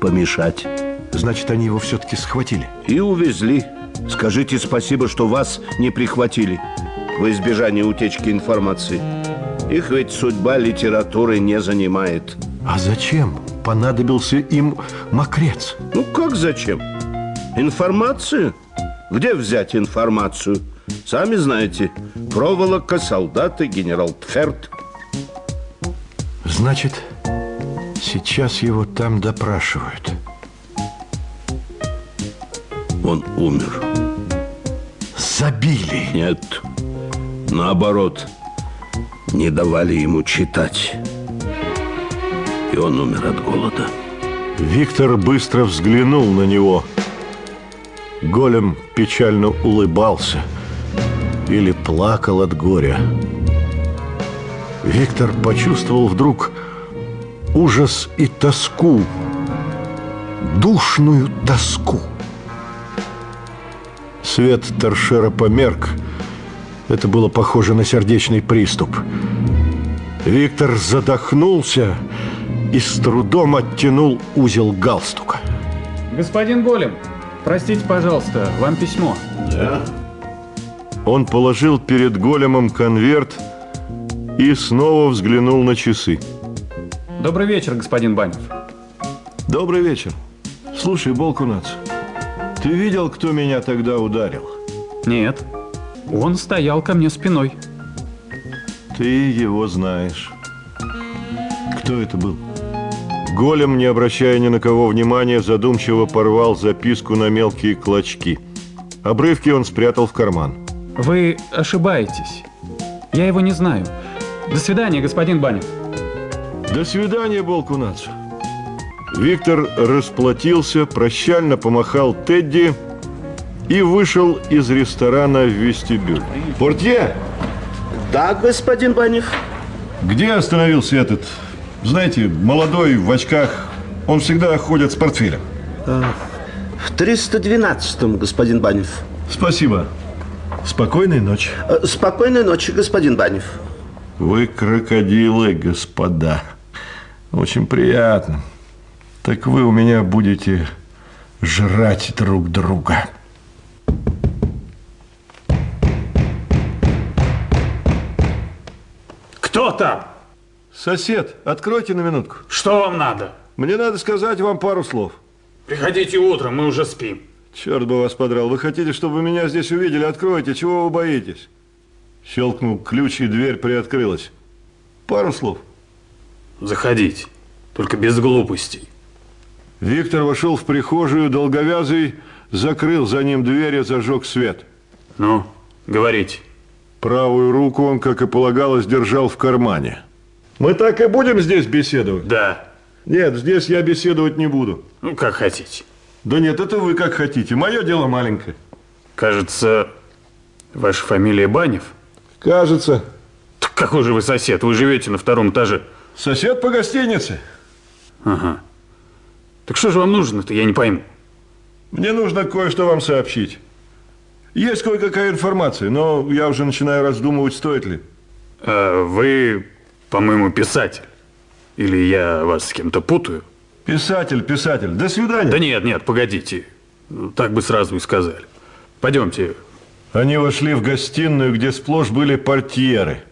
помешать. Значит, они его все-таки схватили? И увезли. Скажите спасибо, что вас не прихватили во избежание утечки информации. Их ведь судьба литературы не занимает. А зачем понадобился им мокрец? Ну как зачем? Информацию? Где взять информацию? Сами знаете, проволока, солдаты, генерал Пферт. Значит, сейчас его там допрашивают. Он умер. Забили? Нет, наоборот, не давали ему читать. И он умер от голода. Виктор быстро взглянул на него. Голем печально улыбался или плакал от горя. Виктор почувствовал вдруг ужас и тоску, душную тоску. Свет торшера померк. Это было похоже на сердечный приступ. Виктор задохнулся и с трудом оттянул узел галстука. Господин Голем, простите, пожалуйста, вам письмо. Да? Он положил перед големом конверт и снова взглянул на часы. Добрый вечер, господин Банев. Добрый вечер. Слушай, Болкунац, ты видел, кто меня тогда ударил? Нет. Он стоял ко мне спиной. Ты его знаешь. Кто это был? Голем, не обращая ни на кого внимания, задумчиво порвал записку на мелкие клочки. Обрывки он спрятал в карман. Вы ошибаетесь. Я его не знаю. До свидания, господин Банев. До свидания, Болкунац. Виктор расплатился, прощально помахал Тедди и вышел из ресторана в вестибюль. Портье! Да, господин Банев. Где остановился этот, знаете, молодой в очках? Он всегда ходит с портфелем. А, в 312-м, господин Банев. Спасибо. Спокойной ночи. А, спокойной ночи, господин Банев. Вы крокодилы, господа. Очень приятно. Так вы у меня будете жрать друг друга. Кто там? Сосед, откройте на минутку. Что вам надо? Мне надо сказать вам пару слов. Приходите утром, мы уже спим. Черт бы вас подрал. Вы хотите, чтобы меня здесь увидели? Откройте. Чего вы боитесь? Щелкнул ключ, и дверь приоткрылась. Пару слов. Заходите. Только без глупостей. Виктор вошел в прихожую, долговязый, закрыл за ним дверь и зажег свет. Ну, говорите. Правую руку он, как и полагалось, держал в кармане. Мы так и будем здесь беседовать? Да. Нет, здесь я беседовать не буду. Ну, как хотите. Да нет, это вы как хотите. Мое дело маленькое. Кажется, ваша фамилия Банев? Кажется. Так какой же вы сосед? Вы живете на втором этаже. Сосед по гостинице. Ага. Так что же вам нужно-то, я не пойму. Мне нужно кое-что вам сообщить. Есть кое-какая информация, но я уже начинаю раздумывать, стоит ли. А вы, по-моему, писатель. Или я вас с кем-то путаю? Писатель, писатель. До свидания. Да нет, нет, погодите. Так бы сразу и сказали. Пойдемте. Они вошли в гостиную, где сплошь были портьеры.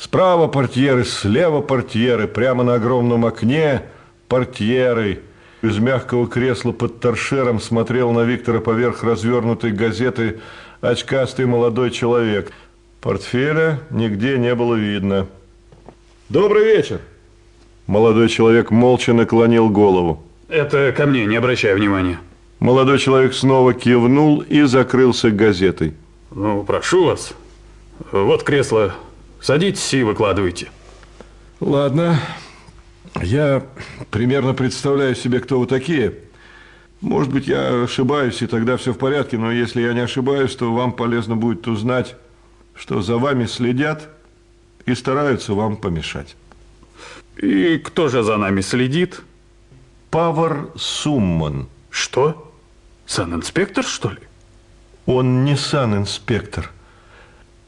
Справа портьеры, слева портьеры, прямо на огромном окне портьеры. Из мягкого кресла под торшером смотрел на Виктора поверх развернутой газеты очкастый молодой человек. Портфеля нигде не было видно. Добрый вечер. Молодой человек молча наклонил голову. Это ко мне, не обращай внимания. Молодой человек снова кивнул и закрылся газетой. Ну, прошу вас. Вот кресло. Садитесь и выкладывайте. Ладно. Я примерно представляю себе, кто вы такие. Может быть, я ошибаюсь, и тогда все в порядке, но если я не ошибаюсь, то вам полезно будет узнать, что за вами следят и стараются вам помешать. И кто же за нами следит? Павар Сумман. Что? Сан-инспектор, что ли? Он не сан-инспектор.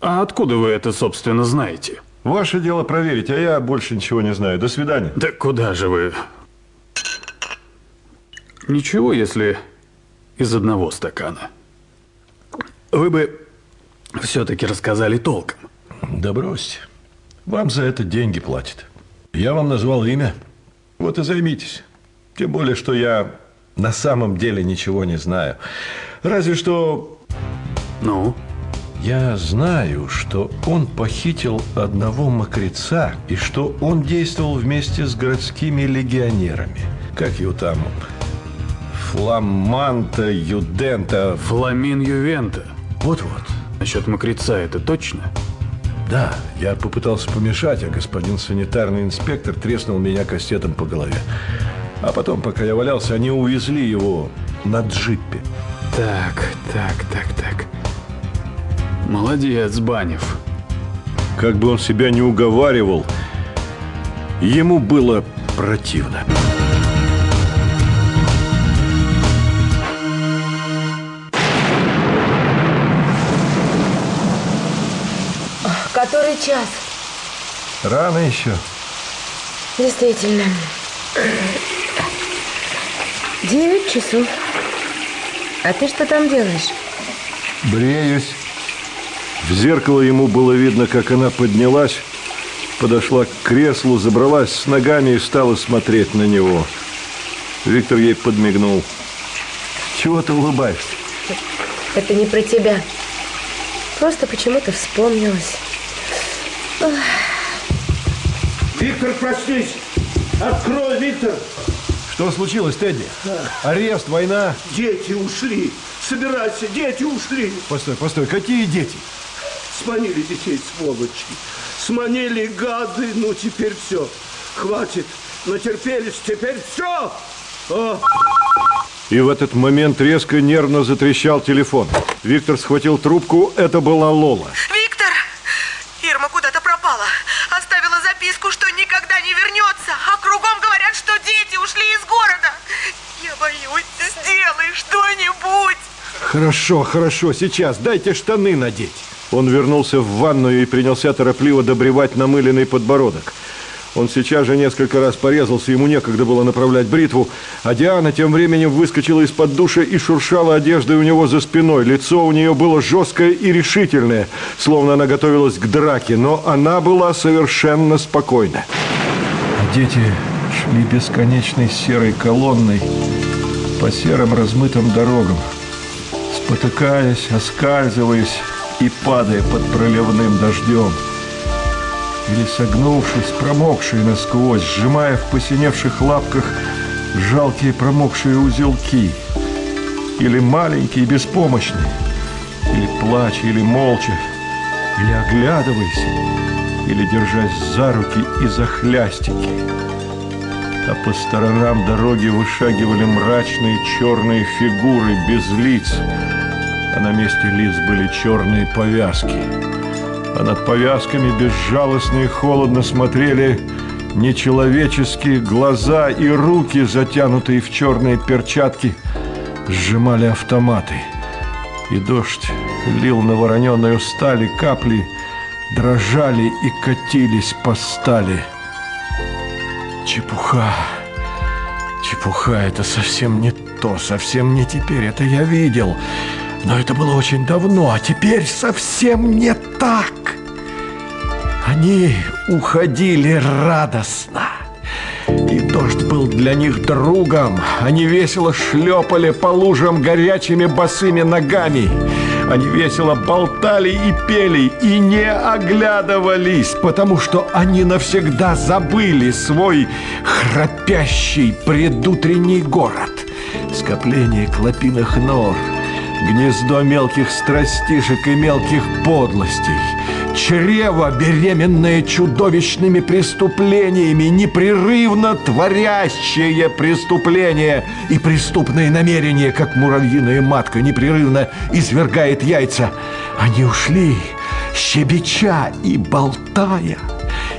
А откуда вы это, собственно, знаете? Ваше дело проверить, а я больше ничего не знаю. До свидания. Да куда же вы? Ничего, если из одного стакана. Вы бы все-таки рассказали толком. Да бросьте. Вам за это деньги платят. Я вам назвал имя. Вот и займитесь. Тем более, что я на самом деле ничего не знаю. Разве что... Ну? Я знаю, что он похитил одного мокреца и что он действовал вместе с городскими легионерами. Как его там? Фламанта, Юдента... Фламин Ювента. Вот-вот. Насчет мокреца это точно? Да, я попытался помешать, а господин санитарный инспектор треснул меня кастетом по голове. А потом, пока я валялся, они увезли его на джипе. Так, так, так, так. Молодец, Банев. Как бы он себя не уговаривал, ему было противно. Который час? Рано еще. Действительно. Девять часов. А ты что там делаешь? Бреюсь. В зеркало ему было видно, как она поднялась, подошла к креслу, забралась с ногами и стала смотреть на него. Виктор ей подмигнул. Чего ты улыбаешься? Это не про тебя. Просто почему-то вспомнилось. Ох. Виктор, проснись! Открой, Виктор! Что случилось, Тедди? Арест, война? Дети ушли. Собирайся, дети ушли. Постой, постой, какие дети? Сманили детей, сволочи. Сманили гады. Ну, теперь все. Хватит. Натерпелись. Теперь все. О! И в этот момент резко нервно затрещал телефон. Виктор схватил трубку. Это была Лола. Виктор! Ирма куда-то пропала. Оставила записку, что никогда не вернется. А кругом говорят, что дети ушли из города. Я боюсь. Сделай что-нибудь. Хорошо, хорошо, сейчас. Дайте штаны надеть. Он вернулся в ванную и принялся торопливо добривать намыленный подбородок. Он сейчас же несколько раз порезался, ему некогда было направлять бритву, а Диана тем временем выскочила из-под душа и шуршала одеждой у него за спиной. Лицо у нее было жесткое и решительное, словно она готовилась к драке, но она была совершенно спокойна. Дети шли бесконечной серой колонной по серым размытым дорогам, спотыкаясь, оскальзываясь и падая под проливным дождем. Или согнувшись, промокшие насквозь, сжимая в посиневших лапках жалкие промокшие узелки, или маленькие, беспомощные, или плача, или молча, или оглядываясь, или держась за руки и за хлястики. А по сторонам дороги вышагивали мрачные черные фигуры без лиц, а на месте лиц были черные повязки а над повязками безжалостно и холодно смотрели Нечеловеческие глаза и руки, затянутые в черные перчатки, сжимали автоматы. И дождь лил на вороненую стали капли, дрожали и катились по стали. Чепуха. Чепуха, это совсем не то, совсем не теперь, это я видел. Но это было очень давно, а теперь совсем не так. Они уходили радостно. И дождь был для них другом. Они весело шлепали по лужам горячими босыми ногами. Они весело болтали и пели, и не оглядывались, потому что они навсегда забыли свой храпящий предутренний город. Скопление клопиных нор, гнездо мелких страстишек и мелких подлостей – чрево, беременное чудовищными преступлениями, непрерывно творящее преступления и преступные намерения, как муравьиная матка непрерывно извергает яйца. Они ушли, щебеча и болтая,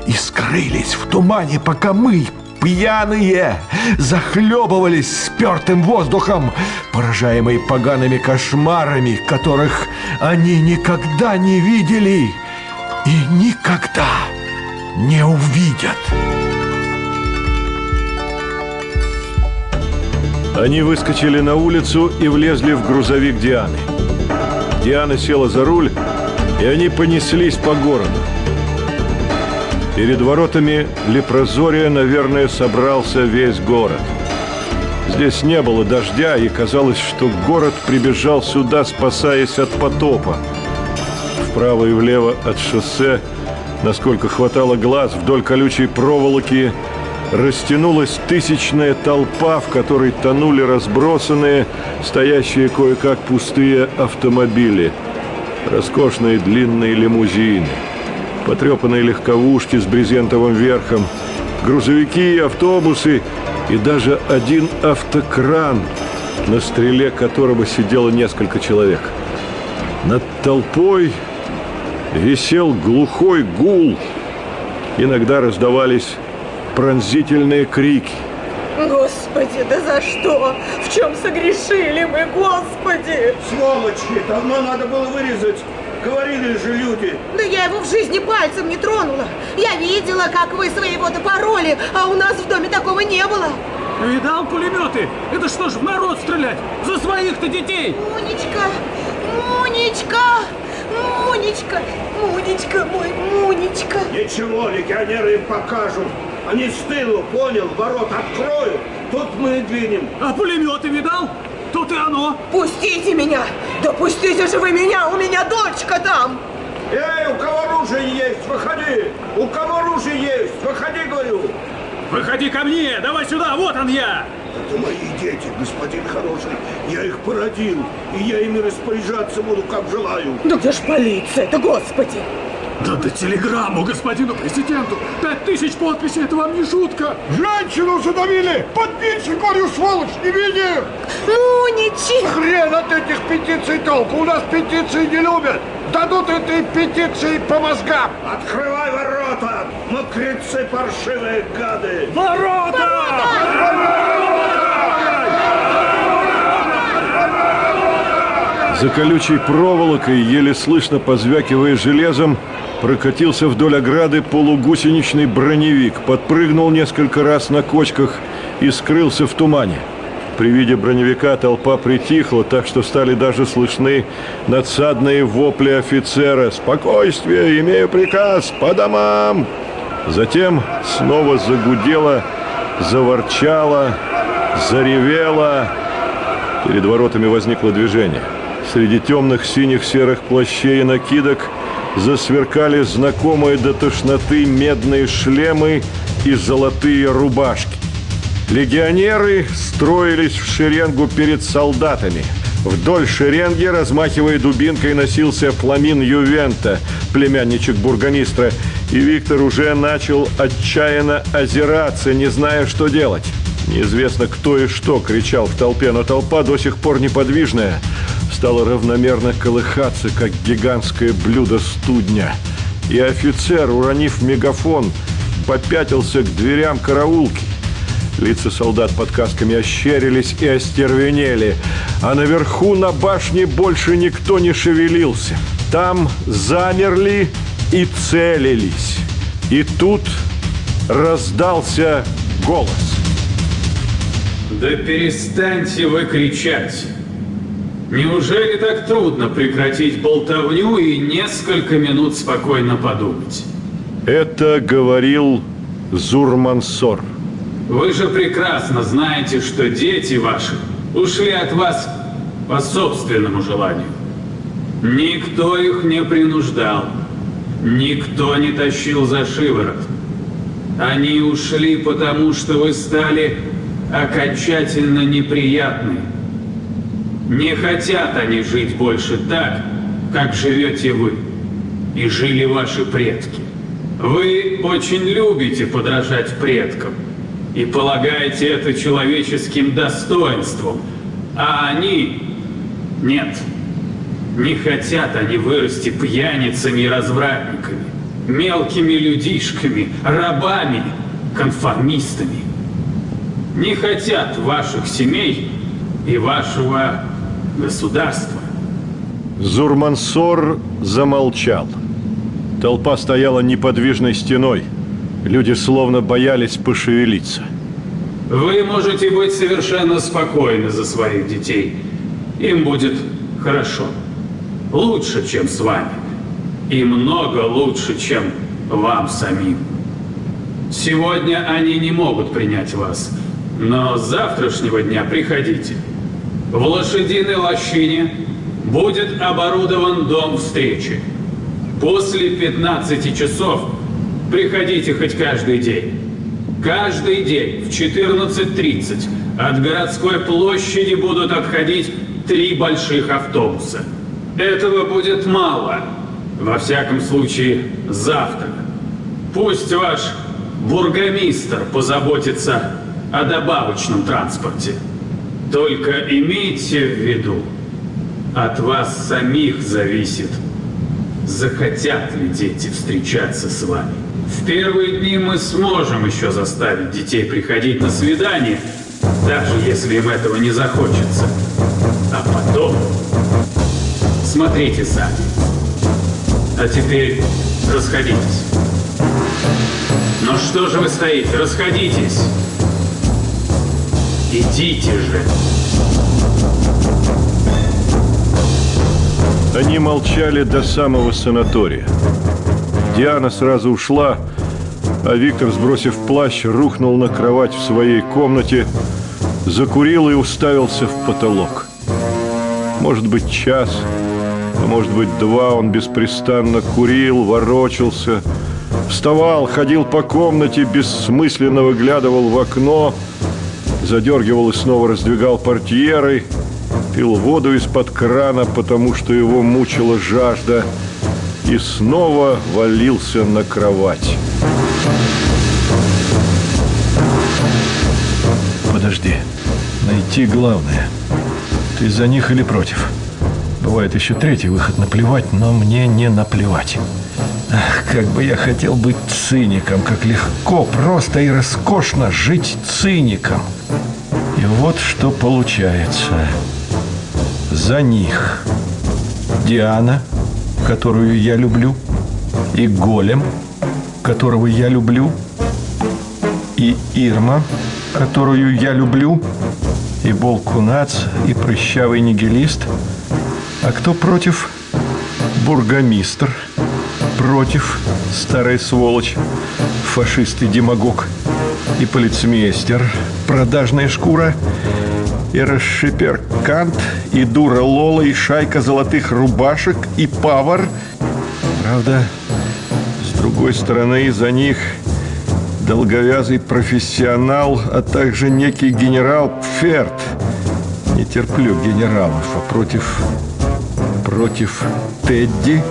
и скрылись в тумане, пока мы, пьяные, захлебывались спертым воздухом, поражаемые погаными кошмарами, которых они никогда не видели и никогда не увидят. Они выскочили на улицу и влезли в грузовик Дианы. Диана села за руль, и они понеслись по городу. Перед воротами Лепрозория, наверное, собрался весь город. Здесь не было дождя, и казалось, что город прибежал сюда, спасаясь от потопа вправо и влево от шоссе, насколько хватало глаз, вдоль колючей проволоки растянулась тысячная толпа, в которой тонули разбросанные, стоящие кое-как пустые автомобили, роскошные длинные лимузины, потрепанные легковушки с брезентовым верхом, грузовики, автобусы и даже один автокран, на стреле которого сидело несколько человек. Над толпой висел глухой гул. Иногда раздавались пронзительные крики. Господи, да за что? В чем согрешили мы, Господи? Сволочи, давно надо было вырезать. Говорили же люди. Да я его в жизни пальцем не тронула. Я видела, как вы своего-то пороли, а у нас в доме такого не было. Видал пулеметы? Это что ж в народ стрелять? За своих-то детей! Мунечка, Мунечка! Мунечка, Мунечка мой, Мунечка. Ничего, легионеры им покажут. Они с тылу, понял, ворот откроют, тут мы и двинем. А пулеметы видал? Тут и оно. Пустите меня! Да пустите же вы меня, у меня дочка там! Эй, у кого оружие есть, выходи! У кого оружие есть, выходи, говорю! Выходи ко мне, давай сюда, вот он я! Это мои дети, господин хороший. Я их породил, и я ими распоряжаться буду, как желаю. Да где ж полиция-то, господи? Надо телеграмму господину президенту. Пять тысяч подписей, это вам не шутка. Женщину задавили! Подпиши, говорю, сволочь, не видишь? Муничи! Хрен от этих петиций толку, у нас петиции не любят. Дадут этой петиции по мозгам. Открывай ворота, мокрецы паршивые гады! Ворота! За колючей проволокой, еле слышно позвякивая железом, прокатился вдоль ограды полугусеничный броневик, подпрыгнул несколько раз на кочках и скрылся в тумане. При виде броневика толпа притихла, так что стали даже слышны надсадные вопли офицера «Спокойствие! Имею приказ! По домам!» Затем снова загудело, заворчало, заревело. Перед воротами возникло движение. Среди темных синих серых плащей и накидок засверкали знакомые до тошноты медные шлемы и золотые рубашки. Легионеры строились в шеренгу перед солдатами. Вдоль шеренги, размахивая дубинкой, носился Фламин Ювента, племянничек бургомистра, и Виктор уже начал отчаянно озираться, не зная, что делать. Неизвестно, кто и что кричал в толпе, но толпа до сих пор неподвижная стала равномерно колыхаться, как гигантское блюдо студня. И офицер, уронив мегафон, попятился к дверям караулки. Лица солдат под касками ощерились и остервенели, а наверху на башне больше никто не шевелился. Там замерли и целились. И тут раздался голос. Да перестаньте вы кричать. Неужели так трудно прекратить болтовню и несколько минут спокойно подумать? Это говорил Зурмансор. Вы же прекрасно знаете, что дети ваши ушли от вас по собственному желанию. Никто их не принуждал. Никто не тащил за шиворот. Они ушли потому, что вы стали окончательно неприятны. Не хотят они жить больше так, как живете вы и жили ваши предки. Вы очень любите подражать предкам и полагаете это человеческим достоинством, а они нет. Не хотят они вырасти пьяницами и развратниками, мелкими людишками, рабами, конформистами. Не хотят ваших семей и вашего государства. Зурмансор замолчал. Толпа стояла неподвижной стеной. Люди словно боялись пошевелиться. Вы можете быть совершенно спокойны за своих детей. Им будет хорошо. Лучше, чем с вами. И много лучше, чем вам самим. Сегодня они не могут принять вас, но с завтрашнего дня приходите. В лошадиной лощине будет оборудован дом встречи. После 15 часов приходите хоть каждый день. Каждый день в 14.30 от городской площади будут отходить три больших автобуса. Этого будет мало. Во всяком случае, завтра. Пусть ваш бургомистр позаботится о добавочном транспорте. Только имейте в виду, от вас самих зависит, захотят ли дети встречаться с вами. В первые дни мы сможем еще заставить детей приходить на свидание, даже если им этого не захочется. А потом смотрите сами. А теперь расходитесь. Ну что же вы стоите? Расходитесь. Идите же. Они молчали до самого санатория. Диана сразу ушла, а Виктор, сбросив плащ, рухнул на кровать в своей комнате, закурил и уставился в потолок. Может быть, час, а может быть, два он беспрестанно курил, ворочался, вставал, ходил по комнате, бессмысленно выглядывал в окно, задергивал и снова раздвигал портьеры, пил воду из-под крана, потому что его мучила жажда, и снова валился на кровать. Подожди. Найти главное. Ты за них или против? Бывает еще третий выход наплевать, но мне не наплевать. Ах, как бы я хотел быть циником, как легко, просто и роскошно жить циником. И вот что получается. За них Диана, которую я люблю, и Голем, которого я люблю, и Ирма, которую я люблю, и Болкунац, и прыщавый нигилист. А кто против? Бургомистр. Против, старая сволочь, фашист и демагог. И полицмейстер, продажная шкура. И расшипер Кант, и дура Лола, и шайка золотых рубашек, и павар. Правда, с другой стороны, за них долговязый профессионал, а также некий генерал Пферт. Не терплю генералов, а против... против Тедди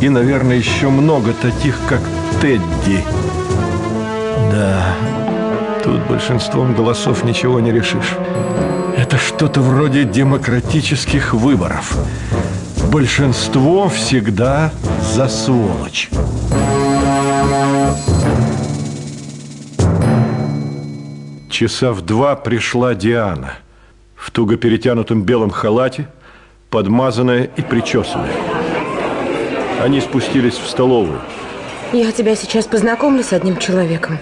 и, наверное, еще много таких, как Тедди. Да, тут большинством голосов ничего не решишь. Это что-то вроде демократических выборов. Большинство всегда за сволочь. Часа в два пришла Диана в туго перетянутом белом халате, подмазанная и причесанная. Они спустились в столовую. Я тебя сейчас познакомлю с одним человеком.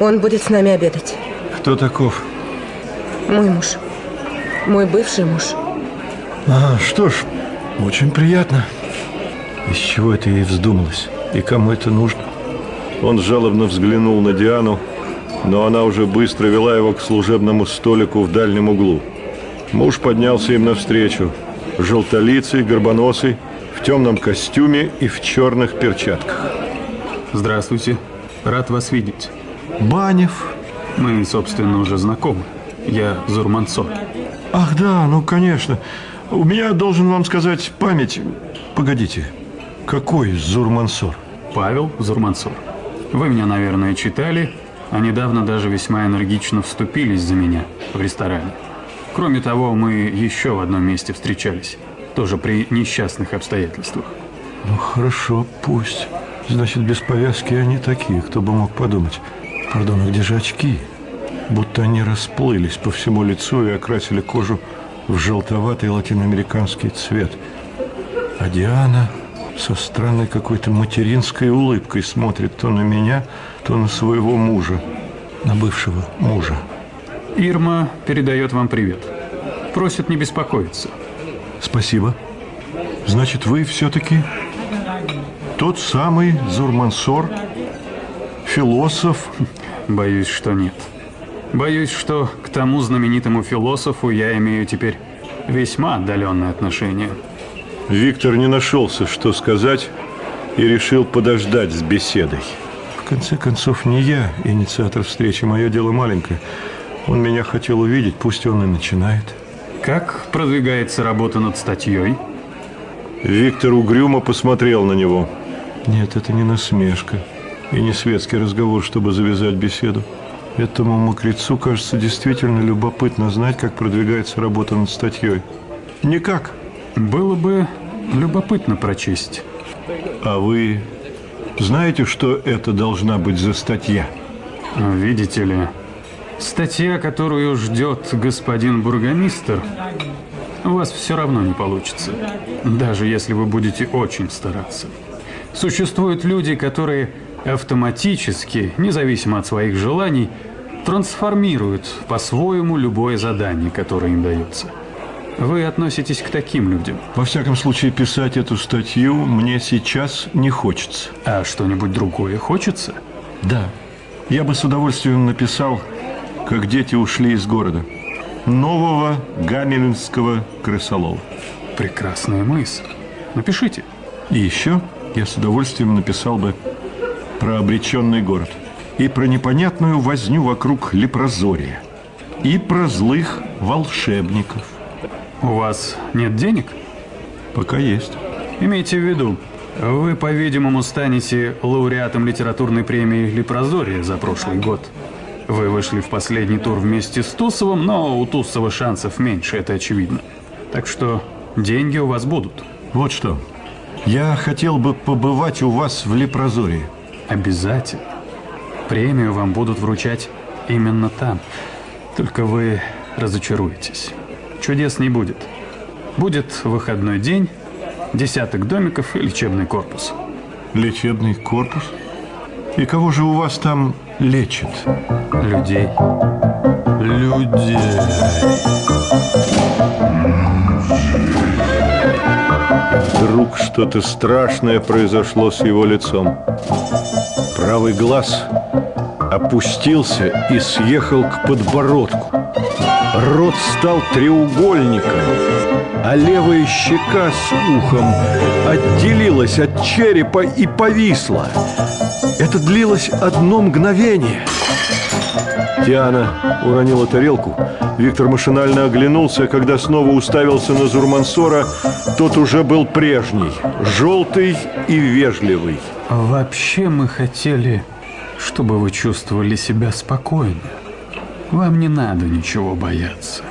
Он будет с нами обедать. Кто таков? Мой муж. Мой бывший муж. А, что ж, очень приятно. Из чего это ей вздумалось? И кому это нужно? Он жалобно взглянул на Диану, но она уже быстро вела его к служебному столику в дальнем углу. Муж поднялся им навстречу, желтолицый, горбоносый, в темном костюме и в черных перчатках. Здравствуйте. Рад вас видеть. Банев. Мы, собственно, уже знакомы. Я Зурмансор. Ах, да, ну, конечно. У меня, должен вам сказать, память... Погодите, какой Зурмансор? Павел Зурмансор. Вы меня, наверное, читали, а недавно даже весьма энергично вступились за меня в ресторане. Кроме того, мы еще в одном месте встречались. Тоже при несчастных обстоятельствах. Ну, хорошо, пусть. Значит, без повязки они такие, кто бы мог подумать. Пардон, а где же очки? Будто они расплылись по всему лицу и окрасили кожу в желтоватый латиноамериканский цвет. А Диана со странной какой-то материнской улыбкой смотрит то на меня, то на своего мужа, на бывшего мужа. Ирма передает вам привет. Просит не беспокоиться. Спасибо. Значит, вы все-таки тот самый Зурмансор, философ? Боюсь, что нет. Боюсь, что к тому знаменитому философу я имею теперь весьма отдаленное отношение. Виктор не нашелся, что сказать, и решил подождать с беседой. В конце концов, не я инициатор встречи, мое дело маленькое. Он меня хотел увидеть, пусть он и начинает. Как продвигается работа над статьей? Виктор угрюмо посмотрел на него. Нет, это не насмешка и не светский разговор, чтобы завязать беседу. Этому мокрецу, кажется, действительно любопытно знать, как продвигается работа над статьей. Никак. Было бы любопытно прочесть. А вы знаете, что это должна быть за статья? Видите ли, статья, которую ждет господин бургомистр, у вас все равно не получится, даже если вы будете очень стараться. Существуют люди, которые автоматически, независимо от своих желаний, трансформируют по-своему любое задание, которое им дается. Вы относитесь к таким людям? Во всяком случае, писать эту статью мне сейчас не хочется. А что-нибудь другое хочется? Да. Я бы с удовольствием написал, как дети ушли из города. Нового гамелинского крысолова. Прекрасная мысль. Напишите. И еще я с удовольствием написал бы про обреченный город. И про непонятную возню вокруг лепрозория. И про злых волшебников. У вас нет денег? Пока есть. Имейте в виду, вы, по-видимому, станете лауреатом литературной премии «Лепрозория» за прошлый год. Вы вышли в последний тур вместе с Тусовым, но у Тусова шансов меньше, это очевидно. Так что деньги у вас будут. Вот что. Я хотел бы побывать у вас в Лепрозории. Обязательно. Премию вам будут вручать именно там. Только вы разочаруетесь. Чудес не будет. Будет выходной день, десяток домиков и лечебный корпус. Лечебный корпус? И кого же у вас там лечат? Людей. Людей. Вдруг что-то страшное произошло с его лицом. Правый глаз опустился и съехал к подбородку. Рот стал треугольником, а левая щека с ухом отделилась от черепа и повисла. Это длилось одно мгновение. Диана уронила тарелку. Виктор машинально оглянулся, когда снова уставился на Зурмансора. Тот уже был прежний, желтый и вежливый. Вообще мы хотели, чтобы вы чувствовали себя спокойно. Вам не надо ничего бояться.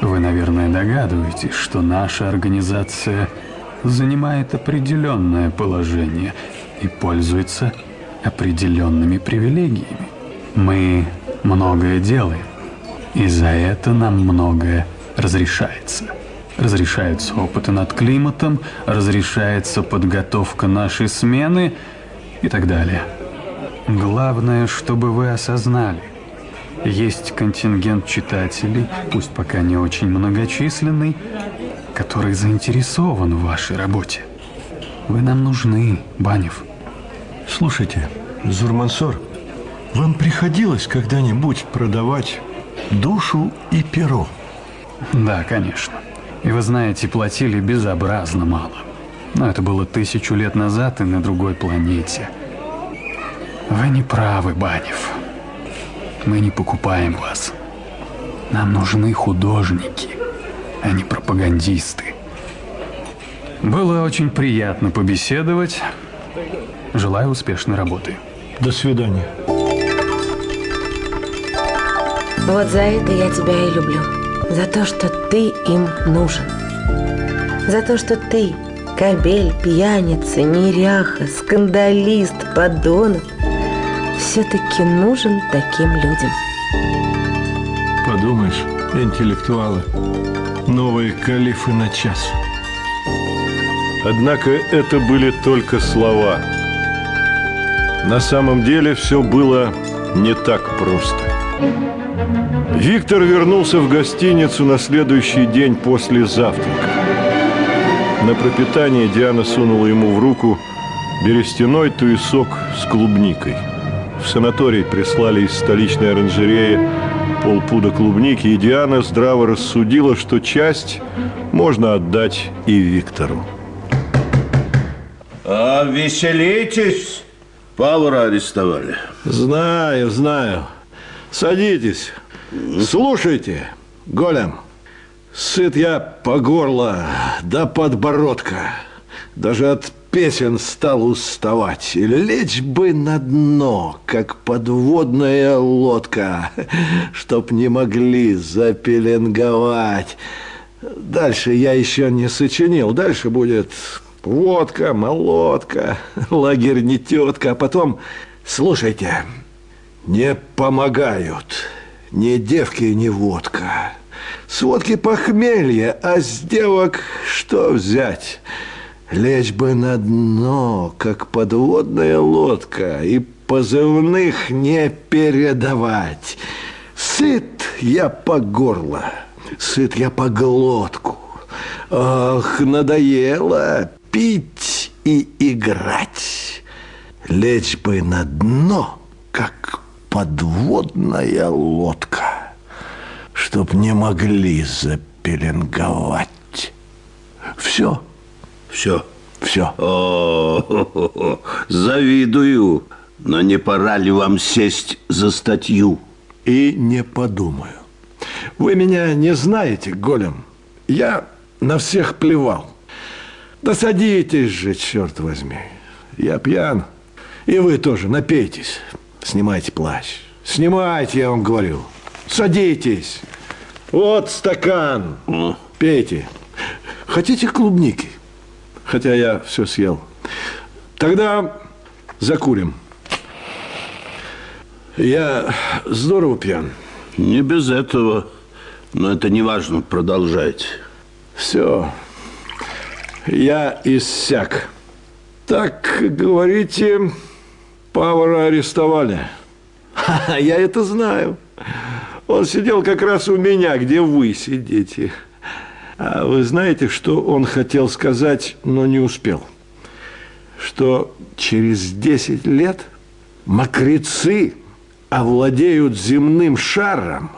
Вы, наверное, догадываетесь, что наша организация занимает определенное положение и пользуется определенными привилегиями. Мы многое делаем. И за это нам многое разрешается. Разрешаются опыты над климатом, разрешается подготовка нашей смены и так далее. Главное, чтобы вы осознали. Есть контингент читателей, пусть пока не очень многочисленный, который заинтересован в вашей работе. Вы нам нужны, Банев. Слушайте, Зурмансор, вам приходилось когда-нибудь продавать душу и перо? Да, конечно. И вы знаете, платили безобразно мало. Но это было тысячу лет назад и на другой планете. Вы не правы, Банев. Мы не покупаем вас. Нам нужны художники, а не пропагандисты. Было очень приятно побеседовать. Желаю успешной работы. До свидания. Вот за это я тебя и люблю. За то, что ты им нужен. За то, что ты, кобель, пьяница, неряха, скандалист, подонок, все-таки нужен таким людям. Подумаешь, интеллектуалы, новые калифы на час. Однако это были только слова. На самом деле все было не так просто. Виктор вернулся в гостиницу на следующий день после завтрака. На пропитание Диана сунула ему в руку берестяной туесок с клубникой. В санаторий прислали из столичной оранжереи полпуда клубники, и Диана здраво рассудила, что часть можно отдать и Виктору. А веселитесь, Павла арестовали. Знаю, знаю. Садитесь. Слушайте, Голем, сыт я по горло до подбородка. Даже от песен стал уставать. Лечь бы на дно, как подводная лодка, чтоб не могли запеленговать. Дальше я еще не сочинил. Дальше будет водка, молотка, лагерь не тетка. А потом, слушайте, не помогают ни девки, ни водка. С водки похмелье, а с девок что взять? Лечь бы на дно, как подводная лодка, и позывных не передавать. Сыт я по горло, сыт я по глотку. Ох, надоело пить и играть. Лечь бы на дно, как подводная лодка, чтоб не могли запеленговать. Все. Все. Все. О, завидую. Но не пора ли вам сесть за статью? И не подумаю. Вы меня не знаете, Голем. Я на всех плевал. Да садитесь же, черт возьми. Я пьян. И вы тоже напейтесь. Снимайте плащ. Снимайте, я вам говорю. Садитесь. Вот стакан. Пейте. Хотите клубники? Хотя я все съел. Тогда закурим. Я здорово пьян. Не без этого. Но это не важно. Продолжайте. Все. Я иссяк. Так, говорите, Павара арестовали. Ха, я это знаю. Он сидел как раз у меня, где вы сидите. А вы знаете, что он хотел сказать, но не успел? Что через 10 лет мокрецы овладеют земным шаром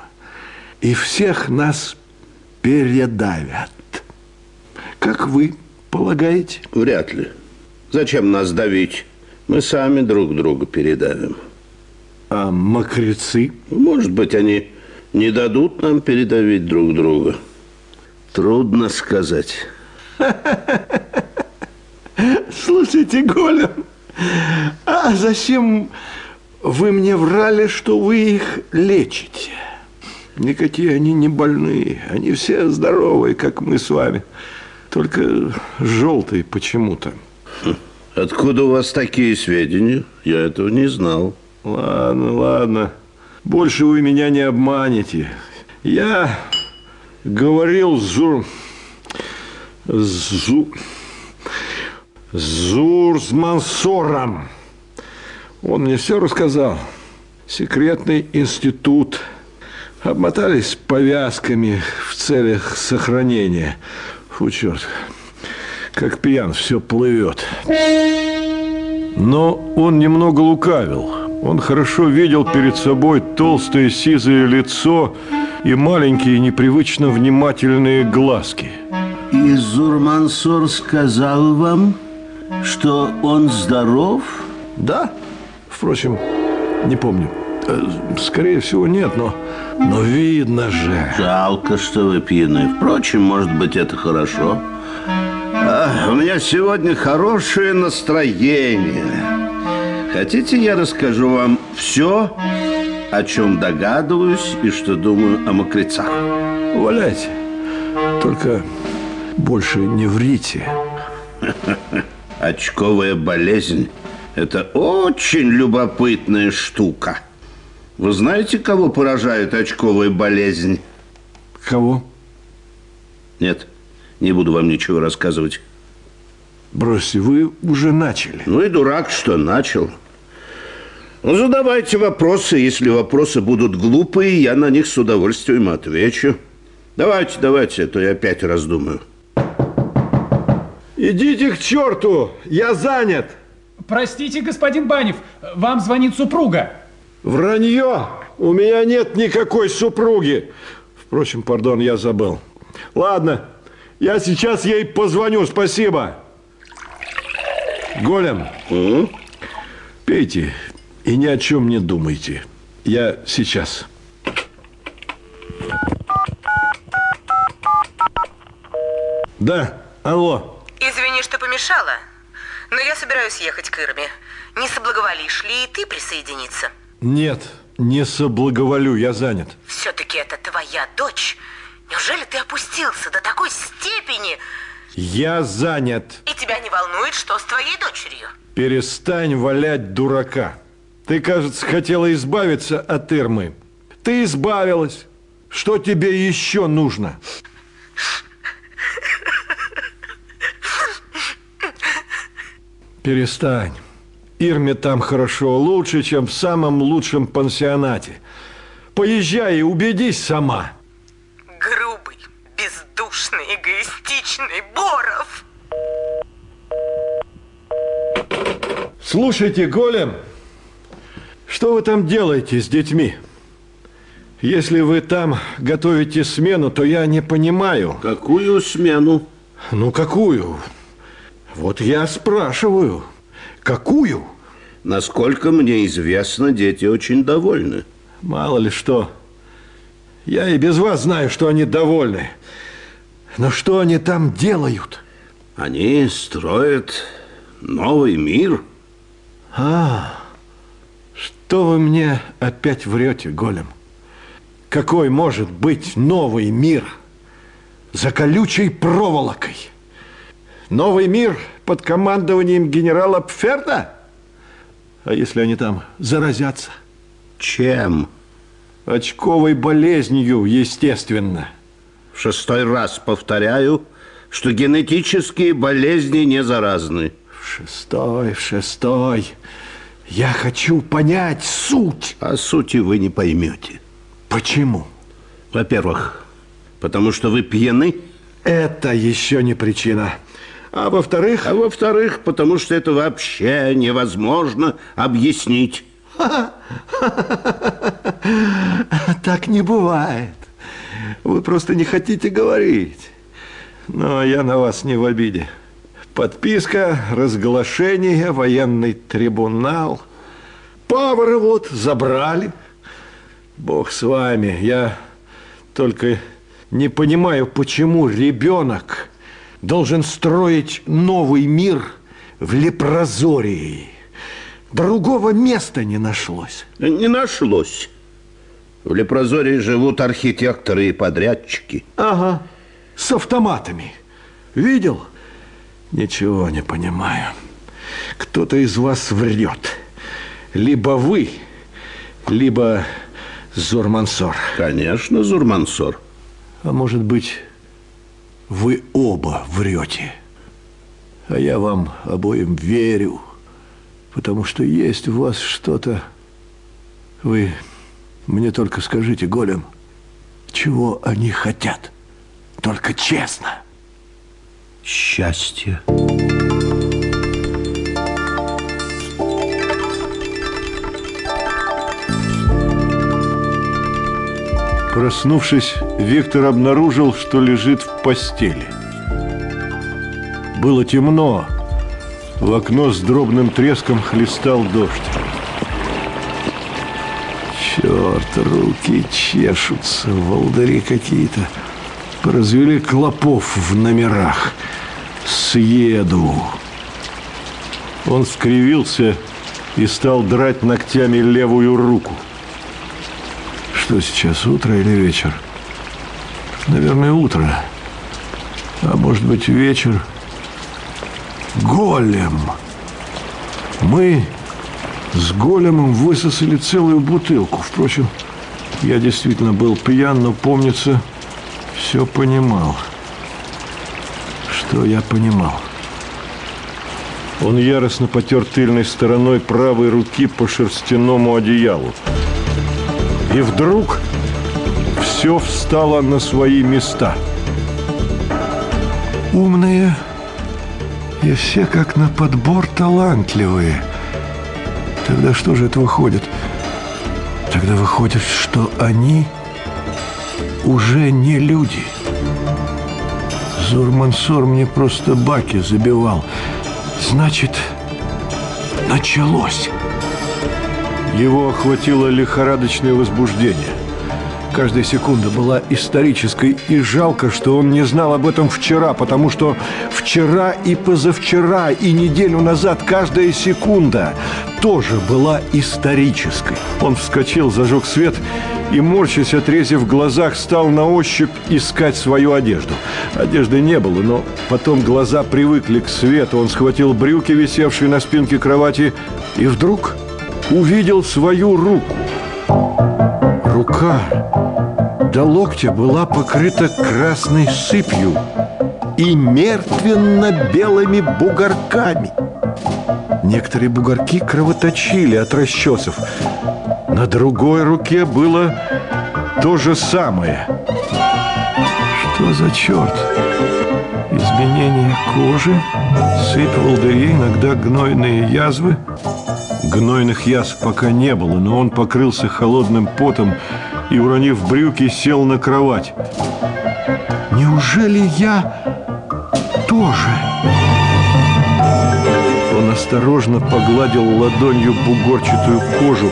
и всех нас передавят. Как вы полагаете? Вряд ли. Зачем нас давить? Мы сами друг друга передавим. А мокрецы? Может быть, они не дадут нам передавить друг друга. Трудно сказать. Слушайте, Голем, а зачем вы мне врали, что вы их лечите? Никакие они не больные, они все здоровые, как мы с вами. Только желтые почему-то. Откуда у вас такие сведения? Я этого не знал. Ладно, ладно. Больше вы меня не обманете. Я говорил Зур... Зу... Зур с Мансором. Он мне все рассказал. Секретный институт. Обмотались повязками в целях сохранения. Фу, черт. Как пьян, все плывет. Но он немного лукавил. Он хорошо видел перед собой толстое сизое лицо и маленькие непривычно внимательные глазки. И Зурмансор сказал вам, что он здоров? Да. Впрочем, не помню. Э, скорее всего, нет, но, но видно же. Жалко, что вы пьяны. Впрочем, может быть, это хорошо. А, у меня сегодня хорошее настроение. Хотите, я расскажу вам все, о чем догадываюсь и что думаю о мокрецах? Валяйте. Только больше не врите. Очковая болезнь – это очень любопытная штука. Вы знаете, кого поражает очковая болезнь? Кого? Нет, не буду вам ничего рассказывать. Бросьте, вы уже начали. Ну и дурак, что начал. Ну, задавайте вопросы. Если вопросы будут глупые, я на них с удовольствием отвечу. Давайте, давайте, а то я опять раздумаю. Идите к черту, я занят. Простите, господин Банев, вам звонит супруга. Вранье! У меня нет никакой супруги. Впрочем, пардон, я забыл. Ладно, я сейчас ей позвоню, спасибо. Голем, mm? пейте и ни о чем не думайте. Я сейчас. Да, алло. Извини, что помешала, но я собираюсь ехать к Ирме. Не соблаговолишь ли и ты присоединиться? Нет, не соблаговолю, я занят. Все-таки это твоя дочь. Неужели ты опустился до такой степени? Я занят. И тебя не волнует, что с твоей дочерью? Перестань валять дурака. Ты, кажется, хотела избавиться от Ирмы. Ты избавилась. Что тебе еще нужно? Перестань. Ирме там хорошо, лучше, чем в самом лучшем пансионате. Поезжай и убедись сама. Грубый, бездушный, эгоистичный Боров. Слушайте, Голем, что вы там делаете с детьми? Если вы там готовите смену, то я не понимаю. Какую смену? Ну, какую? Вот я спрашиваю, какую? Насколько мне известно, дети очень довольны. Мало ли что. Я и без вас знаю, что они довольны. Но что они там делают? Они строят новый мир. А, что вы мне опять врете, Голем? Какой может быть новый мир за колючей проволокой? Новый мир под командованием генерала Пферда? А если они там заразятся? Чем? Очковой болезнью, естественно. В шестой раз повторяю, что генетические болезни не заразны. В шестой, в шестой. Я хочу понять суть. А сути вы не поймете. Почему? Во-первых, потому что вы пьяны. Это еще не причина. А во-вторых? А во-вторых, потому что это вообще невозможно объяснить. Так не бывает. Вы просто не хотите говорить. Но я на вас не в обиде. Подписка, разглашение, военный трибунал. Павара вот забрали. Бог с вами. Я только не понимаю, почему ребенок должен строить новый мир в Лепрозории. Другого места не нашлось. Не нашлось. В Лепрозории живут архитекторы и подрядчики. Ага, с автоматами. Видел? Ничего не понимаю. Кто-то из вас врет. Либо вы, либо Зурмансор. Конечно, Зурмансор. А может быть, вы оба врете. А я вам обоим верю, потому что есть в вас что-то... Вы мне только скажите, Голем, чего они хотят? Только честно. Счастье. Проснувшись, Виктор обнаружил, что лежит в постели. Было темно. В окно с дробным треском хлестал дождь. Черт, руки чешутся, волдыри какие-то. Поразвели клопов в номерах. Съеду. Он скривился и стал драть ногтями левую руку. Что сейчас, утро или вечер? Наверное, утро. А может быть, вечер? Голем! Мы с големом высосали целую бутылку. Впрочем, я действительно был пьян, но, помнится, все понимал. Что я понимал? Он яростно потер тыльной стороной правой руки по шерстяному одеялу. И вдруг все встало на свои места. Умные и все как на подбор талантливые. Тогда что же это выходит? Тогда выходит, что они уже не люди. Зурмансор мне просто баки забивал. Значит, началось. Его охватило лихорадочное возбуждение. Каждая секунда была исторической, и жалко, что он не знал об этом вчера, потому что вчера и позавчера, и неделю назад каждая секунда тоже была исторической. Он вскочил, зажег свет и, морщась, отрезив глазах, стал на ощупь искать свою одежду. Одежды не было, но потом глаза привыкли к свету. Он схватил брюки, висевшие на спинке кровати, и вдруг увидел свою руку. Рука до локтя была покрыта красной сыпью и мертвенно-белыми бугорками. Некоторые бугорки кровоточили от расчесов. На другой руке было то же самое. Что за черт? Изменение кожи, сыпь волдырей, иногда гнойные язвы. Гнойных язв пока не было, но он покрылся холодным потом и, уронив брюки, сел на кровать. Неужели я тоже? Осторожно погладил ладонью бугорчатую кожу,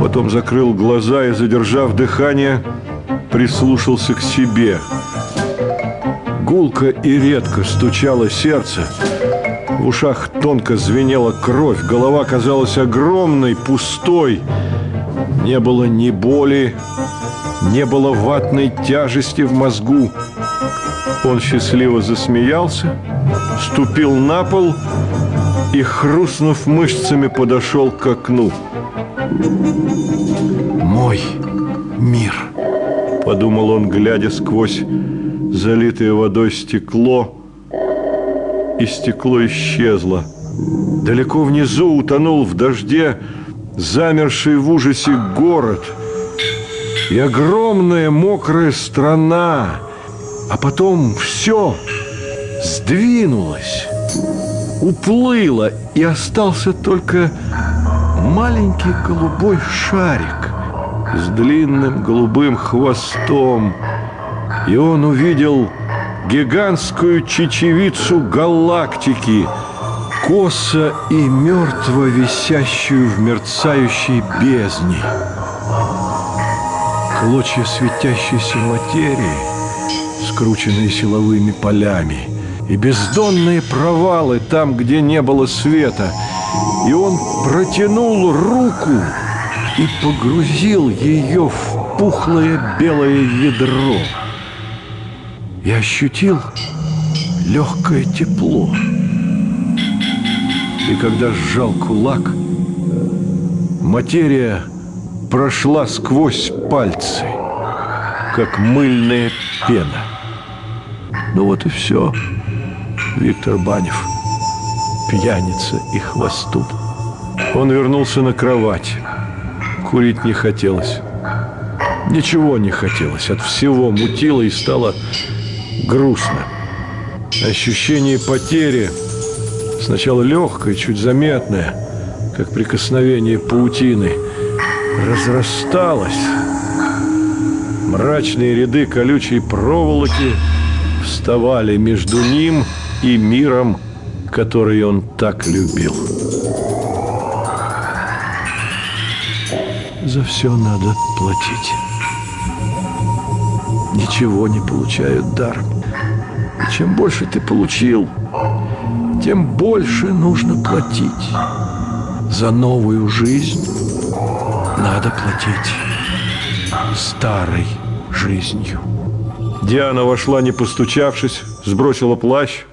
потом закрыл глаза и, задержав дыхание, прислушался к себе. Гулко и редко стучало сердце, в ушах тонко звенела кровь, голова казалась огромной, пустой. Не было ни боли, не было ватной тяжести в мозгу. Он счастливо засмеялся, ступил на пол и, хрустнув мышцами, подошел к окну. «Мой мир», — подумал он, глядя сквозь залитое водой стекло, и стекло исчезло. Далеко внизу утонул в дожде замерший в ужасе город и огромная мокрая страна, а потом все сдвинулось, уплыло, и остался только маленький голубой шарик с длинным голубым хвостом, и он увидел гигантскую чечевицу галактики, косо и мертво висящую в мерцающей бездне. Клочья светящейся материи, скрученные силовыми полями, и бездонные провалы там, где не было света. И он протянул руку и погрузил ее в пухлое белое ядро и ощутил легкое тепло. И когда сжал кулак, материя прошла сквозь пальцы, как мыльная пена. Ну вот и все. Виктор Банев, пьяница и хвостун. Он вернулся на кровать. Курить не хотелось. Ничего не хотелось. От всего мутило и стало грустно. Ощущение потери сначала легкое, чуть заметное, как прикосновение паутины, разрасталось. Мрачные ряды колючей проволоки вставали между ним и миром, который он так любил. За все надо платить. Ничего не получают даром. И чем больше ты получил, тем больше нужно платить. За новую жизнь надо платить старой жизнью. Диана вошла, не постучавшись, сбросила плащ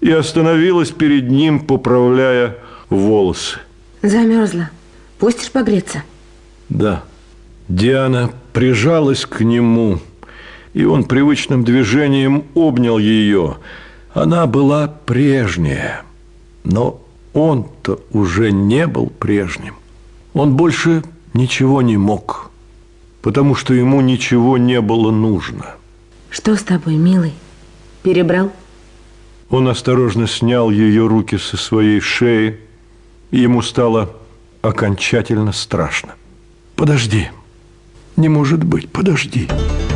и остановилась перед ним, поправляя волосы. Замерзла. Пустишь погреться? Да. Диана прижалась к нему, и он привычным движением обнял ее. Она была прежняя, но он-то уже не был прежним. Он больше ничего не мог, потому что ему ничего не было нужно. Что с тобой, милый? Перебрал? Он осторожно снял ее руки со своей шеи, и ему стало окончательно страшно. «Подожди! Не может быть, подожди!»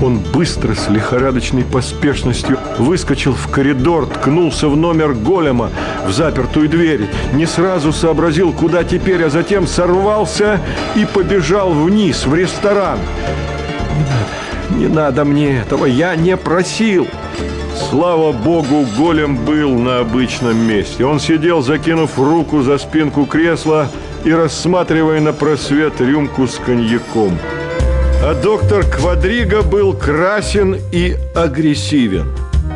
Он быстро, с лихорадочной поспешностью выскочил в коридор, ткнулся в номер голема, в запертую дверь, не сразу сообразил, куда теперь, а затем сорвался и побежал вниз, в ресторан. «Не надо, не надо мне этого, я не просил!» Слава богу, голем был на обычном месте. Он сидел, закинув руку за спинку кресла и рассматривая на просвет рюмку с коньяком. А доктор Квадриго был красен и агрессивен.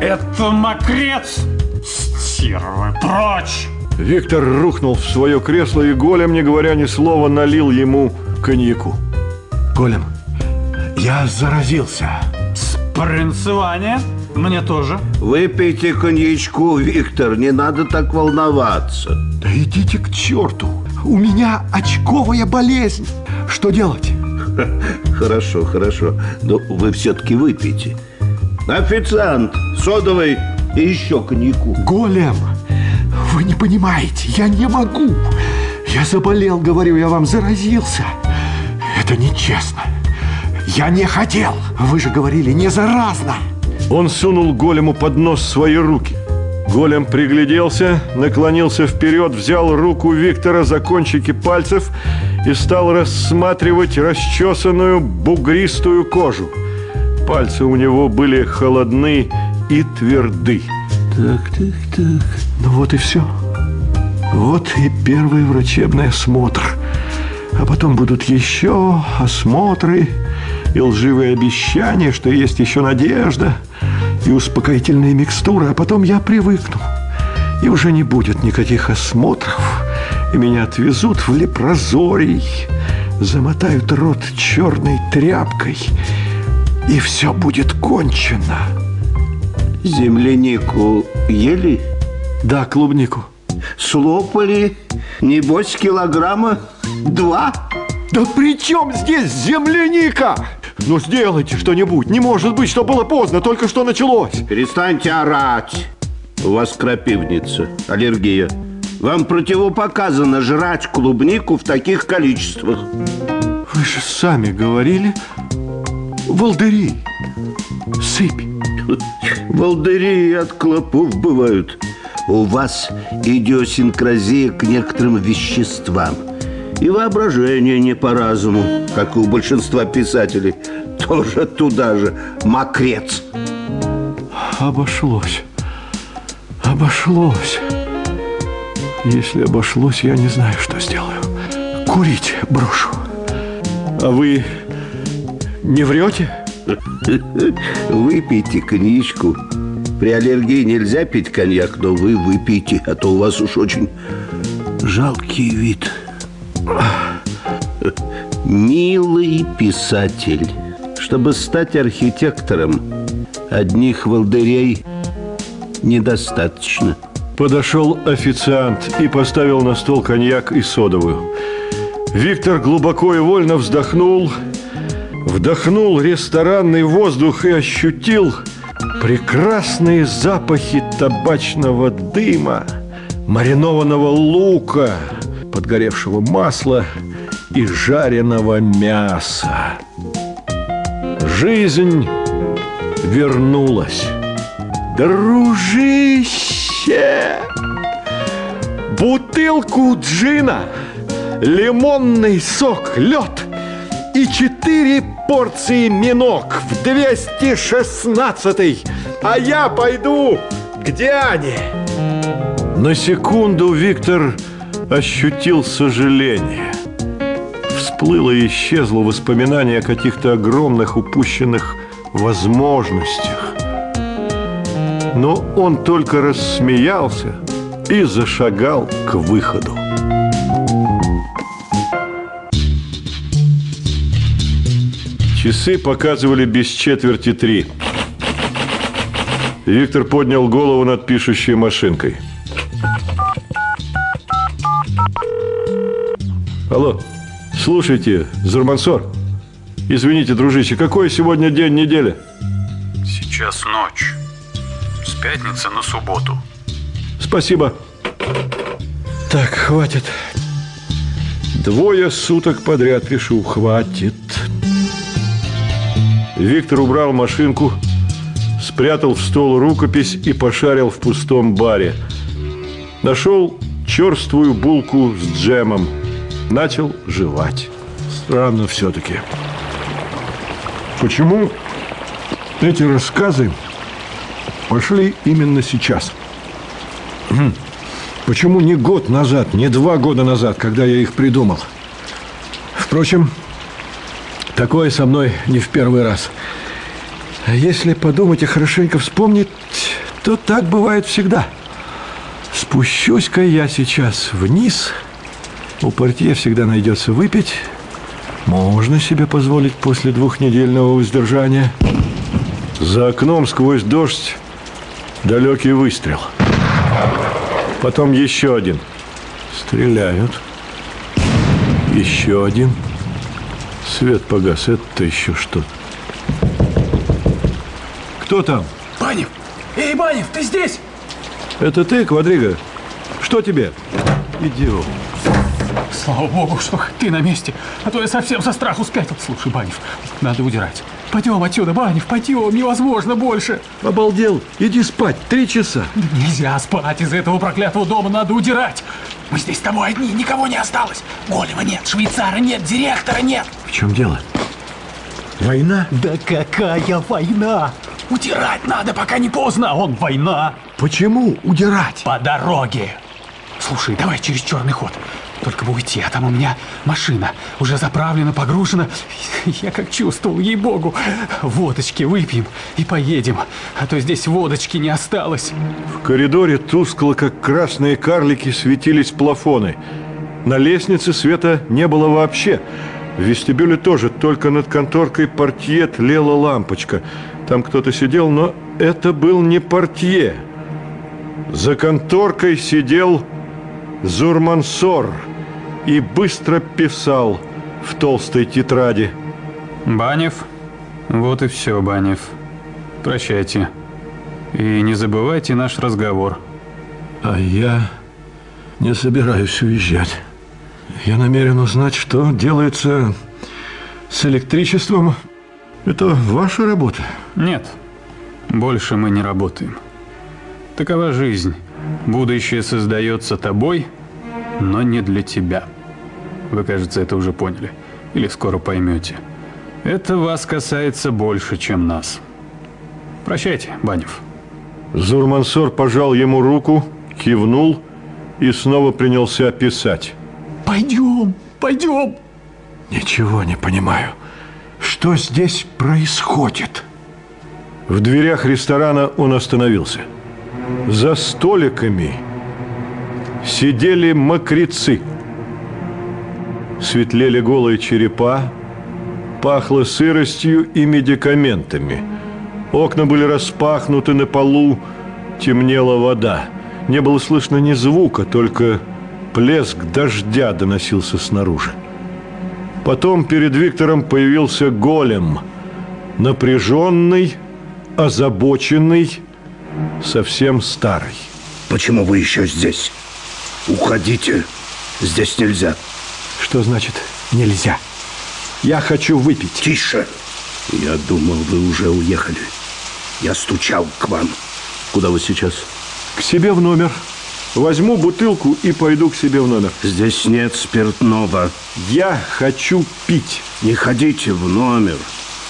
Это мокрец! Стервы, прочь! Виктор рухнул в свое кресло, и голем, не говоря ни слова, налил ему коньяку. Голем, я заразился. Спринцевание? Мне тоже. Выпейте коньячку, Виктор, не надо так волноваться. Да идите к черту. У меня очковая болезнь. Что делать? Хорошо, хорошо. Но вы все-таки выпейте. Официант, содовый и еще коньяку. Голем, вы не понимаете, я не могу. Я заболел, говорю я вам, заразился. Это нечестно. Я не хотел. Вы же говорили, не заразно. Он сунул голему под нос свои руки. Голем пригляделся, наклонился вперед, взял руку Виктора за кончики пальцев и стал рассматривать расчесанную бугристую кожу. Пальцы у него были холодны и тверды. Так, так, так. Ну вот и все. Вот и первый врачебный осмотр. А потом будут еще осмотры и лживые обещания, что есть еще надежда, и успокоительные микстуры, а потом я привыкну. И уже не будет никаких осмотров, и меня отвезут в лепрозорий, замотают рот черной тряпкой, и все будет кончено. Землянику ели? Да, клубнику. Слопали, небось, килограмма два? Да при чем здесь земляника? Ну сделайте что-нибудь. Не может быть, что было поздно, только что началось. Перестаньте орать. У вас крапивница, аллергия. Вам противопоказано жрать клубнику в таких количествах. Вы же сами говорили, волдыри, сыпь. Волдыри от клопов бывают. У вас идиосинкразия к некоторым веществам. И воображение не по разуму, как и у большинства писателей. Тоже туда же мокрец. Обошлось. Обошлось. Если обошлось, я не знаю, что сделаю. Курить брошу. А вы не врете? Выпейте коньячку. При аллергии нельзя пить коньяк, но вы выпейте, а то у вас уж очень жалкий вид. Милый писатель. Чтобы стать архитектором, одних волдырей недостаточно. Подошел официант и поставил на стол коньяк и содовую. Виктор глубоко и вольно вздохнул, вдохнул ресторанный воздух и ощутил прекрасные запахи табачного дыма, маринованного лука, подгоревшего масла и жареного мяса. Жизнь вернулась. Дружище! Бутылку джина, лимонный сок, лед и четыре порции минок в 216 А я пойду к Диане. На секунду Виктор ощутил сожаление. Всплыло и исчезло воспоминание о каких-то огромных упущенных возможностях. Но он только рассмеялся и зашагал к выходу. Часы показывали без четверти три. Виктор поднял голову над пишущей машинкой. Алло, слушайте, Зурмансор. Извините, дружище, какой сегодня день недели? Сейчас ночь. С пятницы на субботу. Спасибо. Так, хватит. Двое суток подряд пишу. Хватит. Виктор убрал машинку, спрятал в стол рукопись и пошарил в пустом баре. Нашел черствую булку с джемом. Начал жевать. Странно все-таки. Почему эти рассказы пошли именно сейчас? Хм. Почему не год назад, не два года назад, когда я их придумал? Впрочем, такое со мной не в первый раз. Если подумать и хорошенько вспомнить, то так бывает всегда. Спущусь-ка я сейчас вниз. У портье всегда найдется выпить. Можно себе позволить после двухнедельного воздержания. За окном сквозь дождь далекий выстрел. Потом еще один. Стреляют. Еще один. Свет погас. Это еще что? Кто там? Банев! Эй, Банев, ты здесь? Это ты, Квадрига? Что тебе? Идиот. Слава богу, что ты на месте, а то я совсем со страху спятил. Слушай, Банев, надо удирать. Пойдем отсюда, Банев, пойдем, невозможно больше. Обалдел, иди спать, три часа. Да нельзя спать, из этого проклятого дома надо удирать. Мы здесь с тобой одни, никого не осталось. Голева нет, швейцара нет, директора нет. В чем дело? Война? Да какая война? Удирать надо, пока не поздно, а он война. Почему удирать? По дороге. Слушай, давай через черный ход. Только бы уйти, а там у меня машина уже заправлена, погружена. Я как чувствовал, ей-богу. Водочки выпьем и поедем, а то здесь водочки не осталось. В коридоре тускло, как красные карлики, светились плафоны. На лестнице света не было вообще. В вестибюле тоже, только над конторкой портье тлела лампочка. Там кто-то сидел, но это был не портье. За конторкой сидел Зурмансор и быстро писал в толстой тетради. Банев, вот и все, Банев. Прощайте. И не забывайте наш разговор. А я не собираюсь уезжать. Я намерен узнать, что делается с электричеством. Это ваша работа? Нет, больше мы не работаем. Такова жизнь. Будущее создается тобой, но не для тебя. Вы, кажется, это уже поняли. Или скоро поймете. Это вас касается больше, чем нас. Прощайте, Банев. Зурмансор пожал ему руку, кивнул и снова принялся писать. Пойдем, пойдем. Ничего не понимаю. Что здесь происходит? В дверях ресторана он остановился. За столиками сидели мокрецы. Светлели голые черепа, пахло сыростью и медикаментами. Окна были распахнуты, на полу темнела вода. Не было слышно ни звука, только плеск дождя доносился снаружи. Потом перед Виктором появился голем, напряженный, озабоченный, совсем старый. Почему вы еще здесь? Уходите. Здесь нельзя. Что значит нельзя? Я хочу выпить. Тише. Я думал, вы уже уехали. Я стучал к вам. Куда вы сейчас? К себе в номер. Возьму бутылку и пойду к себе в номер. Здесь нет спиртного. Я хочу пить. Не ходите в номер.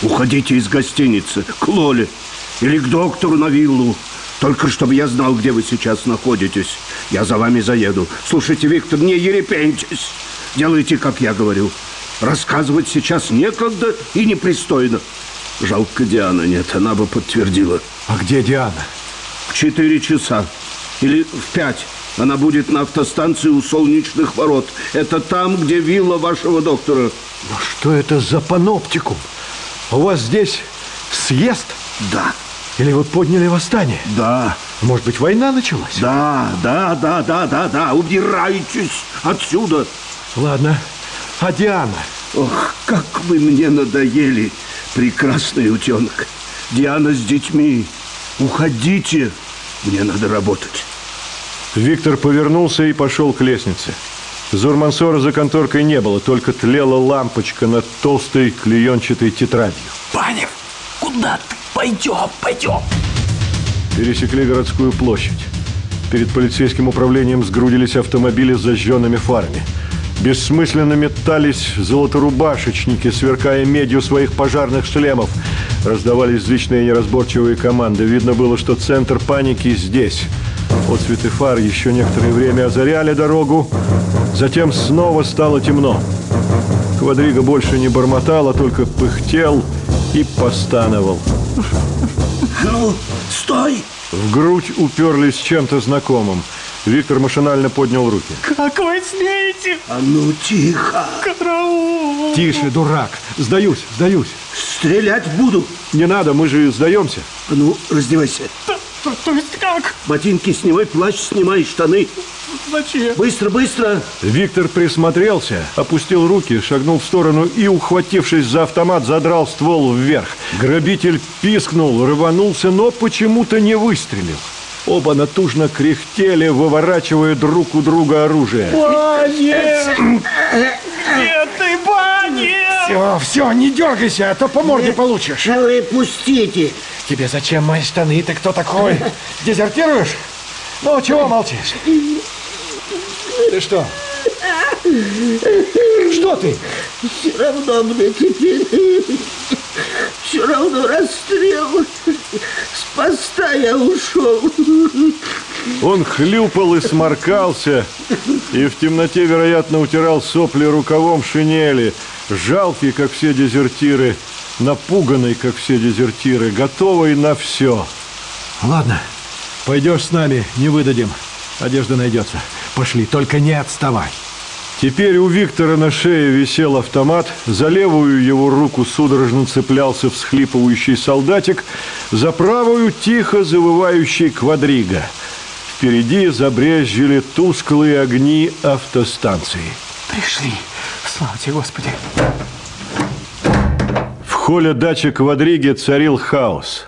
Уходите из гостиницы к Лоле или к доктору на виллу. Только чтобы я знал, где вы сейчас находитесь. Я за вами заеду. Слушайте, Виктор, не ерепеньтесь. Делайте, как я говорю. Рассказывать сейчас некогда и непристойно. Жалко Диана нет, она бы подтвердила. А где Диана? В четыре часа. Или в пять. Она будет на автостанции у солнечных ворот. Это там, где вилла вашего доктора. Но что это за паноптикум? У вас здесь съезд? Да. Или вы подняли восстание? Да. Может быть, война началась? Да, да, да, да, да, да. Убирайтесь отсюда. Ладно. А Диана? Ох, как вы мне надоели, прекрасный утенок. Диана с детьми. Уходите. Мне надо работать. Виктор повернулся и пошел к лестнице. Зурмансора за конторкой не было, только тлела лампочка над толстой клеенчатой тетрадью. Панев, куда ты? Пойдем, пойдем. Пересекли городскую площадь. Перед полицейским управлением сгрудились автомобили с зажженными фарами. Бессмысленно метались золоторубашечники, сверкая медью своих пожарных шлемов. Раздавались зличные неразборчивые команды. Видно было, что центр паники здесь. Отцветы фар еще некоторое время озаряли дорогу. Затем снова стало темно. Квадрига больше не бормотал, а только пыхтел и постановал. Ну, стой! В грудь уперлись чем-то знакомым. Виктор машинально поднял руки. Как вы смеете? А ну, тихо! Караул! Тише, дурак! Сдаюсь, сдаюсь. Стрелять буду. Не надо, мы же сдаемся. А ну, раздевайся. То, то, то есть как? Ботинки снимай, плащ снимай, штаны. Зачем? Быстро, быстро. Виктор присмотрелся, опустил руки, шагнул в сторону и, ухватившись за автомат, задрал ствол вверх. Грабитель пискнул, рванулся, но почему-то не выстрелил. Оба натужно кряхтели, выворачивая друг у друга оружие. Баня! Нет, ты баня! Все, все, не дергайся, а то по морде получишь. А вы пустите. Тебе зачем мои штаны? Ты кто такой? Дезертируешь? Ну, чего молчишь? Ты что? Что ты? Все равно мне теперь. Все равно расстрел. С поста я ушел. Он хлюпал и сморкался, и в темноте, вероятно, утирал сопли рукавом шинели, жалкий, как все дезертиры, напуганный, как все дезертиры, готовый на все. Ладно, пойдешь с нами, не выдадим. Одежда найдется. Пошли, только не отставай. Теперь у Виктора на шее висел автомат, за левую его руку судорожно цеплялся всхлипывающий солдатик, за правую тихо завывающий квадрига. Впереди забрезжили тусклые огни автостанции. Пришли. Слава тебе, Господи. В холле дачи квадриги царил хаос.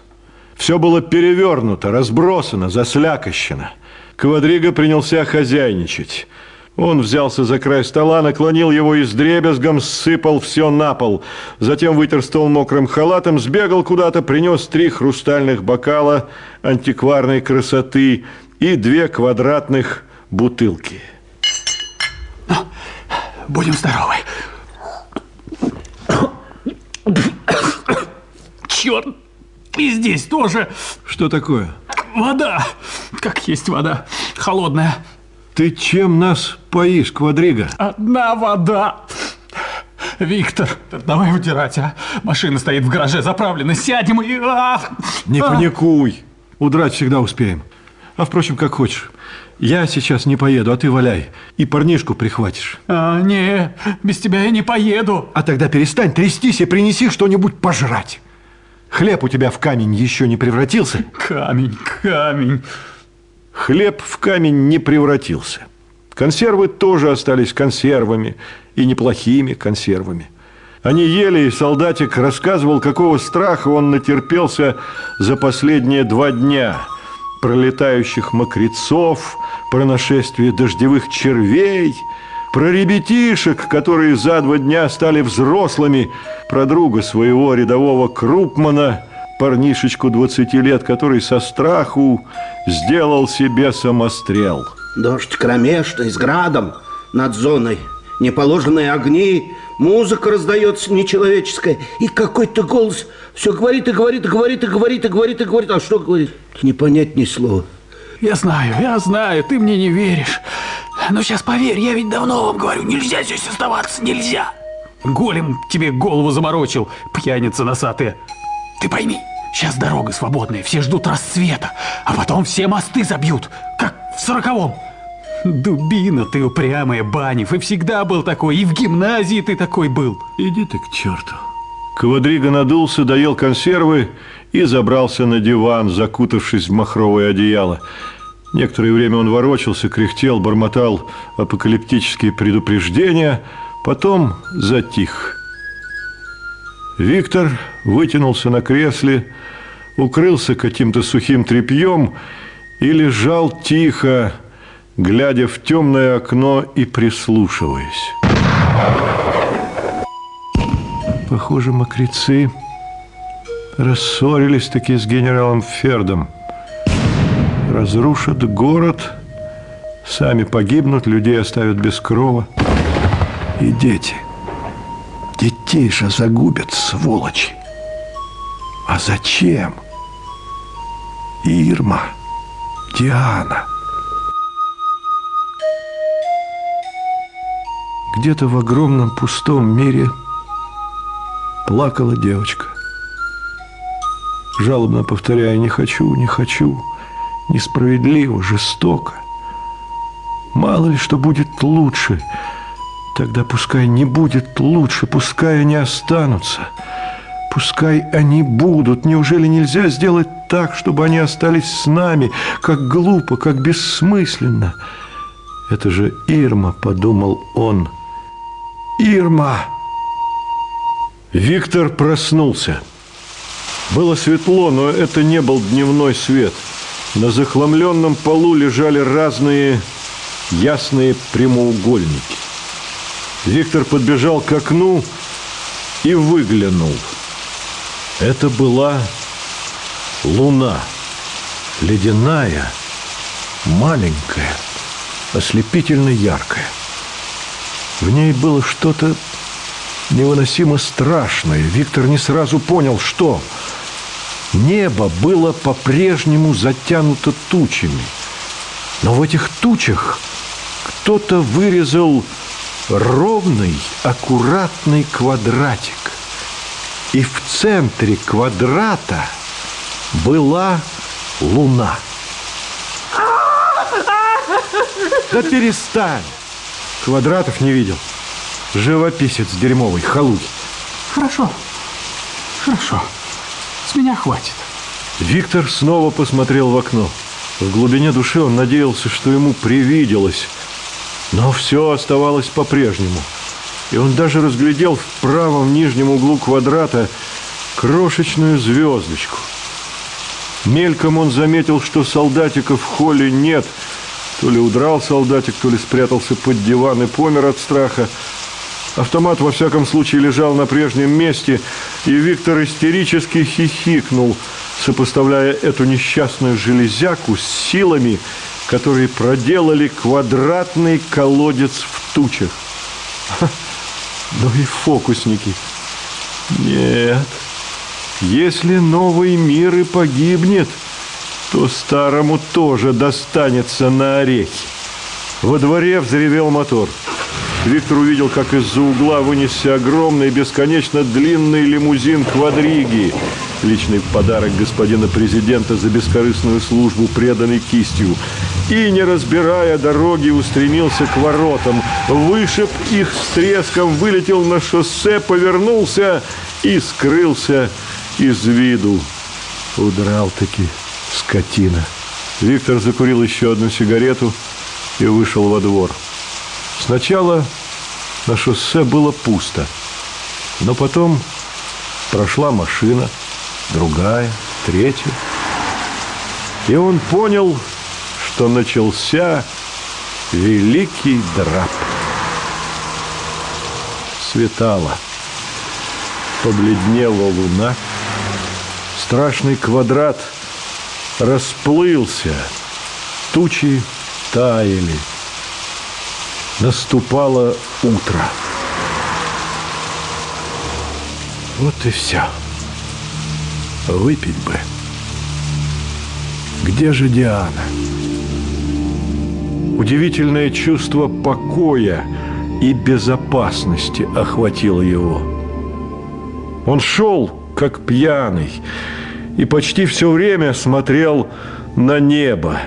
Все было перевернуто, разбросано, заслякощено. Квадрига принялся хозяйничать. Он взялся за край стола, наклонил его и с дребезгом сыпал все на пол. Затем вытер стол мокрым халатом, сбегал куда-то, принес три хрустальных бокала антикварной красоты и две квадратных бутылки. Будем здоровы. Черт! И здесь тоже. Что такое? Вода. Как есть вода. Холодная. Ты чем нас поишь, квадрига? Одна вода. Виктор, давай утирать, а? Машина стоит в гараже, заправлена. Сядем и... А! Не А! паникуй. Удрать всегда успеем. А впрочем, как хочешь. Я сейчас не поеду, а ты валяй. И парнишку прихватишь. А, не, без тебя я не поеду. А тогда перестань трястись и принеси что-нибудь пожрать. Хлеб у тебя в камень еще не превратился? Камень, камень. Хлеб в камень не превратился. Консервы тоже остались консервами, и неплохими консервами. Они ели, и солдатик рассказывал, какого страха он натерпелся за последние два дня. Пролетающих мокрецов, про нашествие дождевых червей, про ребятишек, которые за два дня стали взрослыми, про друга своего рядового Крупмана, парнишечку 20 лет, который со страху сделал себе самострел. Дождь кромешный, с градом над зоной, неположенные огни, музыка раздается нечеловеческая, и какой-то голос все говорит и говорит, и говорит, и говорит, и говорит, и говорит. А что говорит? Не понять ни слова. Я знаю, я знаю, ты мне не веришь. Но сейчас поверь, я ведь давно вам говорю, нельзя здесь оставаться, нельзя. Голем тебе голову заморочил, пьяница носатая. Ты пойми, сейчас дорога свободная, все ждут рассвета, а потом все мосты забьют, как в сороковом. Дубина ты упрямая, Банев, и всегда был такой, и в гимназии ты такой был. Иди ты к черту. Квадриго надулся, доел консервы и забрался на диван, закутавшись в махровое одеяло. Некоторое время он ворочался, кряхтел, бормотал апокалиптические предупреждения, потом затих. Виктор вытянулся на кресле, укрылся каким-то сухим тряпьем и лежал тихо, глядя в темное окно и прислушиваясь. Похоже, мокрецы рассорились таки с генералом Фердом. Разрушат город, сами погибнут, людей оставят без крова. И дети. Детей же загубят, сволочи. А зачем? Ирма, Диана. Где-то в огромном пустом мире плакала девочка. Жалобно повторяя «не хочу, не хочу», несправедливо, жестоко. Мало ли что будет лучше, тогда пускай не будет лучше, пускай они останутся, пускай они будут. Неужели нельзя сделать так, чтобы они остались с нами, как глупо, как бессмысленно? Это же Ирма, подумал он. Ирма! Виктор проснулся. Было светло, но это не был дневной свет. На захламленном полу лежали разные ясные прямоугольники. Виктор подбежал к окну и выглянул. Это была луна. Ледяная, маленькая, ослепительно яркая. В ней было что-то невыносимо страшное. Виктор не сразу понял, что. Небо было по-прежнему затянуто тучами. Но в этих тучах кто-то вырезал ровный, аккуратный квадратик. И в центре квадрата была луна. Да перестань! Квадратов не видел. Живописец дерьмовый, халуй. Хорошо, хорошо. С меня хватит. Виктор снова посмотрел в окно. В глубине души он надеялся, что ему привиделось. Но все оставалось по-прежнему. И он даже разглядел в правом нижнем углу квадрата крошечную звездочку. Мельком он заметил, что солдатиков в холле нет – то ли удрал солдатик, то ли спрятался под диван и помер от страха. Автомат, во всяком случае, лежал на прежнем месте, и Виктор истерически хихикнул, сопоставляя эту несчастную железяку с силами, которые проделали квадратный колодец в тучах. Ну и фокусники. Нет, если новый мир и погибнет – то старому тоже достанется на орехи. Во дворе взревел мотор. Виктор увидел, как из-за угла вынесся огромный, бесконечно длинный лимузин квадриги. Личный подарок господина президента за бескорыстную службу, преданный кистью. И, не разбирая дороги, устремился к воротам. Вышиб их с треском, вылетел на шоссе, повернулся и скрылся из виду. Удрал-таки, скотина. Виктор закурил еще одну сигарету и вышел во двор. Сначала на шоссе было пусто, но потом прошла машина, другая, третья. И он понял, что начался великий драп. Светало. Побледнела луна. Страшный квадрат расплылся. Тучи таяли. Наступало утро. Вот и все. Выпить бы. Где же Диана? Удивительное чувство покоя и безопасности охватило его. Он шел, как пьяный, и почти все время смотрел на небо.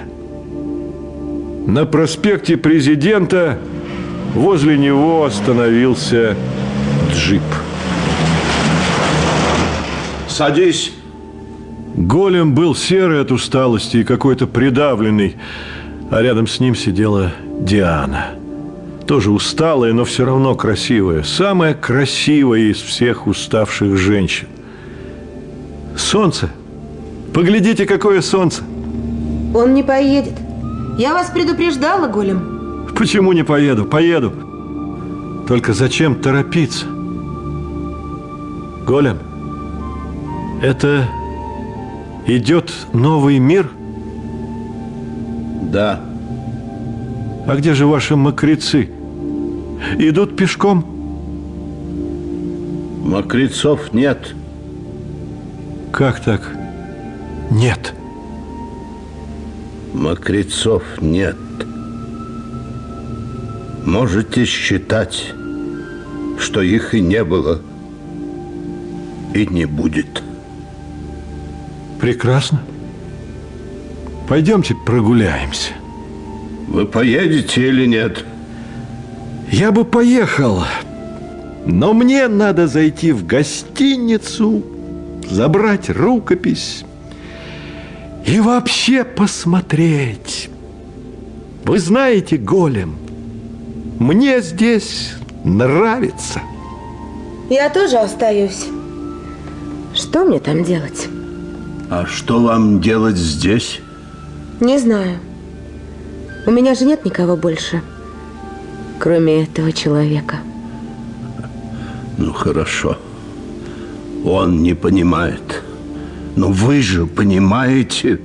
На проспекте президента возле него остановился джип. Садись. Голем был серый от усталости и какой-то придавленный, а рядом с ним сидела Диана. Тоже усталая, но все равно красивая. Самая красивая из всех уставших женщин. Солнце. Поглядите, какое солнце. Он не поедет. Я вас предупреждала, Голем. Почему не поеду? Поеду. Только зачем торопиться? Голем, это идет новый мир? Да. А где же ваши мокрецы? Идут пешком? Мокрецов нет. Как так? Нет. Мокрецов нет. Можете считать, что их и не было, и не будет. Прекрасно. Пойдемте прогуляемся. Вы поедете или нет? Я бы поехал, но мне надо зайти в гостиницу, забрать рукопись и вообще посмотреть. Вы знаете, голем, мне здесь нравится. Я тоже остаюсь. Что мне там делать? А что вам делать здесь? Не знаю. У меня же нет никого больше, кроме этого человека. Ну, хорошо. Он не понимает. Но вы же понимаете.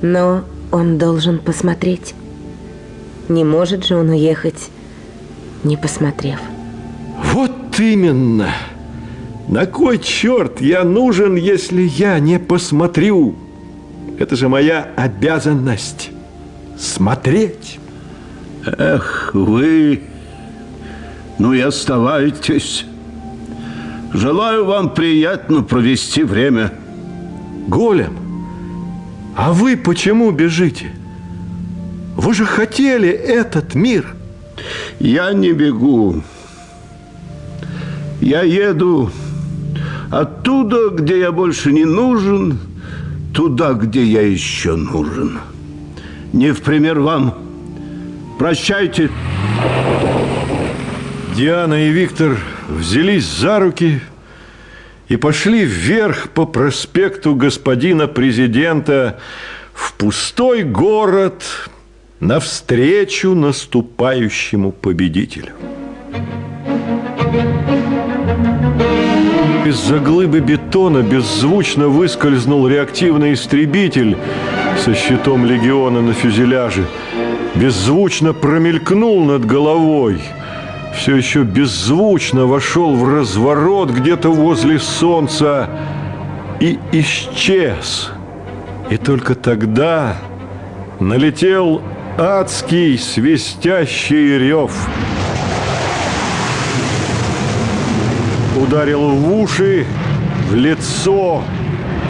Но он должен посмотреть. Не может же он уехать, не посмотрев. Вот именно. На кой черт я нужен, если я не посмотрю? Это же моя обязанность. Смотреть. Эх, вы... Ну и оставайтесь. Желаю вам приятно провести время. Голем, а вы почему бежите? Вы же хотели этот мир. Я не бегу. Я еду оттуда, где я больше не нужен, туда, где я еще нужен. Не в пример вам. Прощайте. Диана и Виктор взялись за руки и пошли вверх по проспекту господина президента в пустой город навстречу наступающему победителю. Из-за глыбы бетона беззвучно выскользнул реактивный истребитель со щитом легиона на фюзеляже. Беззвучно промелькнул над головой. Все еще беззвучно вошел в разворот где-то возле солнца и исчез. И только тогда налетел адский свистящий рев. ударил в уши, в лицо,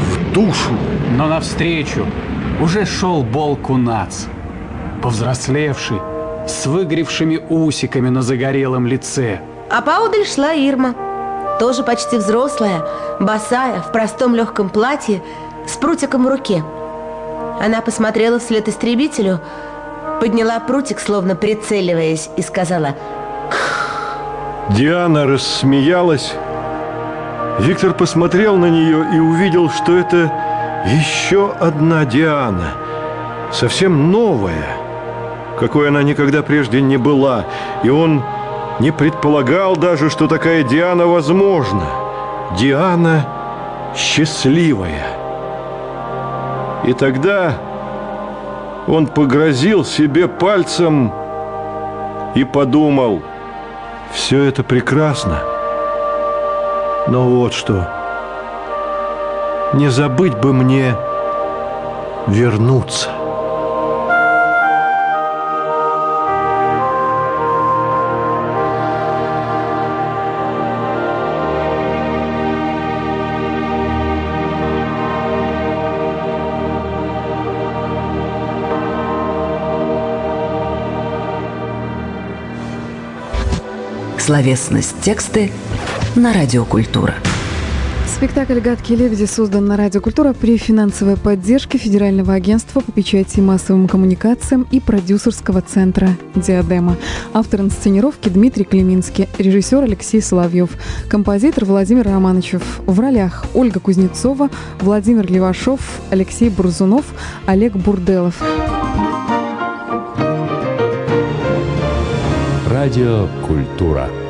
в душу. Но навстречу уже шел Бол Кунац, повзрослевший, с выгревшими усиками на загорелом лице. А поодаль шла Ирма, тоже почти взрослая, босая, в простом легком платье, с прутиком в руке. Она посмотрела вслед истребителю, подняла прутик, словно прицеливаясь, и сказала Диана рассмеялась. Виктор посмотрел на нее и увидел, что это еще одна Диана, совсем новая, какой она никогда прежде не была. И он не предполагал даже, что такая Диана возможна. Диана счастливая. И тогда он погрозил себе пальцем и подумал, все это прекрасно, но вот что, не забыть бы мне вернуться. Словесность тексты на радиокультура. Спектакль «Гадкие лебеди» создан на Радио Культура при финансовой поддержке Федерального агентства по печати и массовым коммуникациям и продюсерского центра «Диадема». Автор инсценировки Дмитрий Климинский, режиссер Алексей Соловьев, композитор Владимир Романовичев. В ролях Ольга Кузнецова, Владимир Левашов, Алексей Бурзунов, Олег Бурделов. Радио «Культура».